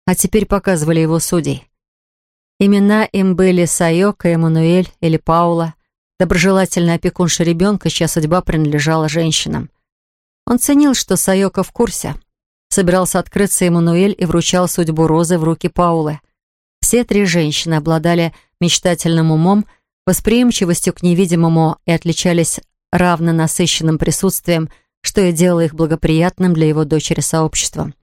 а теперь показывали его судей. Имена им были Сайока, Эммануэль или Паула, доброжелательный опекунша ребенка, чья судьба принадлежала женщинам. Он ценил, что Сайока в курсе. Собирался открыться Эммануэль и вручал судьбу Розы в руки Паулы. Все три женщины обладали мечтательным умом, восприимчивостью к невидимому и отличались равно насыщенным присутствием, что и делало их благоприятным для его дочери сообществом.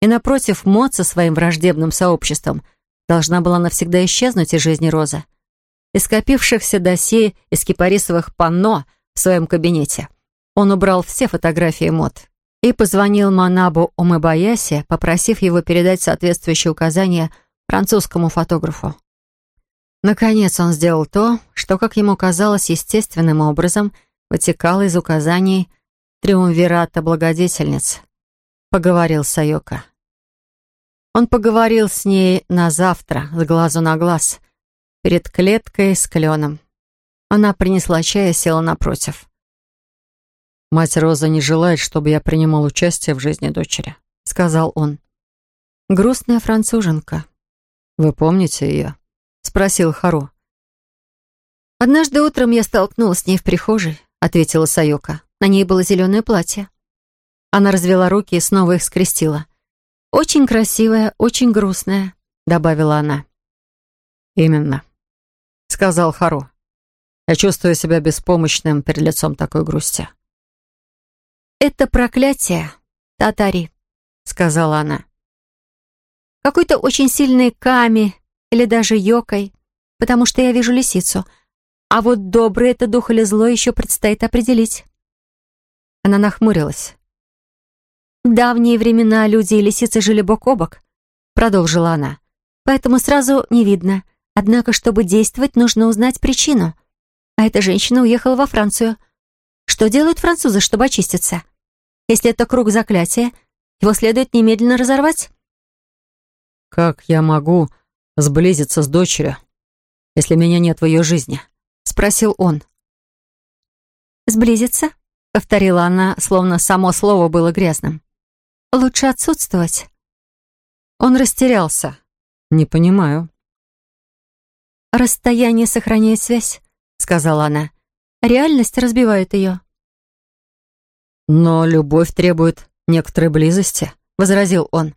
И напротив, Мот со своим враждебным сообществом должна была навсегда исчезнуть из жизни Розы из скопившихся досье из кипарисовых панно в своем кабинете. Он убрал все фотографии мод и позвонил Манабу Умыбаясе, попросив его передать соответствующие указания французскому фотографу. Наконец он сделал то, что, как ему казалось, естественным образом вытекало из указаний триумвирата благодетельниц. Поговорил с Айоко. Он поговорил с ней на завтра, с глазу на глаз, перед клеткой с кленом. Она принесла чай и села напротив. «Мать Роза не желает, чтобы я принимал участие в жизни дочери», — сказал он. «Грустная француженка». «Вы помните ее?» — спросил Хару. «Однажды утром я столкнулась с ней в прихожей», — ответила Сайока. На ней было зеленое платье. Она развела руки и снова их скрестила. «Очень красивая, очень грустная», — добавила она. «Именно», — сказал Хару. «Я чувствую себя беспомощным перед лицом такой грусти». «Это проклятие, татари», — сказала она. «Какой-то очень сильный ками или даже йокой, потому что я вижу лисицу. А вот добрый это дух или зло еще предстоит определить». Она нахмурилась. «В давние времена люди и лисицы жили бок о бок», — продолжила она. поэтому сразу не видно. Однако, чтобы действовать, нужно узнать причину. А эта женщина уехала во Францию. Что делают французы, чтобы очиститься? Если это круг заклятия, его следует немедленно разорвать. «Как я могу сблизиться с дочерью, если меня нет в ее жизни?» — спросил он. «Сблизиться?» — повторила она, словно само слово было грязным. «Лучше отсутствовать». Он растерялся. «Не понимаю». «Расстояние сохраняет связь», — сказала она. «Реальность разбивает ее». «Но любовь требует некоторой близости», — возразил он.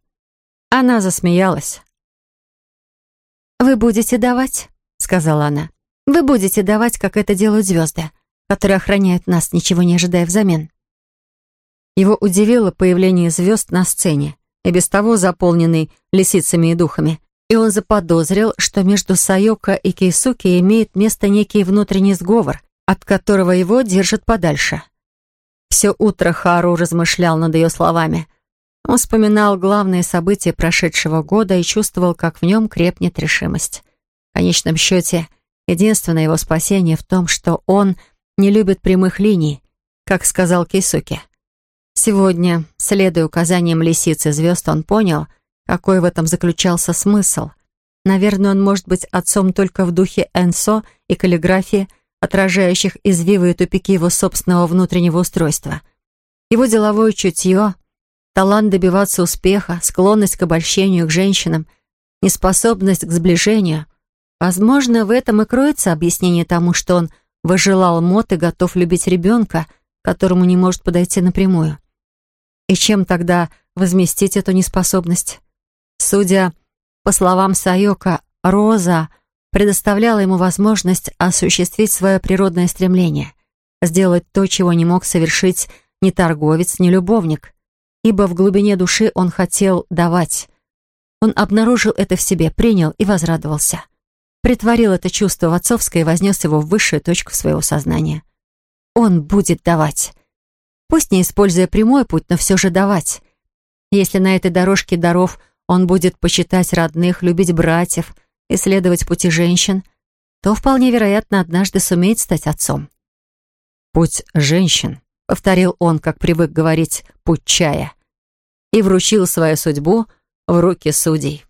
Она засмеялась. «Вы будете давать», — сказала она. «Вы будете давать, как это делают звезды которые охраняют нас, ничего не ожидая взамен. Его удивило появление звезд на сцене, и без того заполненный лисицами и духами, и он заподозрил, что между Сайока и Кейсуки имеет место некий внутренний сговор, от которого его держат подальше. Все утро Хару размышлял над ее словами. Он вспоминал главные события прошедшего года и чувствовал, как в нем крепнет решимость. В конечном счете, единственное его спасение в том, что он — не любит прямых линий, как сказал Кейсуки. Сегодня, следуя указаниям лисицы звезд, он понял, какой в этом заключался смысл. Наверное, он может быть отцом только в духе Энсо и каллиграфии, отражающих извивы и тупики его собственного внутреннего устройства. Его деловое чутье, талант добиваться успеха, склонность к обольщению к женщинам, неспособность к сближению. Возможно, в этом и кроется объяснение тому, что он Выжелал мод и готов любить ребенка, которому не может подойти напрямую. И чем тогда возместить эту неспособность? Судя по словам Сайока, Роза предоставляла ему возможность осуществить свое природное стремление, сделать то, чего не мог совершить ни торговец, ни любовник, ибо в глубине души он хотел давать. Он обнаружил это в себе, принял и возрадовался притворил это чувство в отцовское и вознес его в высшую точку своего сознания. Он будет давать. Пусть не используя прямой путь, но все же давать. Если на этой дорожке даров он будет почитать родных, любить братьев, исследовать пути женщин, то вполне вероятно однажды сумеет стать отцом. «Путь женщин», — повторил он, как привык говорить, «путь чая», и вручил свою судьбу в руки судей.